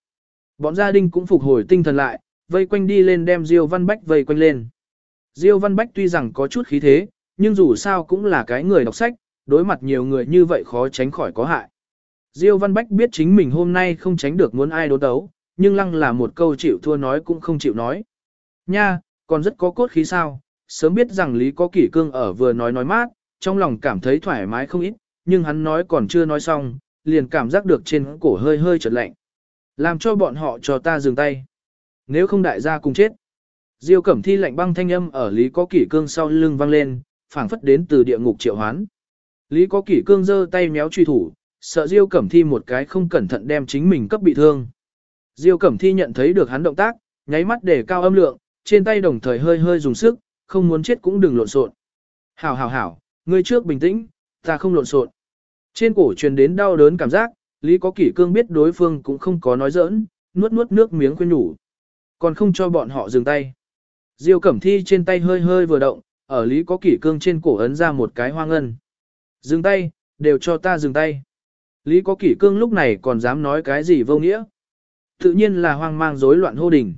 Bọn gia đình cũng phục hồi tinh thần lại, vây quanh đi lên đem Diêu Văn Bách vây quanh lên. Diêu Văn Bách tuy rằng có chút khí thế, nhưng dù sao cũng là cái người đọc sách, đối mặt nhiều người như vậy khó tránh khỏi có hại. Diêu Văn Bách biết chính mình hôm nay không tránh được muốn ai đố đấu, nhưng lăng là một câu chịu thua nói cũng không chịu nói. Nha, còn rất có cốt khí sao, sớm biết rằng Lý có kỷ cương ở vừa nói nói mát, trong lòng cảm thấy thoải mái không ít, nhưng hắn nói còn chưa nói xong, liền cảm giác được trên cổ hơi hơi chợt lạnh. Làm cho bọn họ cho ta dừng tay. Nếu không đại gia cùng chết. Diêu Cẩm Thi lạnh băng thanh âm ở Lý Có Kỷ Cương sau lưng vang lên, phảng phất đến từ địa ngục triệu hoán. Lý Có Kỷ Cương giơ tay méo truy thủ, sợ Diêu Cẩm Thi một cái không cẩn thận đem chính mình cấp bị thương. Diêu Cẩm Thi nhận thấy được hắn động tác, nháy mắt để cao âm lượng, trên tay đồng thời hơi hơi dùng sức, không muốn chết cũng đừng lộn xộn. Hảo hảo hảo, ngươi trước bình tĩnh, ta không lộn xộn. Trên cổ truyền đến đau đớn cảm giác, Lý Có Kỷ Cương biết đối phương cũng không có nói giỡn, nuốt nuốt nước miếng khuyên nhủ. Còn không cho bọn họ dừng tay. Diêu Cẩm Thi trên tay hơi hơi vừa động, ở Lý Có Kỷ Cương trên cổ ấn ra một cái hoa ngân. Dừng tay, đều cho ta dừng tay. Lý Có Kỷ Cương lúc này còn dám nói cái gì vô nghĩa. Tự nhiên là hoang mang rối loạn hô đình.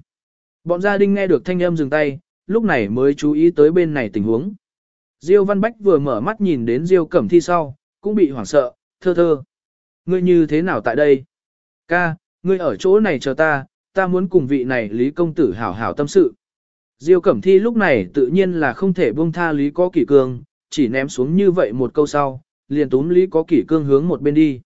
Bọn gia đình nghe được thanh âm dừng tay, lúc này mới chú ý tới bên này tình huống. Diêu Văn Bách vừa mở mắt nhìn đến Diêu Cẩm Thi sau, cũng bị hoảng sợ, thơ thơ. Ngươi như thế nào tại đây? Ca, ngươi ở chỗ này chờ ta, ta muốn cùng vị này Lý Công Tử hảo hảo tâm sự. Diêu Cẩm Thi lúc này tự nhiên là không thể buông tha Lý Có Kỷ Cương, chỉ ném xuống như vậy một câu sau, liền túm Lý Có Kỷ Cương hướng một bên đi.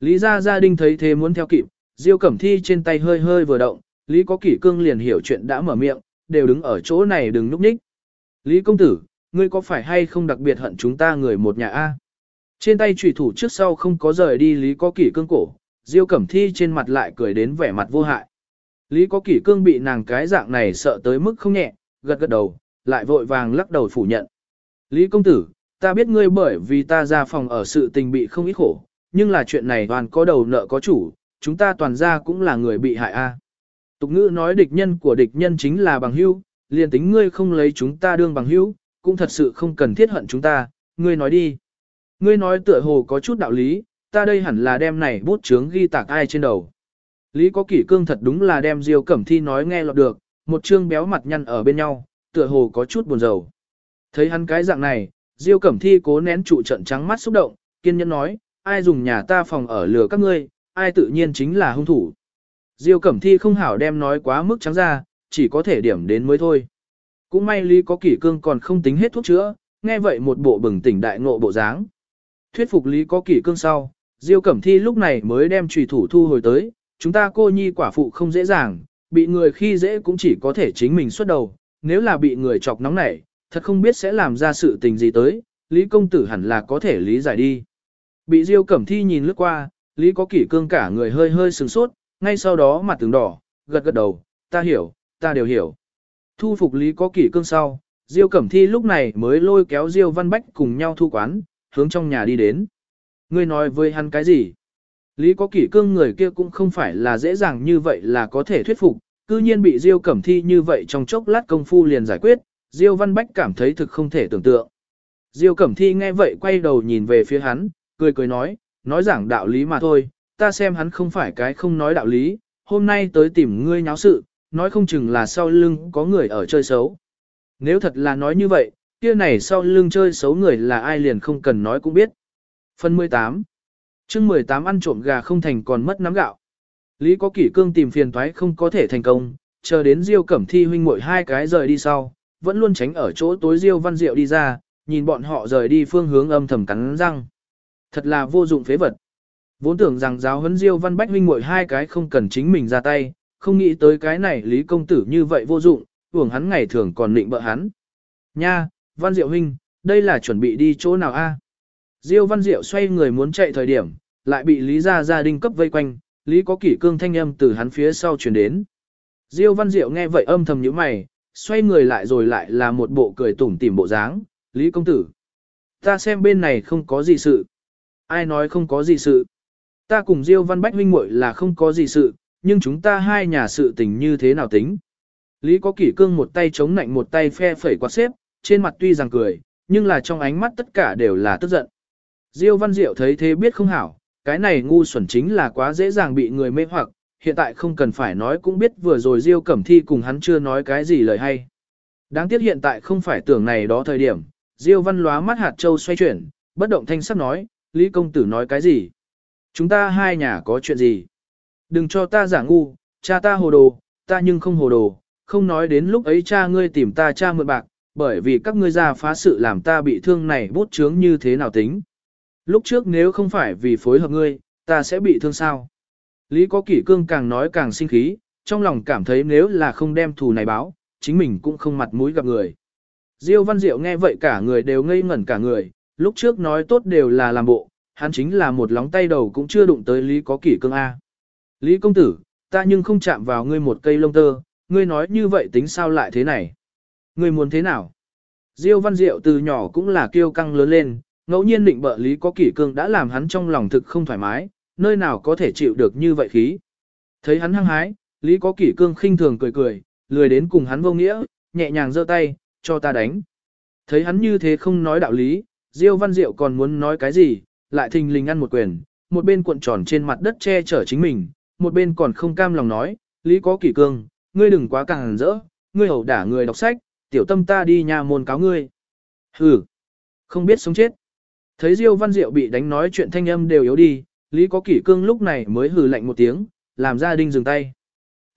Lý gia gia đình thấy thế muốn theo kịp, Diêu Cẩm Thi trên tay hơi hơi vừa động, Lý Có Kỷ Cương liền hiểu chuyện đã mở miệng, đều đứng ở chỗ này đừng núp ních. Lý công tử, ngươi có phải hay không đặc biệt hận chúng ta người một nhà A? Trên tay trùy thủ trước sau không có rời đi Lý Có Kỷ Cương cổ, Diêu Cẩm Thi trên mặt lại cười đến vẻ mặt vô hại. Lý Có Kỷ Cương bị nàng cái dạng này sợ tới mức không nhẹ, gật gật đầu, lại vội vàng lắc đầu phủ nhận. Lý công tử, ta biết ngươi bởi vì ta ra phòng ở sự tình bị không ít khổ, nhưng là chuyện này toàn có đầu nợ có chủ, chúng ta toàn ra cũng là người bị hại a. À. Tục ngữ nói địch nhân của địch nhân chính là bằng hữu, liền tính ngươi không lấy chúng ta đương bằng hữu, cũng thật sự không cần thiết hận chúng ta, ngươi nói đi. Ngươi nói tựa hồ có chút đạo lý, ta đây hẳn là đem này bút chướng ghi tạc ai trên đầu. Lý có kỷ cương thật đúng là đem Diêu Cẩm Thi nói nghe lọt được, một trương béo mặt nhăn ở bên nhau, tựa hồ có chút buồn rầu. Thấy hắn cái dạng này, Diêu Cẩm Thi cố nén trụ trận trắng mắt xúc động, kiên nhẫn nói, ai dùng nhà ta phòng ở lừa các ngươi, ai tự nhiên chính là hung thủ. Diêu Cẩm Thi không hảo đem nói quá mức trắng ra, chỉ có thể điểm đến mới thôi. Cũng may Lý có kỷ cương còn không tính hết thuốc chữa, nghe vậy một bộ bừng tỉnh đại ngộ bộ dáng. Thuyết phục Lý có kỷ cương sau, Diêu Cẩm Thi lúc này mới đem trùy thủ thu hồi tới, chúng ta cô nhi quả phụ không dễ dàng, bị người khi dễ cũng chỉ có thể chính mình xuất đầu, nếu là bị người chọc nóng nảy, Thật không biết sẽ làm ra sự tình gì tới, Lý công tử hẳn là có thể lý giải đi. Bị Diêu Cẩm Thi nhìn lướt qua, Lý có kỷ cương cả người hơi hơi sừng sốt, ngay sau đó mặt tướng đỏ, gật gật đầu, ta hiểu, ta đều hiểu. Thu phục Lý có kỷ cương sau, Diêu Cẩm Thi lúc này mới lôi kéo Diêu Văn Bách cùng nhau thu quán, hướng trong nhà đi đến. Ngươi nói với hắn cái gì? Lý có kỷ cương người kia cũng không phải là dễ dàng như vậy là có thể thuyết phục, cư nhiên bị Diêu Cẩm Thi như vậy trong chốc lát công phu liền giải quyết, Diêu Văn Bách cảm thấy thực không thể tưởng tượng. Diêu Cẩm Thi nghe vậy quay đầu nhìn về phía hắn, cười cười nói, nói giảng đạo lý mà thôi, ta xem hắn không phải cái không nói đạo lý, hôm nay tới tìm ngươi nháo sự, nói không chừng là sau lưng có người ở chơi xấu. Nếu thật là nói như vậy, kia này sau lưng chơi xấu người là ai liền không cần nói cũng biết. Phần 18 chương 18 ăn trộm gà không thành còn mất nắm gạo. Lý có kỷ cương tìm phiền toái không có thể thành công, chờ đến Diêu Cẩm Thi huynh muội hai cái rời đi sau, vẫn luôn tránh ở chỗ tối Diêu Văn Diệu đi ra, nhìn bọn họ rời đi phương hướng âm thầm cắn răng. Thật là vô dụng phế vật. Vốn tưởng rằng giáo huấn Diêu Văn Bách huynh muội hai cái không cần chính mình ra tay, không nghĩ tới cái này Lý công tử như vậy vô dụng, uổng hắn ngày thường còn định bợ hắn. Nha, Văn Diệu huynh, đây là chuẩn bị đi chỗ nào a? Diêu Văn Diệu xoay người muốn chạy thời điểm, lại bị Lý gia gia đình cấp vây quanh, Lý có kỷ cương thanh âm từ hắn phía sau truyền đến. Diêu Văn Diệu nghe vậy âm thầm nhíu mày, xoay người lại rồi lại là một bộ cười tủm tỉm bộ dáng, Lý công tử. Ta xem bên này không có gì sự. Ai nói không có gì sự. Ta cùng Diêu Văn Bách huynh muội là không có gì sự, nhưng chúng ta hai nhà sự tình như thế nào tính. Lý có kỷ cương một tay chống nạnh một tay phe phẩy quạt xếp, trên mặt tuy rằng cười, nhưng là trong ánh mắt tất cả đều là tức giận. Diêu Văn Diệu thấy thế biết không hảo, cái này ngu xuẩn chính là quá dễ dàng bị người mê hoặc, hiện tại không cần phải nói cũng biết vừa rồi Diêu Cẩm Thi cùng hắn chưa nói cái gì lời hay. Đáng tiếc hiện tại không phải tưởng này đó thời điểm, Diêu Văn lóa mắt hạt châu xoay chuyển, bất động thanh sắc nói, Lý công tử nói cái gì? Chúng ta hai nhà có chuyện gì? Đừng cho ta giả ngu, cha ta hồ đồ, ta nhưng không hồ đồ, không nói đến lúc ấy cha ngươi tìm ta cha mượn bạc, bởi vì các ngươi ra phá sự làm ta bị thương này bút chướng như thế nào tính. Lúc trước nếu không phải vì phối hợp ngươi, ta sẽ bị thương sao? Lý có kỷ cương càng nói càng sinh khí, trong lòng cảm thấy nếu là không đem thù này báo, chính mình cũng không mặt mũi gặp người. Diêu Văn Diệu nghe vậy cả người đều ngây ngẩn cả người, lúc trước nói tốt đều là làm bộ, hắn chính là một lóng tay đầu cũng chưa đụng tới Lý có kỷ cương A. Lý công tử, ta nhưng không chạm vào ngươi một cây lông tơ, ngươi nói như vậy tính sao lại thế này? Ngươi muốn thế nào? Diêu Văn Diệu từ nhỏ cũng là kiêu căng lớn lên, ngẫu nhiên định bợ Lý có kỷ cương đã làm hắn trong lòng thực không thoải mái, nơi nào có thể chịu được như vậy khí. Thấy hắn hăng hái, Lý có kỷ cương khinh thường cười cười, lười đến cùng hắn vô nghĩa, nhẹ nhàng giơ tay, cho ta đánh. Thấy hắn như thế không nói đạo lý, Diêu Văn Diệu còn muốn nói cái gì, lại thình lình ăn một quyền, một bên cuộn tròn trên mặt đất che chở chính mình, một bên còn không cam lòng nói, Lý có kỷ cương, ngươi đừng quá càng rỡ, ngươi hầu đả người đọc sách, tiểu tâm ta đi nhà môn cáo ngươi. Hừ, không biết sống chết. Thấy Diêu Văn Diệu bị đánh nói chuyện thanh âm đều yếu đi, Lý có kỷ cương lúc này mới hừ lạnh một tiếng, làm gia đình dừng tay.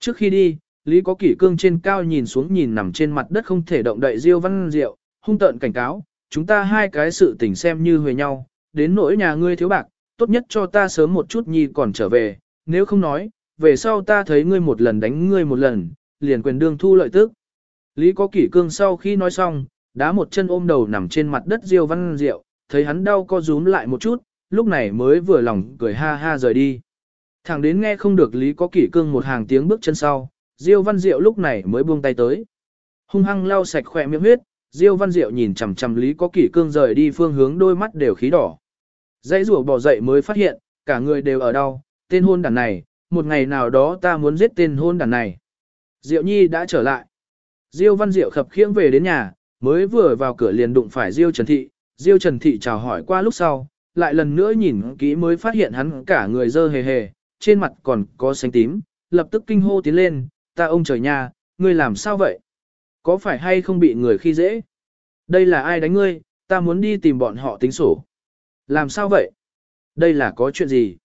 Trước khi đi, Lý có kỷ cương trên cao nhìn xuống nhìn nằm trên mặt đất không thể động đậy Diêu Văn Diệu, hung tợn cảnh cáo, chúng ta hai cái sự tình xem như huề nhau, đến nỗi nhà ngươi thiếu bạc, tốt nhất cho ta sớm một chút nhi còn trở về, nếu không nói, về sau ta thấy ngươi một lần đánh ngươi một lần, liền quyền đương thu lợi tức. Lý có kỷ cương sau khi nói xong, đá một chân ôm đầu nằm trên mặt đất Diêu Văn Diệu, thấy hắn đau co rúm lại một chút, lúc này mới vừa lòng cười ha ha rời đi. Thẳng đến nghe không được Lý có kỷ cương một hàng tiếng bước chân sau, Diêu Văn Diệu lúc này mới buông tay tới. Hung hăng lau sạch khỏe miệng huyết, Diêu Văn Diệu nhìn chằm chằm Lý có kỷ cương rời đi phương hướng đôi mắt đều khí đỏ. Dãy rủa bỏ dậy mới phát hiện, cả người đều ở đau, tên hôn đàn này, một ngày nào đó ta muốn giết tên hôn đàn này. Diệu Nhi đã trở lại. Diêu Văn Diệu khập khiễng về đến nhà, mới vừa vào cửa liền đụng phải Diêu Trần Thị, Diêu Trần Thị chào hỏi qua lúc sau, lại lần nữa nhìn kỹ mới phát hiện hắn cả người dơ hề hề, trên mặt còn có xanh tím, lập tức kinh hô tiến lên, ta ông trời nha, ngươi làm sao vậy? Có phải hay không bị người khi dễ? Đây là ai đánh ngươi, ta muốn đi tìm bọn họ tính sổ. Làm sao vậy? Đây là có chuyện gì?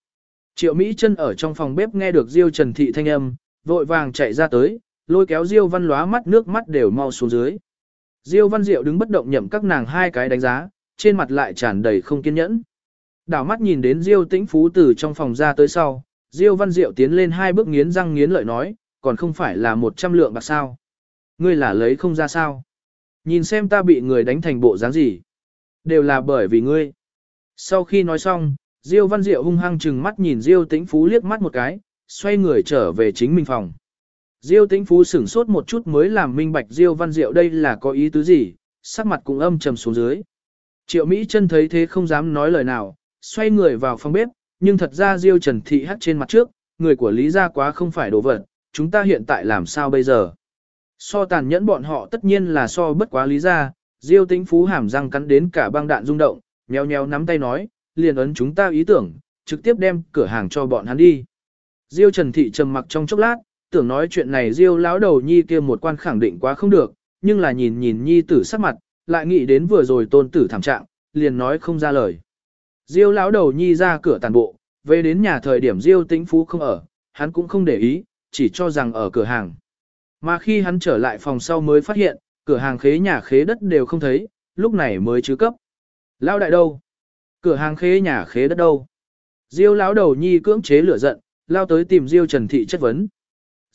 Triệu Mỹ chân ở trong phòng bếp nghe được Diêu Trần Thị thanh âm, vội vàng chạy ra tới, lôi kéo Diêu Văn lóa mắt nước mắt đều mau xuống dưới. Diêu Văn Diệu đứng bất động nhậm các nàng hai cái đánh giá, trên mặt lại tràn đầy không kiên nhẫn. Đảo mắt nhìn đến Diêu Tĩnh Phú từ trong phòng ra tới sau, Diêu Văn Diệu tiến lên hai bước nghiến răng nghiến lợi nói, còn không phải là một trăm lượng bạc sao. Ngươi là lấy không ra sao. Nhìn xem ta bị người đánh thành bộ dáng gì. Đều là bởi vì ngươi. Sau khi nói xong, Diêu Văn Diệu hung hăng chừng mắt nhìn Diêu Tĩnh Phú liếc mắt một cái, xoay người trở về chính mình phòng. Diêu Tĩnh Phú sửng sốt một chút mới làm minh bạch Diêu Văn Diệu đây là có ý tứ gì, sắc mặt cũng âm trầm xuống dưới. Triệu Mỹ chân thấy thế không dám nói lời nào, xoay người vào phòng bếp, nhưng thật ra Diêu Trần Thị hắt trên mặt trước, người của Lý gia quá không phải đồ vật, chúng ta hiện tại làm sao bây giờ? So tàn nhẫn bọn họ tất nhiên là so bất quá Lý gia, Diêu Tĩnh Phú hàm răng cắn đến cả băng đạn rung động, nheo nheo nắm tay nói, liền ấn chúng ta ý tưởng, trực tiếp đem cửa hàng cho bọn hắn đi. Diêu Trần Thị trầm mặc trong chốc lát, tưởng nói chuyện này Diêu lão đầu nhi kia một quan khẳng định quá không được, nhưng là nhìn nhìn nhi tử sắc mặt, lại nghĩ đến vừa rồi tôn tử thảm trạng, liền nói không ra lời. Diêu lão đầu nhi ra cửa tàn bộ, về đến nhà thời điểm Diêu Tĩnh Phú không ở, hắn cũng không để ý, chỉ cho rằng ở cửa hàng. Mà khi hắn trở lại phòng sau mới phát hiện, cửa hàng khế nhà khế đất đều không thấy, lúc này mới chứ cấp. Lão đại đâu? Cửa hàng khế nhà khế đất đâu? Diêu lão đầu nhi cưỡng chế lửa giận, lao tới tìm Diêu Trần Thị chất vấn.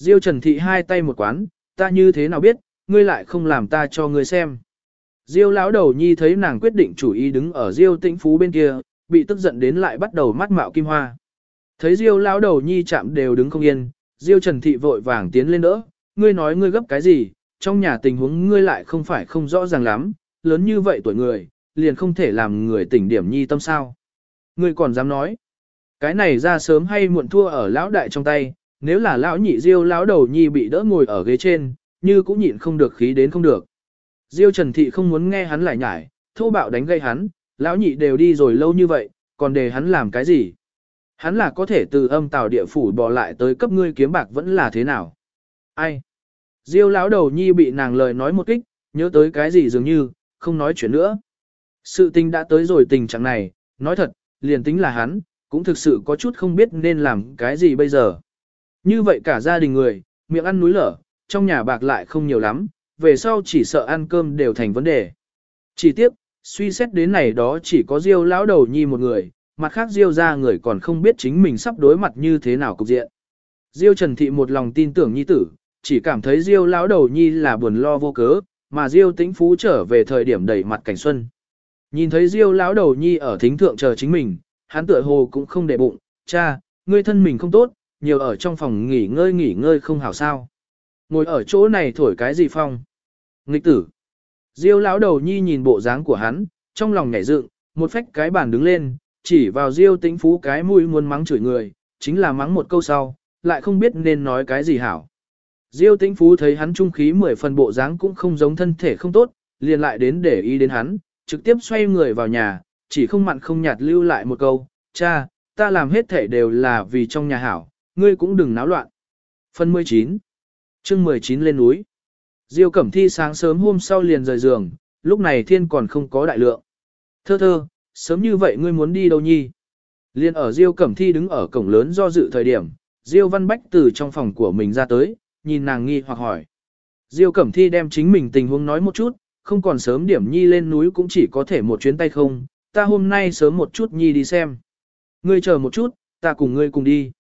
Diêu Trần Thị hai tay một quán, ta như thế nào biết, ngươi lại không làm ta cho ngươi xem. Diêu lão đầu nhi thấy nàng quyết định chủ ý đứng ở Diêu Tĩnh Phú bên kia, bị tức giận đến lại bắt đầu mắt mạo kim hoa. Thấy Diêu lão đầu nhi chạm đều đứng không yên, Diêu Trần Thị vội vàng tiến lên đỡ, ngươi nói ngươi gấp cái gì, trong nhà tình huống ngươi lại không phải không rõ ràng lắm, lớn như vậy tuổi người, liền không thể làm người tỉnh điểm nhi tâm sao. Ngươi còn dám nói, cái này ra sớm hay muộn thua ở lão đại trong tay, nếu là lão nhị Diêu lão đầu nhi bị đỡ ngồi ở ghế trên, như cũng nhịn không được khí đến không được. Diêu Trần Thị không muốn nghe hắn lại nhải, thô bạo đánh gây hắn, lão nhị đều đi rồi lâu như vậy, còn để hắn làm cái gì? Hắn là có thể từ âm tào địa phủ bỏ lại tới cấp ngươi kiếm bạc vẫn là thế nào? Ai? Diêu lão đầu nhi bị nàng lời nói một kích, nhớ tới cái gì dường như, không nói chuyện nữa. Sự tình đã tới rồi tình trạng này, nói thật, liền tính là hắn, cũng thực sự có chút không biết nên làm cái gì bây giờ. Như vậy cả gia đình người, miệng ăn núi lở, trong nhà bạc lại không nhiều lắm, về sau chỉ sợ ăn cơm đều thành vấn đề. Chỉ tiếc, suy xét đến này đó chỉ có Diêu lão đầu nhi một người, mặt khác Diêu ra người còn không biết chính mình sắp đối mặt như thế nào cục diện. Diêu Trần Thị một lòng tin tưởng nhi tử, chỉ cảm thấy Diêu lão đầu nhi là buồn lo vô cớ, mà Diêu Tĩnh Phú trở về thời điểm đầy mặt cảnh xuân. Nhìn thấy Diêu lão đầu nhi ở thính thượng chờ chính mình, hắn tựa hồ cũng không để bụng, cha, ngươi thân mình không tốt, nhiều ở trong phòng nghỉ ngơi nghỉ ngơi không hảo sao. Ngồi ở chỗ này thổi cái gì phong? Nghịch tử. Diêu lão đầu nhi nhìn bộ dáng của hắn, trong lòng nhảy dựng, một phách cái bàn đứng lên, chỉ vào Diêu tĩnh phú cái mũi muốn mắng chửi người, chính là mắng một câu sau, lại không biết nên nói cái gì hảo. Diêu tĩnh phú thấy hắn trung khí mười phần bộ dáng cũng không giống thân thể không tốt, liền lại đến để ý đến hắn, trực tiếp xoay người vào nhà, chỉ không mặn không nhạt lưu lại một câu, cha, ta làm hết thể đều là vì trong nhà hảo, ngươi cũng đừng náo loạn. Phần 19 chương 19 lên núi Diêu Cẩm Thi sáng sớm hôm sau liền rời giường, lúc này thiên còn không có đại lượng. Thơ thơ, sớm như vậy ngươi muốn đi đâu nhi? Liên ở Diêu Cẩm Thi đứng ở cổng lớn do dự thời điểm, Diêu Văn Bách từ trong phòng của mình ra tới, nhìn nàng nghi hoặc hỏi. Diêu Cẩm Thi đem chính mình tình huống nói một chút, không còn sớm điểm nhi lên núi cũng chỉ có thể một chuyến tay không, ta hôm nay sớm một chút nhi đi xem. Ngươi chờ một chút, ta cùng ngươi cùng đi.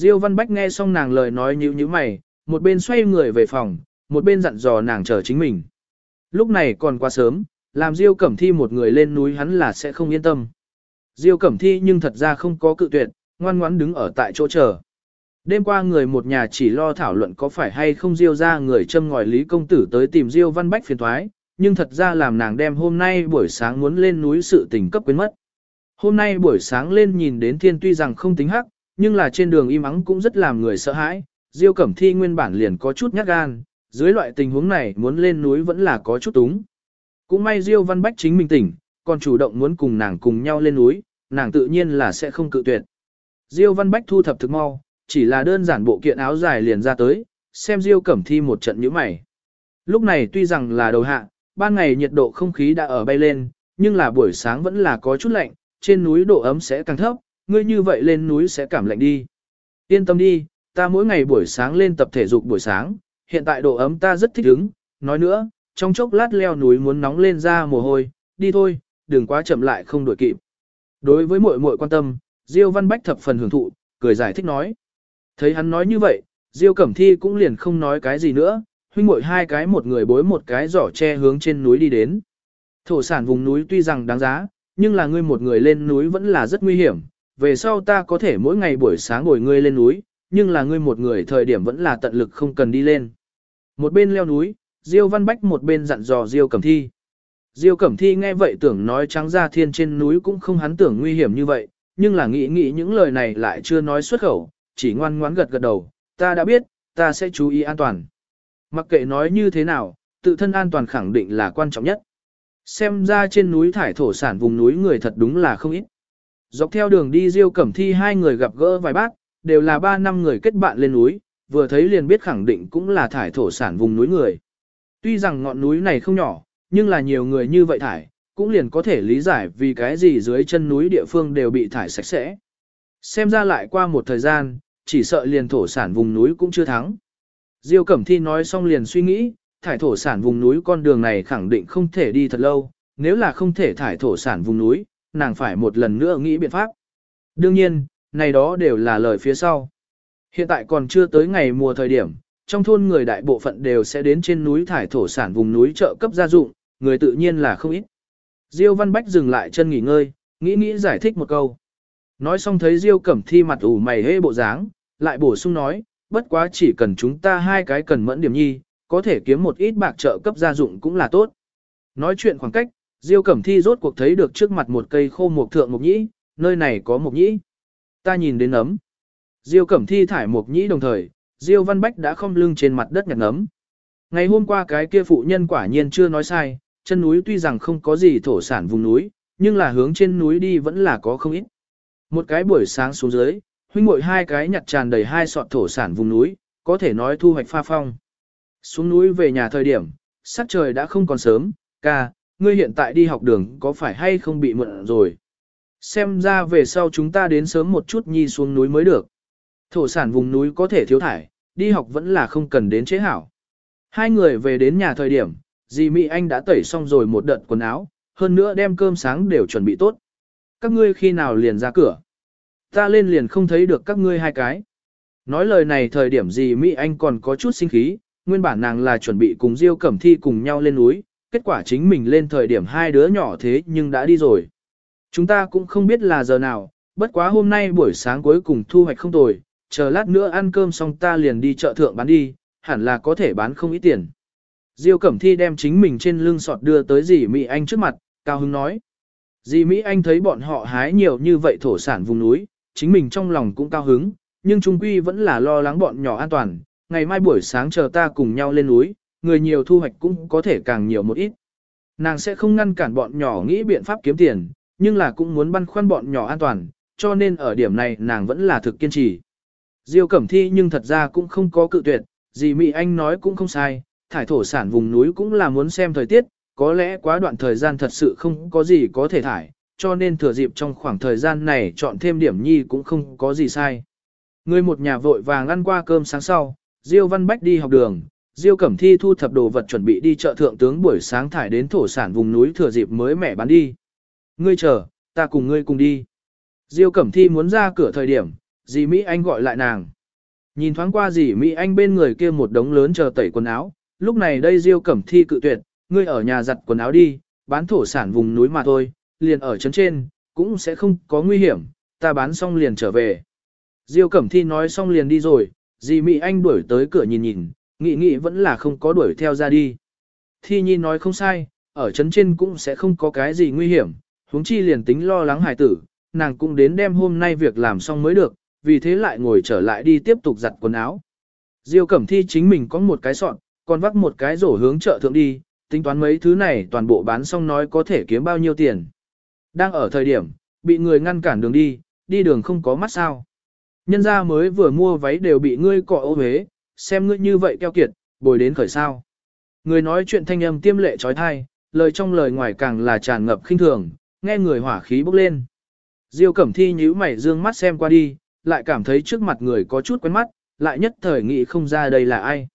Diêu Văn Bách nghe xong nàng lời nói nhíu nhíu mày, một bên xoay người về phòng, một bên dặn dò nàng chờ chính mình. Lúc này còn quá sớm, làm Diêu Cẩm Thi một người lên núi hắn là sẽ không yên tâm. Diêu Cẩm Thi nhưng thật ra không có cự tuyệt, ngoan ngoãn đứng ở tại chỗ chờ. Đêm qua người một nhà chỉ lo thảo luận có phải hay không Diêu ra người châm ngòi Lý Công Tử tới tìm Diêu Văn Bách phiền thoái, nhưng thật ra làm nàng đem hôm nay buổi sáng muốn lên núi sự tình cấp quyến mất. Hôm nay buổi sáng lên nhìn đến thiên tuy rằng không tính hắc, nhưng là trên đường im ắng cũng rất làm người sợ hãi, Diêu Cẩm Thi nguyên bản liền có chút nhát gan, dưới loại tình huống này muốn lên núi vẫn là có chút túng. Cũng may Diêu Văn Bách chính mình tỉnh, còn chủ động muốn cùng nàng cùng nhau lên núi, nàng tự nhiên là sẽ không cự tuyệt. Diêu Văn Bách thu thập thực mau, chỉ là đơn giản bộ kiện áo dài liền ra tới, xem Diêu Cẩm Thi một trận nhíu mày. Lúc này tuy rằng là đầu hạ, ban ngày nhiệt độ không khí đã ở bay lên, nhưng là buổi sáng vẫn là có chút lạnh, trên núi độ ấm sẽ càng thấp, ngươi như vậy lên núi sẽ cảm lạnh đi. Yên tâm đi, ta mỗi ngày buổi sáng lên tập thể dục buổi sáng, hiện tại độ ấm ta rất thích ứng, nói nữa, trong chốc lát leo núi muốn nóng lên ra mồ hôi, đi thôi, đừng quá chậm lại không đuổi kịp. Đối với muội muội quan tâm, Diêu Văn Bách thập phần hưởng thụ, cười giải thích nói. Thấy hắn nói như vậy, Diêu Cẩm Thi cũng liền không nói cái gì nữa, huynh muội hai cái một người bối một cái giỏ che hướng trên núi đi đến. Thổ sản vùng núi tuy rằng đáng giá, nhưng là ngươi một người lên núi vẫn là rất nguy hiểm, về sau ta có thể mỗi ngày buổi sáng ngồi ngươi lên núi, nhưng là ngươi một người thời điểm vẫn là tận lực không cần đi lên. Một bên leo núi, Diêu Văn Bách một bên dặn dò Diêu Cẩm Thi. Diêu Cẩm Thi nghe vậy tưởng nói trắng ra thiên trên núi cũng không hắn tưởng nguy hiểm như vậy, nhưng là nghĩ nghĩ những lời này lại chưa nói xuất khẩu, chỉ ngoan ngoãn gật gật đầu, ta đã biết, ta sẽ chú ý an toàn. Mặc kệ nói như thế nào, tự thân an toàn khẳng định là quan trọng nhất. Xem ra trên núi thải thổ sản vùng núi người thật đúng là không ít. Dọc theo đường đi Diêu Cẩm Thi hai người gặp gỡ vài bác, đều là ba năm người kết bạn lên núi, vừa thấy liền biết khẳng định cũng là thải thổ sản vùng núi người. Tuy rằng ngọn núi này không nhỏ, nhưng là nhiều người như vậy thải, cũng liền có thể lý giải vì cái gì dưới chân núi địa phương đều bị thải sạch sẽ. Xem ra lại qua một thời gian, chỉ sợ liền thổ sản vùng núi cũng chưa thắng. Diêu Cẩm Thi nói xong liền suy nghĩ, thải thổ sản vùng núi con đường này khẳng định không thể đi thật lâu, nếu là không thể thải thổ sản vùng núi, nàng phải một lần nữa nghĩ biện pháp. Đương nhiên, này đó đều là lời phía sau. Hiện tại còn chưa tới ngày mùa thời điểm, trong thôn người đại bộ phận đều sẽ đến trên núi thải thổ sản vùng núi trợ cấp gia dụng, người tự nhiên là không ít. Diêu Văn Bách dừng lại chân nghỉ ngơi, nghĩ nghĩ giải thích một câu. Nói xong thấy Diêu Cẩm Thi mặt ủ mày hê bộ dáng, lại bổ sung nói, bất quá chỉ cần chúng ta hai cái cần mẫn điểm nhi, có thể kiếm một ít bạc trợ cấp gia dụng cũng là tốt. Nói chuyện khoảng cách, Diêu Cẩm Thi rốt cuộc thấy được trước mặt một cây khô mục thượng mục nhĩ, nơi này có mục nhĩ. Ta nhìn đến nấm. Diêu Cẩm Thi thải mục nhĩ đồng thời, Diêu Văn Bách đã không lưng trên mặt đất nhặt nấm. Ngày hôm qua cái kia phụ nhân quả nhiên chưa nói sai, chân núi tuy rằng không có gì thổ sản vùng núi, nhưng là hướng trên núi đi vẫn là có không ít. Một cái buổi sáng xuống dưới, huynh muội hai cái nhặt tràn đầy hai sọt thổ sản vùng núi, có thể nói thu hoạch pha phong. Xuống núi về nhà thời điểm, sắc trời đã không còn sớm, ca, ngươi hiện tại đi học đường có phải hay không bị mượn rồi. Xem ra về sau chúng ta đến sớm một chút nhi xuống núi mới được. Thổ sản vùng núi có thể thiếu thải, đi học vẫn là không cần đến chế hảo. Hai người về đến nhà thời điểm, dì Mỹ Anh đã tẩy xong rồi một đợt quần áo, hơn nữa đem cơm sáng đều chuẩn bị tốt. Các ngươi khi nào liền ra cửa? Ta lên liền không thấy được các ngươi hai cái. Nói lời này thời điểm dì Mỹ Anh còn có chút sinh khí, nguyên bản nàng là chuẩn bị cùng Diêu Cẩm Thi cùng nhau lên núi, kết quả chính mình lên thời điểm hai đứa nhỏ thế nhưng đã đi rồi. Chúng ta cũng không biết là giờ nào, bất quá hôm nay buổi sáng cuối cùng thu hoạch không tồi, chờ lát nữa ăn cơm xong ta liền đi chợ thượng bán đi, hẳn là có thể bán không ít tiền. Diêu Cẩm Thi đem chính mình trên lưng sọt đưa tới dì Mỹ Anh trước mặt, cao hứng nói. Dì Mỹ Anh thấy bọn họ hái nhiều như vậy thổ sản vùng núi, chính mình trong lòng cũng cao hứng, nhưng trung quy vẫn là lo lắng bọn nhỏ an toàn, ngày mai buổi sáng chờ ta cùng nhau lên núi, người nhiều thu hoạch cũng có thể càng nhiều một ít. Nàng sẽ không ngăn cản bọn nhỏ nghĩ biện pháp kiếm tiền, nhưng là cũng muốn băn khoăn bọn nhỏ an toàn, cho nên ở điểm này nàng vẫn là thực kiên trì. Diêu Cẩm Thi nhưng thật ra cũng không có cự tuyệt, dì Mỹ Anh nói cũng không sai, thải thổ sản vùng núi cũng là muốn xem thời tiết, có lẽ quá đoạn thời gian thật sự không có gì có thể thải, cho nên thừa dịp trong khoảng thời gian này chọn thêm điểm nhi cũng không có gì sai. Người một nhà vội vàng ăn qua cơm sáng sau, Diêu Văn Bách đi học đường, Diêu Cẩm Thi thu thập đồ vật chuẩn bị đi chợ thượng tướng buổi sáng thải đến thổ sản vùng núi thừa dịp mới mẻ bán đi. Ngươi chờ, ta cùng ngươi cùng đi. Diêu Cẩm Thi muốn ra cửa thời điểm, dì Mỹ Anh gọi lại nàng. Nhìn thoáng qua dì Mỹ Anh bên người kia một đống lớn chờ tẩy quần áo, lúc này đây Diêu Cẩm Thi cự tuyệt, ngươi ở nhà giặt quần áo đi, bán thổ sản vùng núi mà thôi, liền ở trấn trên, cũng sẽ không có nguy hiểm, ta bán xong liền trở về. Diêu Cẩm Thi nói xong liền đi rồi, dì Mỹ Anh đuổi tới cửa nhìn nhìn, nghĩ nghĩ vẫn là không có đuổi theo ra đi. Thi Nhi nói không sai, ở chấn trên cũng sẽ không có cái gì nguy hiểm, huống chi liền tính lo lắng Hải tử, nàng cũng đến đem hôm nay việc làm xong mới được, vì thế lại ngồi trở lại đi tiếp tục giặt quần áo. Diêu Cẩm Thi chính mình có một cái sọn, còn vắt một cái rổ hướng chợ thượng đi, tính toán mấy thứ này toàn bộ bán xong nói có thể kiếm bao nhiêu tiền. Đang ở thời điểm, bị người ngăn cản đường đi, đi đường không có mắt sao. Nhân ra mới vừa mua váy đều bị ngươi cọ ô huế, xem ngươi như vậy keo kiệt, bồi đến khởi sao. Người nói chuyện thanh âm tiêm lệ trói thai, lời trong lời ngoài càng là tràn ngập khinh thường, nghe người hỏa khí bốc lên. Diêu Cẩm Thi nhíu mày dương mắt xem qua đi, lại cảm thấy trước mặt người có chút quen mắt, lại nhất thời nghĩ không ra đây là ai.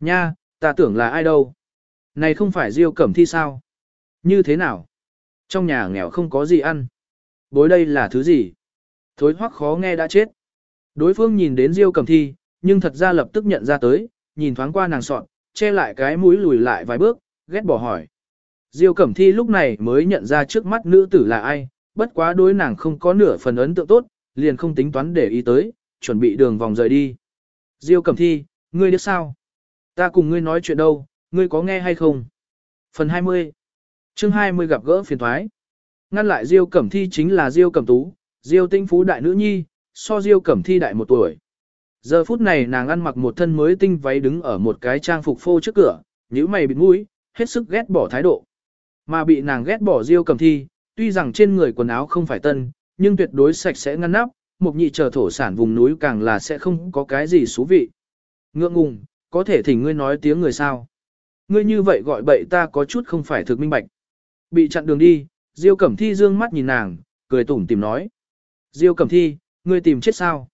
Nha, ta tưởng là ai đâu. Này không phải Diêu Cẩm Thi sao? Như thế nào? Trong nhà nghèo không có gì ăn. Bối đây là thứ gì? Thối hoắc khó nghe đã chết. Đối phương nhìn đến Diêu Cẩm Thi, nhưng thật ra lập tức nhận ra tới, nhìn thoáng qua nàng sọn, che lại cái mũi lùi lại vài bước, ghét bỏ hỏi. Diêu Cẩm Thi lúc này mới nhận ra trước mắt nữ tử là ai, bất quá đối nàng không có nửa phần ấn tượng tốt, liền không tính toán để ý tới, chuẩn bị đường vòng rời đi. Diêu Cẩm Thi, ngươi biết sao? Ta cùng ngươi nói chuyện đâu, ngươi có nghe hay không? Phần 20 chương 20 gặp gỡ phiền thoái. Ngăn lại Diêu Cẩm Thi chính là Diêu Cẩm Tú, Diêu Tinh Phú đại nữ nhi, so Diêu Cẩm Thi đại một tuổi. Giờ phút này nàng ăn mặc một thân mới tinh váy đứng ở một cái trang phục phô trước cửa, nhíu mày bịt mũi, hết sức ghét bỏ thái độ. Mà bị nàng ghét bỏ Diêu Cẩm Thi, tuy rằng trên người quần áo không phải tân, nhưng tuyệt đối sạch sẽ ngăn nắp, mục nhị chờ thổ sản vùng núi càng là sẽ không có cái gì xú vị. Ngượng ngùng, có thể thỉnh ngươi nói tiếng người sao? Ngươi như vậy gọi bậy ta có chút không phải thực minh bạch. Bị chặn đường đi, Diêu Cẩm Thi dương mắt nhìn nàng, cười tủm tìm nói. Diêu Cẩm Thi, ngươi tìm chết sao?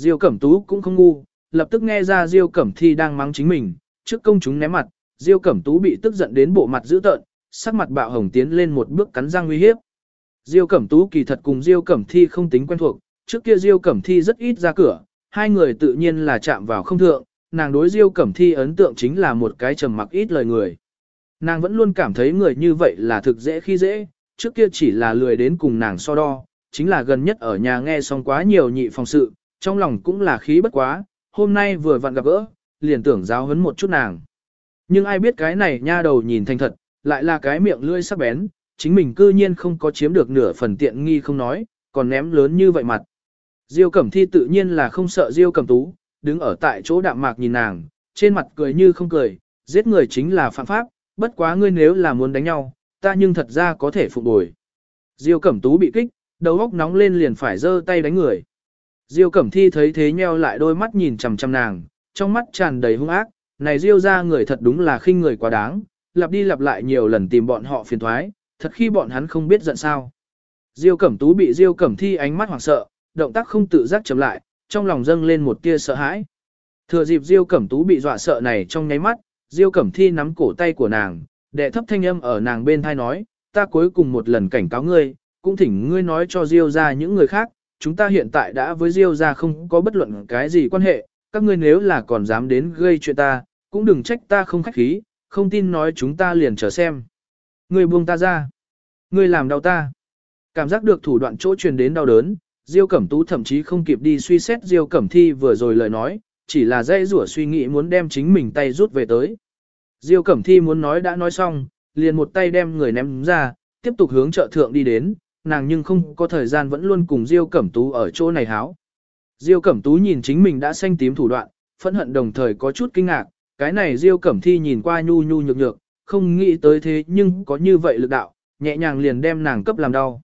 Diêu Cẩm Tú cũng không ngu, lập tức nghe ra Diêu Cẩm Thi đang mắng chính mình, trước công chúng ném mặt, Diêu Cẩm Tú bị tức giận đến bộ mặt dữ tợn, sắc mặt bạo hồng tiến lên một bước cắn răng uy hiếp. Diêu Cẩm Tú kỳ thật cùng Diêu Cẩm Thi không tính quen thuộc, trước kia Diêu Cẩm Thi rất ít ra cửa, hai người tự nhiên là chạm vào không thượng, nàng đối Diêu Cẩm Thi ấn tượng chính là một cái trầm mặc ít lời người. Nàng vẫn luôn cảm thấy người như vậy là thực dễ khi dễ, trước kia chỉ là lười đến cùng nàng so đo, chính là gần nhất ở nhà nghe xong quá nhiều nhị phòng sự, trong lòng cũng là khí bất quá, hôm nay vừa vặn gặp gỡ, liền tưởng giáo huấn một chút nàng. Nhưng ai biết cái này nha đầu nhìn thành thật, lại là cái miệng lưỡi sắc bén, chính mình cư nhiên không có chiếm được nửa phần tiện nghi không nói, còn ném lớn như vậy mặt. Diêu Cẩm Thi tự nhiên là không sợ Diêu Cẩm Tú, đứng ở tại chỗ đạm mạc nhìn nàng, trên mặt cười như không cười, giết người chính là phạm pháp, bất quá ngươi nếu là muốn đánh nhau, ta nhưng thật ra có thể phục bồi. Diêu Cẩm Tú bị kích, đầu óc nóng lên liền phải giơ tay đánh người. Diêu Cẩm Thi thấy thế nheo lại đôi mắt nhìn chằm chằm nàng, trong mắt tràn đầy hung ác, này Diêu ra người thật đúng là khinh người quá đáng, lặp đi lặp lại nhiều lần tìm bọn họ phiền thoái, thật khi bọn hắn không biết giận sao. Diêu Cẩm Tú bị Diêu Cẩm Thi ánh mắt hoảng sợ, động tác không tự giác chậm lại, trong lòng dâng lên một tia sợ hãi. Thừa dịp Diêu Cẩm Tú bị dọa sợ này trong nháy mắt, Diêu Cẩm Thi nắm cổ tay của nàng, đệ thấp thanh âm ở nàng bên tai nói, ta cuối cùng một lần cảnh cáo ngươi, cũng thỉnh ngươi nói cho Diêu ra những người khác, chúng ta hiện tại đã với Diêu ra không có bất luận cái gì quan hệ, các ngươi nếu là còn dám đến gây chuyện ta, cũng đừng trách ta không khách khí, không tin nói chúng ta liền chờ xem. Ngươi buông ta ra. Ngươi làm đau ta. Cảm giác được thủ đoạn chỗ truyền đến đau đớn, Diêu Cẩm Tú thậm chí không kịp đi suy xét Diêu Cẩm Thi vừa rồi lời nói, chỉ là dây rủa suy nghĩ muốn đem chính mình tay rút về tới. Diêu Cẩm Thi muốn nói đã nói xong, liền một tay đem người ném ra, tiếp tục hướng chợ thượng đi đến, nàng nhưng không có thời gian vẫn luôn cùng Diêu Cẩm Tú ở chỗ này háo. Diêu Cẩm Tú nhìn chính mình đã xanh tím thủ đoạn, phẫn hận đồng thời có chút kinh ngạc, cái này Diêu Cẩm Thi nhìn qua nhu nhu nhược nhược, không nghĩ tới thế nhưng có như vậy lực đạo, nhẹ nhàng liền đem nàng cấp làm đau.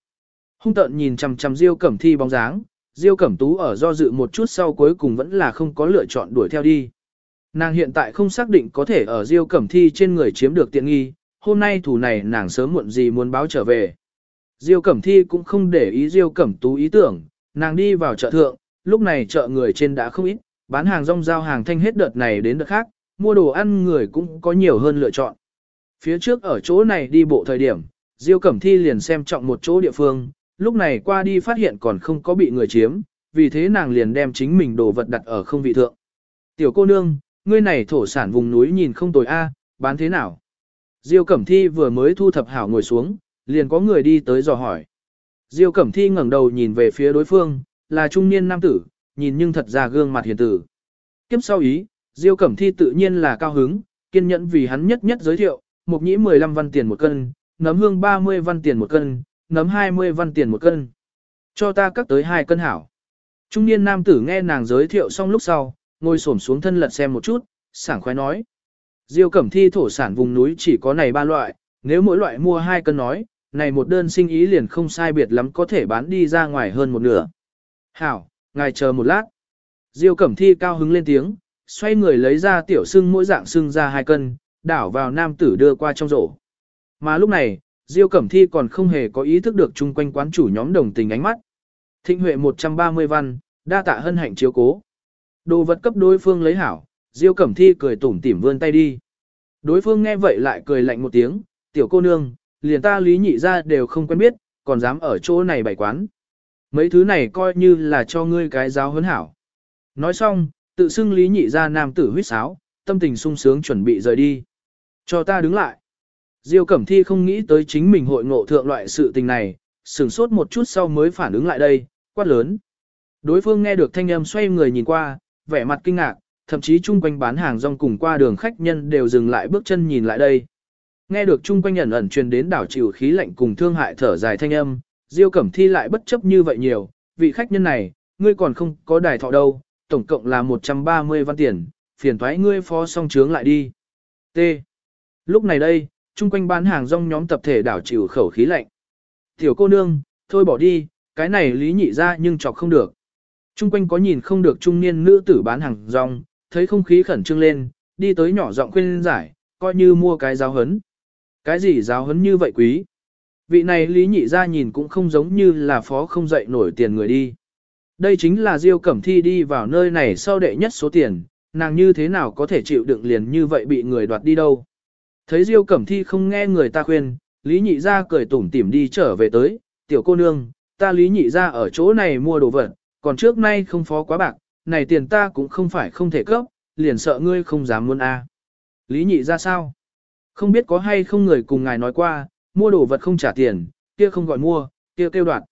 Hung tợn nhìn chằm chằm Diêu Cẩm Thi bóng dáng, Diêu Cẩm Tú ở do dự một chút sau cuối cùng vẫn là không có lựa chọn đuổi theo đi. Nàng hiện tại không xác định có thể ở Diêu Cẩm Thi trên người chiếm được tiện nghi, hôm nay thủ này nàng sớm muộn gì muốn báo trở về. Diêu Cẩm Thi cũng không để ý Diêu Cẩm Tú ý tưởng, nàng đi vào chợ thượng, lúc này chợ người trên đã không ít, bán hàng rong giao hàng thanh hết đợt này đến đợt khác, mua đồ ăn người cũng có nhiều hơn lựa chọn. Phía trước ở chỗ này đi bộ thời điểm, Diêu Cẩm Thi liền xem trọng một chỗ địa phương, lúc này qua đi phát hiện còn không có bị người chiếm, vì thế nàng liền đem chính mình đồ vật đặt ở không vị thượng. Tiểu cô nương, ngươi này thổ sản vùng núi nhìn không tồi a, bán thế nào? Diêu Cẩm Thi vừa mới thu thập hảo ngồi xuống, liền có người đi tới dò hỏi. Diêu Cẩm Thi ngẩng đầu nhìn về phía đối phương, là trung niên nam tử, nhìn nhưng thật ra gương mặt hiền tử. Kiếp sau ý, Diêu Cẩm Thi tự nhiên là cao hứng, kiên nhẫn vì hắn nhất nhất giới thiệu, mục nhĩ 15 văn tiền một cân, nấm hương 30 văn tiền một cân, nấm 20 văn tiền một cân. Cho ta cắt tới hai cân hảo. Trung niên nam tử nghe nàng giới thiệu xong lúc sau, ngồi xổm xuống thân lật xem một chút, sảng khoái nói. Diêu Cẩm Thi thổ sản vùng núi chỉ có này ba loại, nếu mỗi loại mua hai cân nói, này một đơn sinh ý liền không sai biệt lắm có thể bán đi ra ngoài hơn một nửa. Hảo, ngài chờ một lát. Diêu Cẩm Thi cao hứng lên tiếng, xoay người lấy ra tiểu sưng mỗi dạng sưng ra hai cân, đảo vào nam tử đưa qua trong rổ. Mà lúc này, Diêu Cẩm Thi còn không hề có ý thức được chung quanh quán chủ nhóm đồng tình ánh mắt. Thịnh Huệ 130 văn, đa tạ hân hạnh chiếu cố. Đồ vật cấp đối phương lấy hảo, Diêu Cẩm Thi cười tủm tỉm vươn tay đi. Đối phương nghe vậy lại cười lạnh một tiếng, tiểu cô nương, liền ta lý nhị ra đều không quen biết, còn dám ở chỗ này bày quán. Mấy thứ này coi như là cho ngươi cái giáo huấn hảo. Nói xong, tự xưng lý nhị ra nam tử huyết sáo, tâm tình sung sướng chuẩn bị rời đi. Cho ta đứng lại. Diêu Cẩm Thi không nghĩ tới chính mình hội ngộ thượng loại sự tình này, sửng sốt một chút sau mới phản ứng lại đây, quát lớn. Đối phương nghe được thanh âm xoay người nhìn qua, vẻ mặt kinh ngạc, thậm chí chung quanh bán hàng rong cùng qua đường khách nhân đều dừng lại bước chân nhìn lại đây. Nghe được chung quanh ẩn ẩn truyền đến đảo chịu khí lạnh cùng thương hại thở dài thanh âm, Diêu Cẩm Thi lại bất chấp như vậy nhiều, vị khách nhân này, ngươi còn không có đài thọ đâu, tổng cộng là 130 văn tiền, phiền thoái ngươi phó song trướng lại đi. T. Lúc này đây, chung quanh bán hàng rong nhóm tập thể đảo chịu khẩu khí lạnh. Tiểu cô nương, thôi bỏ đi, cái này lý nhị ra nhưng chọc không được. Chung quanh có nhìn không được trung niên nữ tử bán hàng rong, thấy không khí khẩn trương lên, đi tới nhỏ giọng khuyên giải, coi như mua cái giáo hấn. Cái gì giáo huấn như vậy quý? Vị này lý nhị ra nhìn cũng không giống như là phó không dậy nổi tiền người đi. Đây chính là Diêu Cẩm Thi đi vào nơi này sau đệ nhất số tiền, nàng như thế nào có thể chịu đựng liền như vậy bị người đoạt đi đâu. Thấy Diêu Cẩm Thi không nghe người ta khuyên, Lý Nhị ra cười tủm tỉm đi trở về tới, tiểu cô nương, ta Lý Nhị ra ở chỗ này mua đồ vật, còn trước nay không phó quá bạc, này tiền ta cũng không phải không thể cấp, liền sợ ngươi không dám muốn a. Lý Nhị ra sao? Không biết có hay không người cùng ngài nói qua, mua đồ vật không trả tiền, kia không gọi mua, kia kêu đoạt.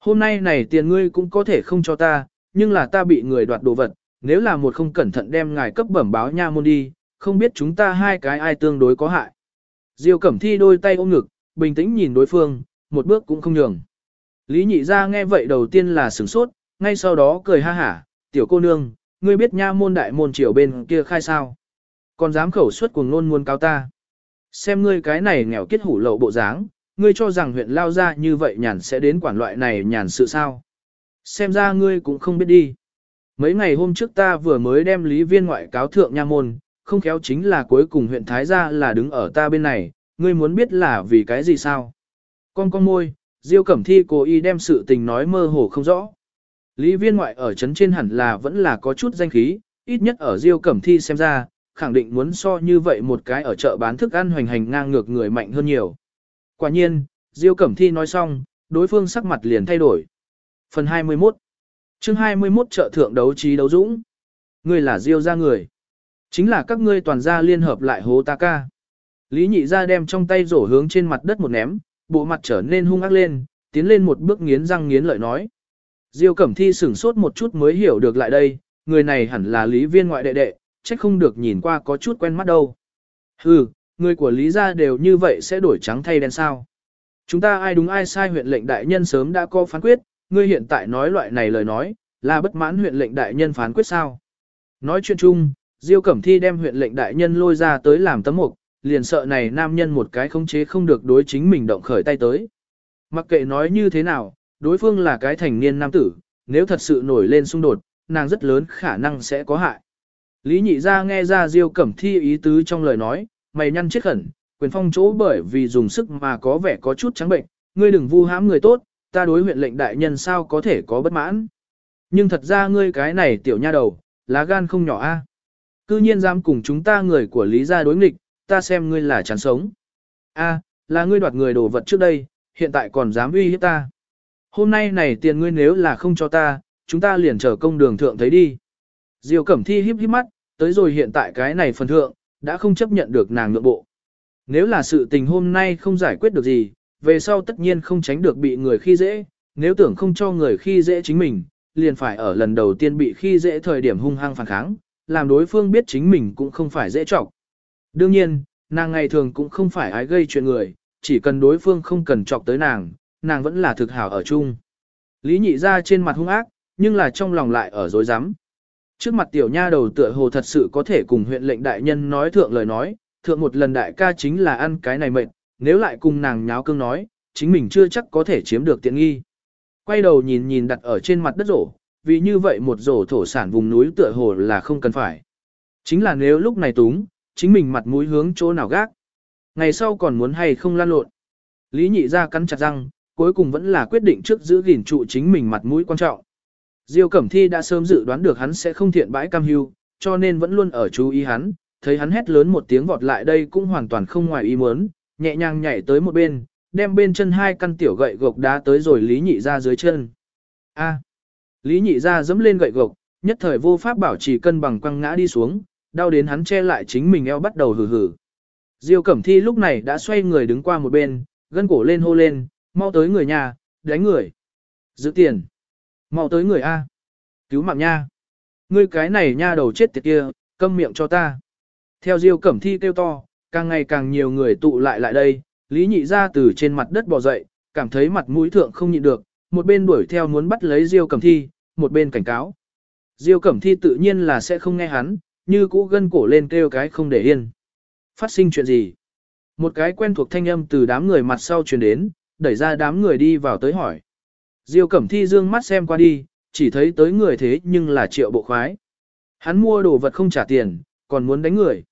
Hôm nay này tiền ngươi cũng có thể không cho ta, nhưng là ta bị người đoạt đồ vật, nếu là một không cẩn thận đem ngài cấp bẩm báo nha môn đi, không biết chúng ta hai cái ai tương đối có hại. Diêu Cẩm Thi đôi tay ôm ngực, bình tĩnh nhìn đối phương, một bước cũng không nhường. Lý nhị gia nghe vậy đầu tiên là sửng sốt, ngay sau đó cười ha hả, tiểu cô nương, ngươi biết nha môn đại môn triều bên kia khai sao. Còn dám khẩu suất cuồng nôn muôn cao ta. Xem ngươi cái này nghèo kết hủ lậu bộ dáng, ngươi cho rằng huyện lao ra như vậy nhàn sẽ đến quản loại này nhàn sự sao. Xem ra ngươi cũng không biết đi. Mấy ngày hôm trước ta vừa mới đem lý viên ngoại cáo thượng nha môn, không khéo chính là cuối cùng huyện Thái gia là đứng ở ta bên này, ngươi muốn biết là vì cái gì sao? Con con môi, Diêu Cẩm Thi cố ý đem sự tình nói mơ hồ không rõ. Lý viên ngoại ở trấn trên hẳn là vẫn là có chút danh khí, ít nhất ở Diêu Cẩm Thi xem ra, khẳng định muốn so như vậy một cái ở chợ bán thức ăn hoành hành ngang ngược người mạnh hơn nhiều. Quả nhiên, Diêu Cẩm Thi nói xong, đối phương sắc mặt liền thay đổi. Phần 21 chương 21 chợ thượng đấu trí đấu dũng. Ngươi là Diêu ra người. Chính là các ngươi toàn gia liên hợp lại hố ta ca. Lý nhị ra đem trong tay rổ hướng trên mặt đất một ném, bộ mặt trở nên hung ác lên, tiến lên một bước nghiến răng nghiến lợi nói. Diêu Cẩm Thi sửng sốt một chút mới hiểu được lại đây, người này hẳn là lý viên ngoại đệ đệ, chắc không được nhìn qua có chút quen mắt đâu. Hừ, người của lý gia đều như vậy sẽ đổi trắng thay đen sao. Chúng ta ai đúng ai sai huyện lệnh đại nhân sớm đã có phán quyết, ngươi hiện tại nói loại này lời nói, là bất mãn huyện lệnh đại nhân phán quyết sao. Nói chuyện chung, Diêu Cẩm Thi đem huyện lệnh đại nhân lôi ra tới làm tấm mục, liền sợ này nam nhân một cái khống chế không được đối chính mình động khởi tay tới. Mặc kệ nói như thế nào, đối phương là cái thành niên nam tử, nếu thật sự nổi lên xung đột, nàng rất lớn khả năng sẽ có hại. Lý nhị ra nghe ra Diêu Cẩm Thi ý tứ trong lời nói, mày nhăn chết khẩn, quyền phong chỗ bởi vì dùng sức mà có vẻ có chút trắng bệnh, ngươi đừng vu hãm người tốt, ta đối huyện lệnh đại nhân sao có thể có bất mãn. Nhưng thật ra ngươi cái này tiểu nha đầu, lá gan không nhỏ a. Cư nhiên dám cùng chúng ta người của Lý gia đối nghịch, ta xem ngươi là chán sống. A, là ngươi đoạt người đồ vật trước đây, hiện tại còn dám uy hiếp ta. Hôm nay này tiền ngươi nếu là không cho ta, chúng ta liền trở công đường thượng thấy đi. Diều Cẩm Thi híp híp mắt, tới rồi hiện tại cái này phần thượng, đã không chấp nhận được nàng nhượng bộ. Nếu là sự tình hôm nay không giải quyết được gì, về sau tất nhiên không tránh được bị người khi dễ, nếu tưởng không cho người khi dễ chính mình, liền phải ở lần đầu tiên bị khi dễ thời điểm hung hăng phản kháng, làm đối phương biết chính mình cũng không phải dễ trọng. Đương nhiên, nàng ngày thường cũng không phải ái gây chuyện người, chỉ cần đối phương không cần chọc tới nàng, nàng vẫn là thực hảo ở chung. Lý nhị ra trên mặt hung ác, nhưng là trong lòng lại ở dối rắm Trước mặt tiểu nha đầu tựa hồ thật sự có thể cùng huyện lệnh đại nhân nói thượng lời nói, thượng một lần đại ca chính là ăn cái này mệt, nếu lại cùng nàng nháo cương nói, chính mình chưa chắc có thể chiếm được tiện nghi. Quay đầu nhìn nhìn đặt ở trên mặt đất rổ, vì như vậy một rổ thổ sản vùng núi tựa hồ là không cần phải. Chính là nếu lúc này túng, chính mình mặt mũi hướng chỗ nào gác. Ngày sau còn muốn hay không lan lộn. Lý nhị ra cắn chặt răng, cuối cùng vẫn là quyết định trước giữ gìn trụ chính mình mặt mũi quan trọng. Diêu Cẩm Thi đã sớm dự đoán được hắn sẽ không thiện bãi cam hưu, cho nên vẫn luôn ở chú ý hắn, thấy hắn hét lớn một tiếng vọt lại đây cũng hoàn toàn không ngoài ý muốn, nhẹ nhàng nhảy tới một bên, đem bên chân hai căn tiểu gậy gộc đá tới rồi Lý Nhị ra dưới chân. A. Lý Nhị ra dẫm lên gậy gộc, nhất thời vô pháp bảo trì cân bằng quăng ngã đi xuống, đau đến hắn che lại chính mình eo bắt đầu hừ hừ. Diêu Cẩm Thi lúc này đã xoay người đứng qua một bên, gân cổ lên hô lên, mau tới người nhà, đánh người. Giữ tiền. Mau tới người A. Cứu mạng nha. Ngươi cái này nha đầu chết tiệt kia, câm miệng cho ta. Theo Diêu Cẩm Thi kêu to, càng ngày càng nhiều người tụ lại lại đây, Lý Nhị ra từ trên mặt đất bò dậy, cảm thấy mặt mũi thượng không nhịn được, một bên đuổi theo muốn bắt lấy Diêu Cẩm Thi, một bên cảnh cáo. Diêu Cẩm Thi tự nhiên là sẽ không nghe hắn, như cũ gân cổ lên kêu cái không để yên. Phát sinh chuyện gì? Một cái quen thuộc thanh âm từ đám người mặt sau truyền đến, đẩy ra đám người đi vào tới hỏi. Diêu Cẩm Thi dương mắt xem qua đi, chỉ thấy tới người thế nhưng là triệu bộ khoái. Hắn mua đồ vật không trả tiền, còn muốn đánh người.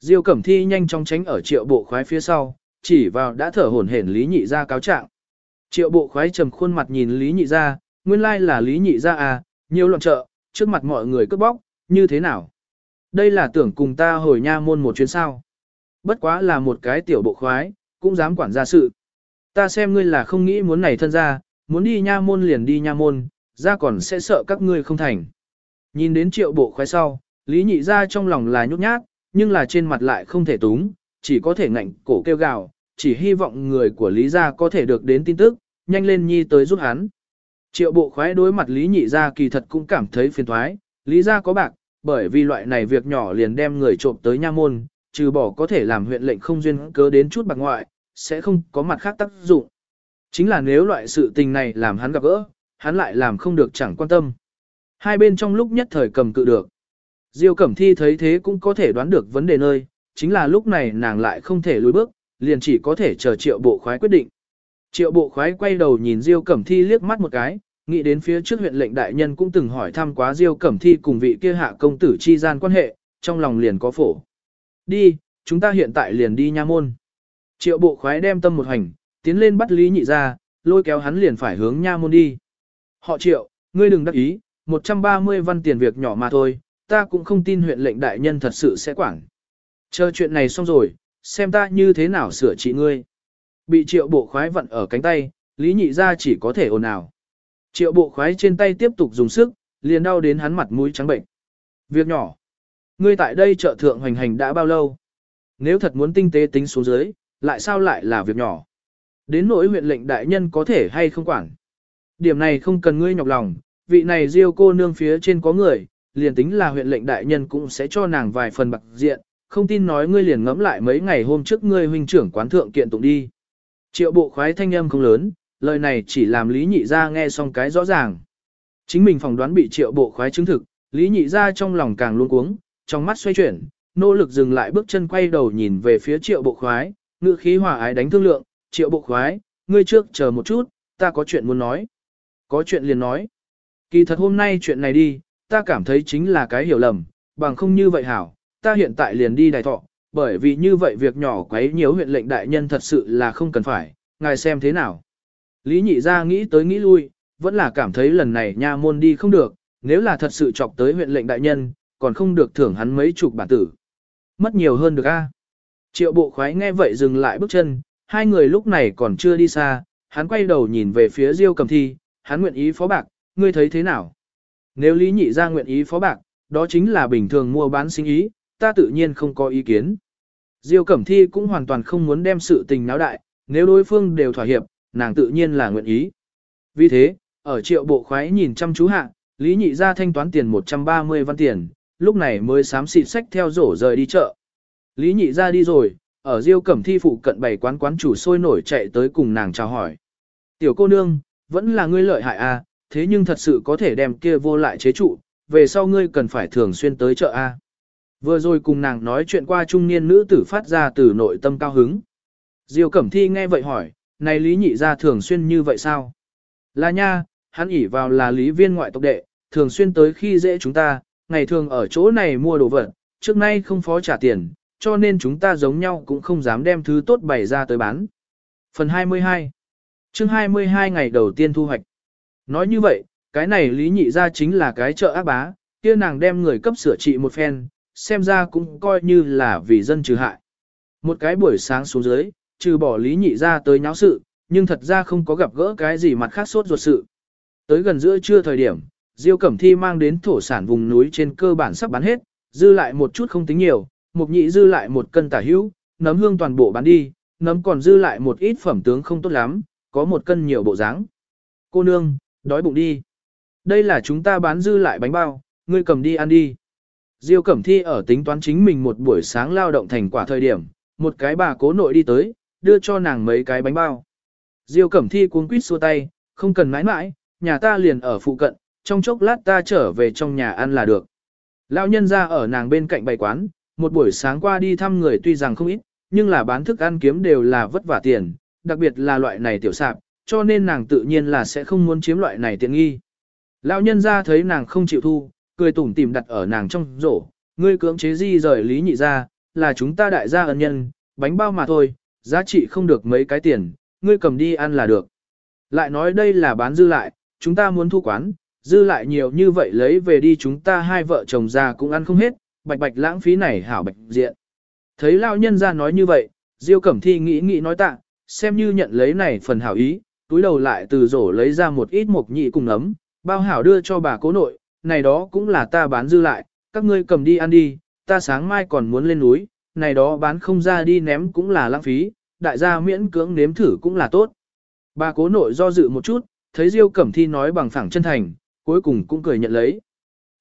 Diêu Cẩm Thi nhanh chóng tránh ở triệu bộ khoái phía sau, chỉ vào đã thở hổn hển Lý Nhị ra cáo trạng. Triệu bộ khoái trầm khuôn mặt nhìn Lý Nhị ra, nguyên lai là Lý Nhị ra à, nhiều loạn trợ, trước mặt mọi người cướp bóc, như thế nào? Đây là tưởng cùng ta hồi nha môn một chuyến sao. Bất quá là một cái tiểu bộ khoái, cũng dám quản gia sự. Ta xem ngươi là không nghĩ muốn này thân ra, muốn đi nha môn liền đi nha môn, ra còn sẽ sợ các ngươi không thành. Nhìn đến triệu bộ khoái sau, Lý Nhị ra trong lòng là nhút nhát, nhưng là trên mặt lại không thể túng, chỉ có thể ngạnh cổ kêu gào, chỉ hy vọng người của Lý gia có thể được đến tin tức, nhanh lên nhi tới giúp hắn. Triệu bộ khoái đối mặt Lý Nhị gia kỳ thật cũng cảm thấy phiền thoái, Lý gia có bạc, bởi vì loại này việc nhỏ liền đem người trộm tới nha môn, trừ bỏ có thể làm huyện lệnh không duyên cớ đến chút bạc ngoại, sẽ không có mặt khác tác dụng. Chính là nếu loại sự tình này làm hắn gặp gỡ, hắn lại làm không được chẳng quan tâm. Hai bên trong lúc nhất thời cầm cự được. Diêu Cẩm Thi thấy thế cũng có thể đoán được vấn đề nơi, chính là lúc này nàng lại không thể lùi bước, liền chỉ có thể chờ triệu bộ khoái quyết định. Triệu bộ khoái quay đầu nhìn Diêu Cẩm Thi liếc mắt một cái, nghĩ đến phía trước huyện lệnh đại nhân cũng từng hỏi thăm quá Diêu Cẩm Thi cùng vị kia hạ công tử chi gian quan hệ, trong lòng liền có phổ. Đi, chúng ta hiện tại liền đi nha môn. Triệu bộ khoái đem tâm một hành, tiến lên bắt Lý Nhị ra, lôi kéo hắn liền phải hướng nha môn đi. Họ triệu, ngươi đừng đắc ý, 130 văn tiền việc nhỏ mà thôi, ta cũng không tin huyện lệnh đại nhân thật sự sẽ quản. Chờ chuyện này xong rồi, xem ta như thế nào sửa trị ngươi. Bị triệu bộ khoái vận ở cánh tay, Lý Nhị ra chỉ có thể ồn ào. Triệu bộ khoái trên tay tiếp tục dùng sức, liền đau đến hắn mặt mũi trắng bệnh. Việc nhỏ. Ngươi tại đây trợ thượng hoành hành đã bao lâu? Nếu thật muốn tinh tế tính số dưới, lại sao lại là việc nhỏ? Đến nỗi huyện lệnh đại nhân có thể hay không quản. Điểm này không cần ngươi nhọc lòng, vị này diêu cô nương phía trên có người, liền tính là huyện lệnh đại nhân cũng sẽ cho nàng vài phần bạc diện, không tin nói ngươi liền ngẫm lại mấy ngày hôm trước ngươi huynh trưởng quán thượng kiện tụng đi. Triệu bộ khoái thanh âm không lớn, lời này chỉ làm Lý Nhị Gia nghe xong cái rõ ràng. Chính mình phỏng đoán bị triệu bộ khoái chứng thực, Lý Nhị Gia trong lòng càng luôn cuống, trong mắt xoay chuyển, nỗ lực dừng lại bước chân quay đầu nhìn về phía triệu bộ khoái, ngựa khí hòa ái đánh thương lượng, triệu bộ khoái, ngươi trước chờ một chút, ta có chuyện muốn nói. Có chuyện liền nói. Kỳ thật hôm nay chuyện này đi, ta cảm thấy chính là cái hiểu lầm, bằng không như vậy hảo, ta hiện tại liền đi đài thọ, bởi vì như vậy việc nhỏ quấy nhiều huyện lệnh đại nhân thật sự là không cần phải, ngài xem thế nào. Lý nhị ra nghĩ tới nghĩ lui, vẫn là cảm thấy lần này nha môn đi không được, nếu là thật sự chọc tới huyện lệnh đại nhân, còn không được thưởng hắn mấy chục bản tử. Mất nhiều hơn được a. Triệu bộ khoái nghe vậy dừng lại bước chân, hai người lúc này còn chưa đi xa, hắn quay đầu nhìn về phía Diêu cầm thi, hắn nguyện ý phó bạc, ngươi thấy thế nào? Nếu Lý nhị ra nguyện ý phó bạc, đó chính là bình thường mua bán sinh ý, ta tự nhiên không có ý kiến. Diêu Cẩm Thi cũng hoàn toàn không muốn đem sự tình náo đại, nếu đối phương đều thỏa hiệp, nàng tự nhiên là nguyện ý. Vì thế, ở triệu bộ khoái nhìn chăm chú hạ, Lý Nhị ra thanh toán tiền 130 văn tiền, lúc này mới sám xịt sách theo rổ rời đi chợ. Lý Nhị ra đi rồi, ở Diêu Cẩm Thi phụ cận bảy quán quán chủ sôi nổi chạy tới cùng nàng chào hỏi. Tiểu cô nương, vẫn là ngươi lợi hại à, thế nhưng thật sự có thể đem kia vô lại chế trụ, về sau ngươi cần phải thường xuyên tới chợ a. À. Vừa rồi cùng nàng nói chuyện qua trung niên nữ tử phát ra từ nội tâm cao hứng. Diêu Cẩm Thi nghe vậy hỏi, này Lý Nhị ra thường xuyên như vậy sao? Là nha, hắn ỉ vào là lý viên ngoại tộc đệ, thường xuyên tới khi dễ chúng ta, ngày thường ở chỗ này mua đồ vật, trước nay không phó trả tiền, cho nên chúng ta giống nhau cũng không dám đem thứ tốt bày ra tới bán. Phần 22 chương 22 ngày đầu tiên thu hoạch. Nói như vậy, cái này Lý Nhị ra chính là cái chợ ác bá, kia nàng đem người cấp sửa trị một phen, xem ra cũng coi như là vì dân trừ hại. Một cái buổi sáng xuống dưới, trừ bỏ lý nhị ra tới nháo sự, nhưng thật ra không có gặp gỡ cái gì mặt khác sốt ruột sự. Tới gần giữa trưa thời điểm, Diêu Cẩm Thi mang đến thổ sản vùng núi trên cơ bản sắp bán hết, dư lại một chút không tính nhiều, mục nhị dư lại một cân tả hữu, nấm hương toàn bộ bán đi, nấm còn dư lại một ít phẩm tướng không tốt lắm, có một cân nhiều bộ dáng. Cô nương, đói bụng đi. Đây là chúng ta bán dư lại bánh bao, ngươi cầm đi ăn đi. Diêu Cẩm Thi ở tính toán chính mình một buổi sáng lao động thành quả thời điểm, một cái bà cố nội đi tới, đưa cho nàng mấy cái bánh bao. Diêu Cẩm Thi cuống quýt xua tay, không cần mãi mãi, nhà ta liền ở phụ cận, trong chốc lát ta trở về trong nhà ăn là được. Lão nhân ra ở nàng bên cạnh bày quán, một buổi sáng qua đi thăm người tuy rằng không ít, nhưng là bán thức ăn kiếm đều là vất vả tiền, đặc biệt là loại này tiểu sạp, cho nên nàng tự nhiên là sẽ không muốn chiếm loại này tiện nghi. Lão nhân ra thấy nàng không chịu thu, cười tủm tỉm đặt ở nàng trong rổ, ngươi cưỡng chế di rời lý nhị ra, là chúng ta đại gia ân nhân, bánh bao mà thôi, giá trị không được mấy cái tiền, ngươi cầm đi ăn là được. Lại nói đây là bán dư lại, chúng ta muốn thu quán, dư lại nhiều như vậy lấy về đi chúng ta hai vợ chồng già cũng ăn không hết, bạch bạch lãng phí này hảo bạch diện. Thấy lao nhân ra nói như vậy, Diêu Cẩm Thi nghĩ nghĩ nói tạ, xem như nhận lấy này phần hảo ý, túi đầu lại từ rổ lấy ra một ít mộc nhị cùng ấm, bao hảo đưa cho bà cố nội, này đó cũng là ta bán dư lại, các ngươi cầm đi ăn đi, ta sáng mai còn muốn lên núi, này đó bán không ra đi ném cũng là lãng phí, đại gia miễn cưỡng nếm thử cũng là tốt. Bà cố nội do dự một chút, thấy Diêu Cẩm Thi nói bằng phẳng chân thành, cuối cùng cũng cười nhận lấy.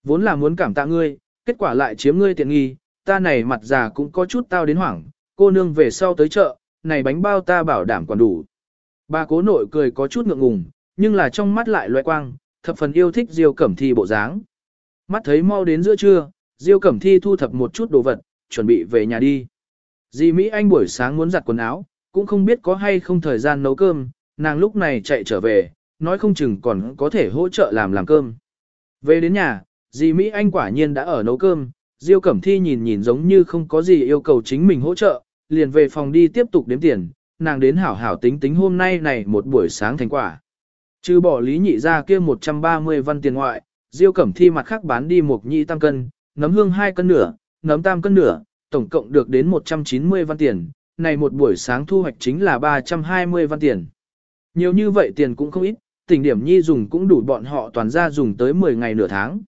Vốn là muốn cảm tạ ngươi, kết quả lại chiếm ngươi tiện nghi, ta này mặt già cũng có chút tao đến hoảng, cô nương về sau tới chợ, này bánh bao ta bảo đảm còn đủ. Bà cố nội cười có chút ngượng ngùng, nhưng là trong mắt lại loại quang, thập phần yêu thích Diêu Cẩm Thi bộ dáng. Mắt thấy mau đến giữa trưa, Diêu Cẩm Thi thu thập một chút đồ vật, chuẩn bị về nhà đi. Dì Mỹ Anh buổi sáng muốn giặt quần áo, cũng không biết có hay không thời gian nấu cơm, nàng lúc này chạy trở về, nói không chừng còn có thể hỗ trợ làm làm cơm. Về đến nhà, dì Mỹ Anh quả nhiên đã ở nấu cơm, Diêu Cẩm Thi nhìn nhìn giống như không có gì yêu cầu chính mình hỗ trợ, liền về phòng đi tiếp tục đếm tiền, nàng đến hảo hảo tính tính hôm nay này một buổi sáng thành quả. Trừ bỏ lý nhị ra kia 130 văn tiền ngoại, Diêu Cẩm Thi mặt khác bán đi một nhị tam cân, nấm hương 2 cân nửa, nấm tam cân nửa, tổng cộng được đến 190 văn tiền, này một buổi sáng thu hoạch chính là 320 văn tiền. Nhiều như vậy tiền cũng không ít, tỉnh điểm nhi dùng cũng đủ bọn họ toàn ra dùng tới 10 ngày nửa tháng.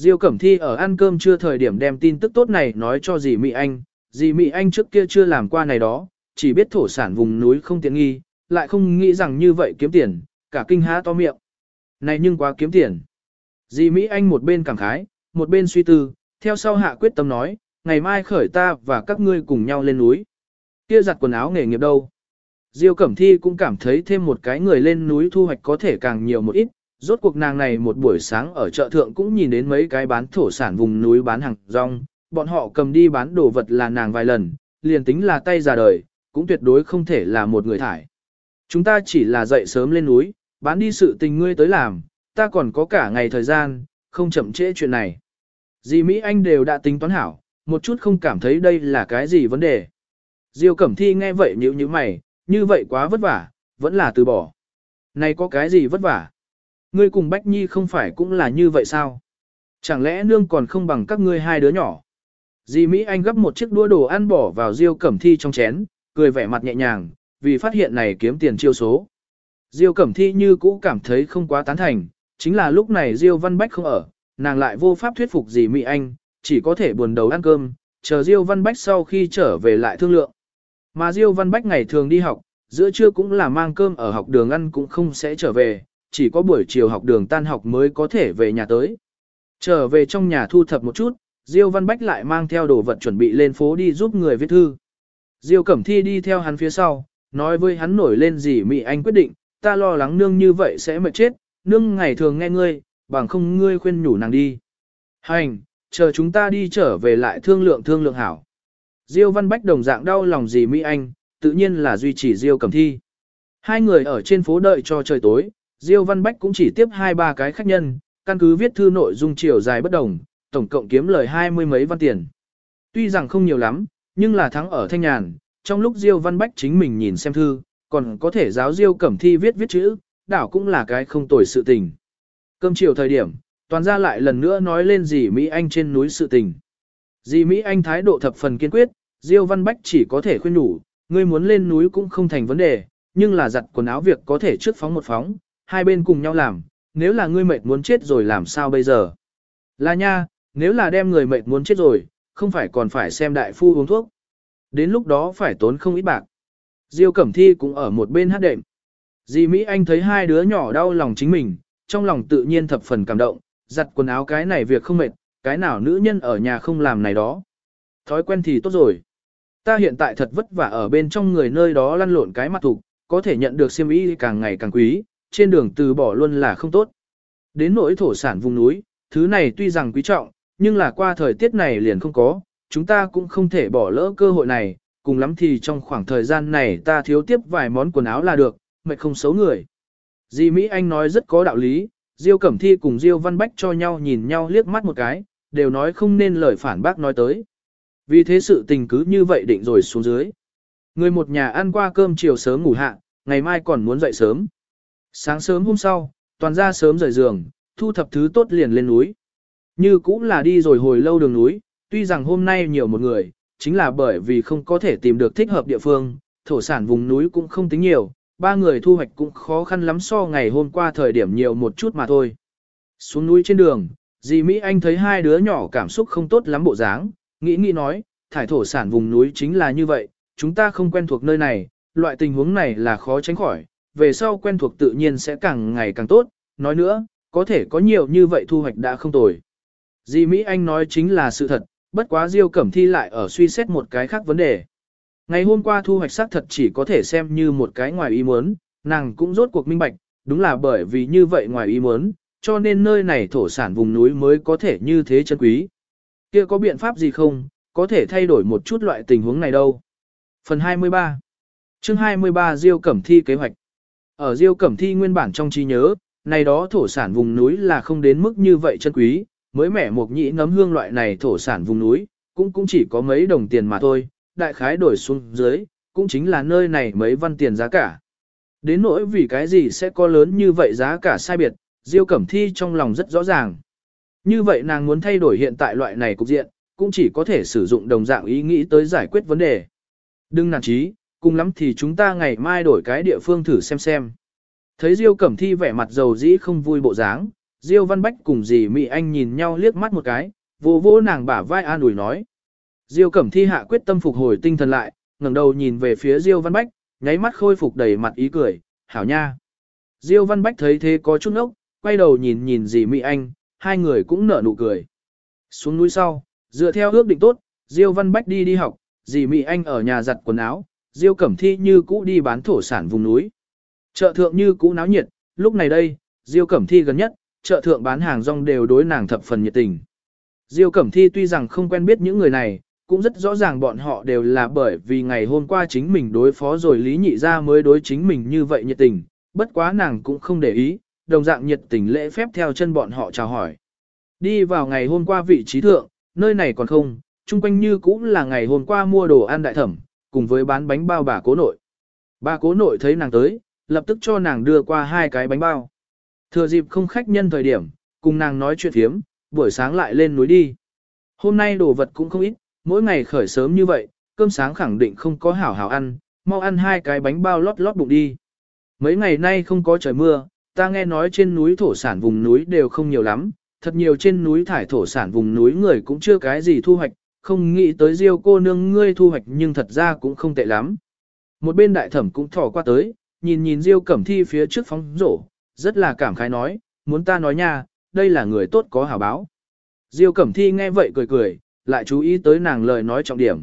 Diêu Cẩm Thi ở ăn cơm chưa thời điểm đem tin tức tốt này nói cho dì Mỹ Anh, dì Mỹ Anh trước kia chưa làm qua này đó, chỉ biết thổ sản vùng núi không tiện nghi, lại không nghĩ rằng như vậy kiếm tiền, cả kinh há to miệng. Này nhưng quá kiếm tiền. Dì Mỹ Anh một bên cảm khái, một bên suy tư, theo sau hạ quyết tâm nói, ngày mai khởi ta và các ngươi cùng nhau lên núi. Kia giặt quần áo nghề nghiệp đâu? Diêu Cẩm Thi cũng cảm thấy thêm một cái người lên núi thu hoạch có thể càng nhiều một ít, rốt cuộc nàng này một buổi sáng ở chợ thượng cũng nhìn đến mấy cái bán thổ sản vùng núi bán hàng rong, bọn họ cầm đi bán đồ vật là nàng vài lần, liền tính là tay già đời, cũng tuyệt đối không thể là một người thải. Chúng ta chỉ là dậy sớm lên núi, bán đi sự tình ngươi tới làm, ta còn có cả ngày thời gian, không chậm trễ chuyện này. Dì Mỹ Anh đều đã tính toán hảo, một chút không cảm thấy đây là cái gì vấn đề. Diêu Cẩm Thi nghe vậy nhíu như mày, như vậy quá vất vả, vẫn là từ bỏ. Này có cái gì vất vả? Ngươi cùng Bách Nhi không phải cũng là như vậy sao? Chẳng lẽ nương còn không bằng các ngươi hai đứa nhỏ? Dì Mỹ Anh gấp một chiếc đũa đồ ăn bỏ vào Diêu Cẩm Thi trong chén, cười vẻ mặt nhẹ nhàng, vì phát hiện này kiếm tiền chiêu số. Diêu Cẩm Thi như cũ cảm thấy không quá tán thành, chính là lúc này Diêu Văn Bách không ở, nàng lại vô pháp thuyết phục dì Mỹ Anh, chỉ có thể buồn đầu ăn cơm, chờ Diêu Văn Bách sau khi trở về lại thương lượng. Mà Diêu Văn Bách ngày thường đi học, giữa trưa cũng là mang cơm ở học đường ăn cũng không sẽ trở về, chỉ có buổi chiều học đường tan học mới có thể về nhà tới. Trở về trong nhà thu thập một chút, Diêu Văn Bách lại mang theo đồ vật chuẩn bị lên phố đi giúp người viết thư. Diêu Cẩm Thi đi theo hắn phía sau, nói với hắn nổi lên gì Mỹ Anh quyết định, ta lo lắng nương như vậy sẽ mệt chết, nương ngày thường nghe ngươi, bằng không ngươi khuyên nhủ nàng đi. Hành, chờ chúng ta đi trở về lại thương lượng thương lượng hảo. Diêu Văn Bách đồng dạng đau lòng gì Mỹ Anh, tự nhiên là duy trì Diêu Cẩm Thi. Hai người ở trên phố đợi cho trời tối, Diêu Văn Bách cũng chỉ tiếp hai ba cái khách nhân, căn cứ viết thư nội dung chiều dài bất đồng, tổng cộng kiếm lời hai mươi mấy văn tiền. Tuy rằng không nhiều lắm, nhưng là thắng ở thanh nhàn, trong lúc Diêu Văn Bách chính mình nhìn xem thư, còn có thể giáo Diêu Cẩm Thi viết viết chữ, đảo cũng là cái không tồi sự tình. Cơm chiều thời điểm, toàn ra lại lần nữa nói lên dì Mỹ Anh trên núi sự tình. Dì Mỹ Anh thái độ thập phần kiên quyết, Diêu Văn Bách chỉ có thể khuyên nhủ, ngươi muốn lên núi cũng không thành vấn đề, nhưng là giặt quần áo việc có thể trước phóng một phóng, hai bên cùng nhau làm, nếu là ngươi mệt muốn chết rồi làm sao bây giờ. Là nha, Nếu là đem người mệt muốn chết rồi, không phải còn phải xem đại phu uống thuốc. Đến lúc đó phải tốn không ít bạc. Diêu Cẩm Thi cũng ở một bên hát đệm. Dì Mỹ Anh thấy hai đứa nhỏ đau lòng chính mình, trong lòng tự nhiên thập phần cảm động, giặt quần áo cái này việc không mệt, cái nào nữ nhân ở nhà không làm này đó. Thói quen thì tốt rồi. Ta hiện tại thật vất vả ở bên trong người nơi đó lăn lộn cái mặt thục, có thể nhận được siêm y càng ngày càng quý, trên đường từ bỏ luôn là không tốt. Đến nỗi thổ sản vùng núi, thứ này tuy rằng quý trọng, nhưng là qua thời tiết này liền không có, chúng ta cũng không thể bỏ lỡ cơ hội này, cùng lắm thì trong khoảng thời gian này ta thiếu tiếp vài món quần áo là được, mệt không xấu người. Di Mỹ Anh nói rất có đạo lý, Diêu Cẩm Thi cùng Diêu Văn Bách cho nhau nhìn nhau liếc mắt một cái, đều nói không nên lời phản bác nói tới. Vì thế sự tình cứ như vậy định rồi xuống dưới. Người một nhà ăn qua cơm chiều sớm ngủ hạ, ngày mai còn muốn dậy sớm. Sáng sớm hôm sau, toàn ra sớm rời giường, thu thập thứ tốt liền lên núi. Như cũng là đi rồi hồi lâu đường núi, tuy rằng hôm nay nhiều một người, chính là bởi vì không có thể tìm được thích hợp địa phương, thổ sản vùng núi cũng không tính nhiều, ba người thu hoạch cũng khó khăn lắm so ngày hôm qua thời điểm nhiều một chút mà thôi. Xuống núi trên đường, dì Mỹ Anh thấy hai đứa nhỏ cảm xúc không tốt lắm bộ dáng, nghĩ nghĩ nói, thải thổ sản vùng núi chính là như vậy, chúng ta không quen thuộc nơi này, loại tình huống này là khó tránh khỏi, về sau quen thuộc tự nhiên sẽ càng ngày càng tốt, nói nữa, có thể có nhiều như vậy thu hoạch đã không tồi. Di Mỹ Anh nói chính là sự thật, bất quá Diêu Cẩm Thi lại ở suy xét một cái khác vấn đề. Ngày hôm qua thu hoạch xác thật chỉ có thể xem như một cái ngoài ý muốn, nàng cũng rốt cuộc minh bạch, đúng là bởi vì như vậy ngoài ý muốn, cho nên nơi này thổ sản vùng núi mới có thể như thế chân quý. Kia có biện pháp gì không, có thể thay đổi một chút loại tình huống này đâu. Phần 23 chương 23 Diêu Cẩm Thi kế hoạch ở Diêu Cẩm Thi nguyên bản trong trí nhớ, này đó thổ sản vùng núi là không đến mức như vậy chân quý, mới mẻ mộc nhĩ nấm hương loại này thổ sản vùng núi, cũng cũng chỉ có mấy đồng tiền mà thôi, đại khái đổi xuống dưới, cũng chính là nơi này mấy văn tiền giá cả. Đến nỗi vì cái gì sẽ có lớn như vậy giá cả sai biệt, Diêu Cẩm Thi trong lòng rất rõ ràng. Như vậy nàng muốn thay đổi hiện tại loại này cục diện, cũng chỉ có thể sử dụng đồng dạng ý nghĩ tới giải quyết vấn đề. Đừng nản chí, cùng lắm thì chúng ta ngày mai đổi cái địa phương thử xem xem. Thấy Diêu Cẩm Thi vẻ mặt dầu dĩ không vui bộ dáng, Diêu Văn Bách cùng dì Mỹ Anh nhìn nhau liếc mắt một cái, vô vô nàng bả vai an ủi nói. Diêu Cẩm Thi hạ quyết tâm phục hồi tinh thần lại, ngẩng đầu nhìn về phía Diêu Văn Bách, nháy mắt khôi phục đầy mặt ý cười, hảo nha. Diêu Văn Bách thấy thế có chút ốc, quay đầu nhìn nhìn dì Mỹ Anh, hai người cũng nở nụ cười. Xuống núi sau, dựa theo ước định tốt, Diêu Văn Bách đi đi học, dì Mỹ Anh ở nhà giặt quần áo, Diêu Cẩm Thi như cũ đi bán thổ sản vùng núi. Chợ thượng như cũ náo nhiệt, lúc này đây, Diêu Cẩm Thi gần nhất, chợ thượng bán hàng rong đều đối nàng thập phần nhiệt tình. Diêu Cẩm Thi tuy rằng không quen biết những người này, cũng rất rõ ràng bọn họ đều là bởi vì ngày hôm qua chính mình đối phó rồi Lý Nhị ra mới đối chính mình như vậy nhiệt tình, bất quá nàng cũng không để ý, đồng dạng nhiệt tình lễ phép theo chân bọn họ chào hỏi. Đi vào ngày hôm qua vị trí thượng, nơi này còn không, chung quanh như cũng là ngày hôm qua mua đồ ăn đại thẩm, cùng với bán bánh bao bà cố nội. Bà cố nội thấy nàng tới, lập tức cho nàng đưa qua hai cái bánh bao. Thừa dịp không khách nhân thời điểm, cùng nàng nói chuyện thiếm, buổi sáng lại lên núi đi. Hôm nay đồ vật cũng không ít, mỗi ngày khởi sớm như vậy, cơm sáng khẳng định không có hảo hảo ăn, mau ăn hai cái bánh bao lót lót bụng đi. Mấy ngày nay không có trời mưa, ta nghe nói trên núi thổ sản vùng núi đều không nhiều lắm, thật nhiều trên núi thải thổ sản vùng núi người cũng chưa cái gì thu hoạch, không nghĩ tới diêu cô nương ngươi thu hoạch nhưng thật ra cũng không tệ lắm. Một bên đại thẩm cũng thỏ qua tới, nhìn nhìn diêu cẩm thi phía trước phóng rổ, rất là cảm khái nói, muốn ta nói nha, đây là người tốt có hảo báo. Diêu cẩm thi nghe vậy cười cười, lại chú ý tới nàng lời nói trọng điểm.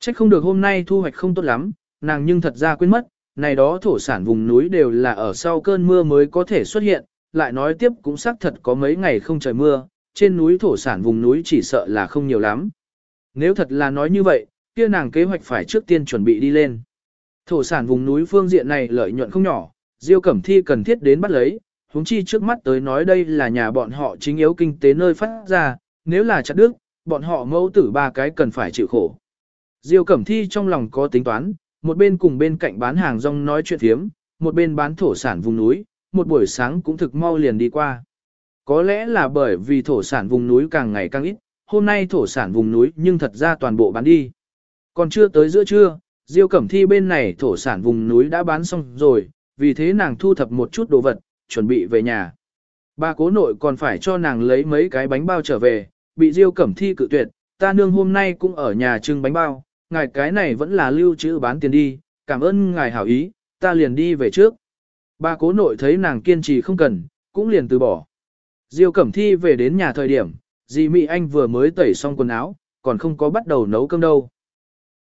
Trách không được hôm nay thu hoạch không tốt lắm, nàng nhưng thật ra quên mất, này đó thổ sản vùng núi đều là ở sau cơn mưa mới có thể xuất hiện, lại nói tiếp cũng xác thật có mấy ngày không trời mưa, trên núi thổ sản vùng núi chỉ sợ là không nhiều lắm. Nếu thật là nói như vậy, kia nàng kế hoạch phải trước tiên chuẩn bị đi lên. Thổ sản vùng núi phương diện này lợi nhuận không nhỏ, Diêu Cẩm Thi cần thiết đến bắt lấy, huống chi trước mắt tới nói đây là nhà bọn họ chính yếu kinh tế nơi phát ra, nếu là chặt đứt, bọn họ mẫu tử ba cái cần phải chịu khổ. Diêu Cẩm Thi trong lòng có tính toán, một bên cùng bên cạnh bán hàng rong nói chuyện thiếm, một bên bán thổ sản vùng núi, một buổi sáng cũng thực mau liền đi qua. Có lẽ là bởi vì thổ sản vùng núi càng ngày càng ít, hôm nay thổ sản vùng núi nhưng thật ra toàn bộ bán đi. Còn chưa tới giữa trưa, Diêu Cẩm Thi bên này thổ sản vùng núi đã bán xong rồi, vì thế nàng thu thập một chút đồ vật, chuẩn bị về nhà. Ba cố nội còn phải cho nàng lấy mấy cái bánh bao trở về, bị Diêu Cẩm Thi cự tuyệt, ta nương hôm nay cũng ở nhà trưng bánh bao, ngài cái này vẫn là lưu trữ bán tiền đi, cảm ơn ngài hảo ý, ta liền đi về trước. Ba cố nội thấy nàng kiên trì không cần, cũng liền từ bỏ. Diêu Cẩm Thi về đến nhà thời điểm, dì Mỹ Anh vừa mới tẩy xong quần áo, còn không có bắt đầu nấu cơm đâu.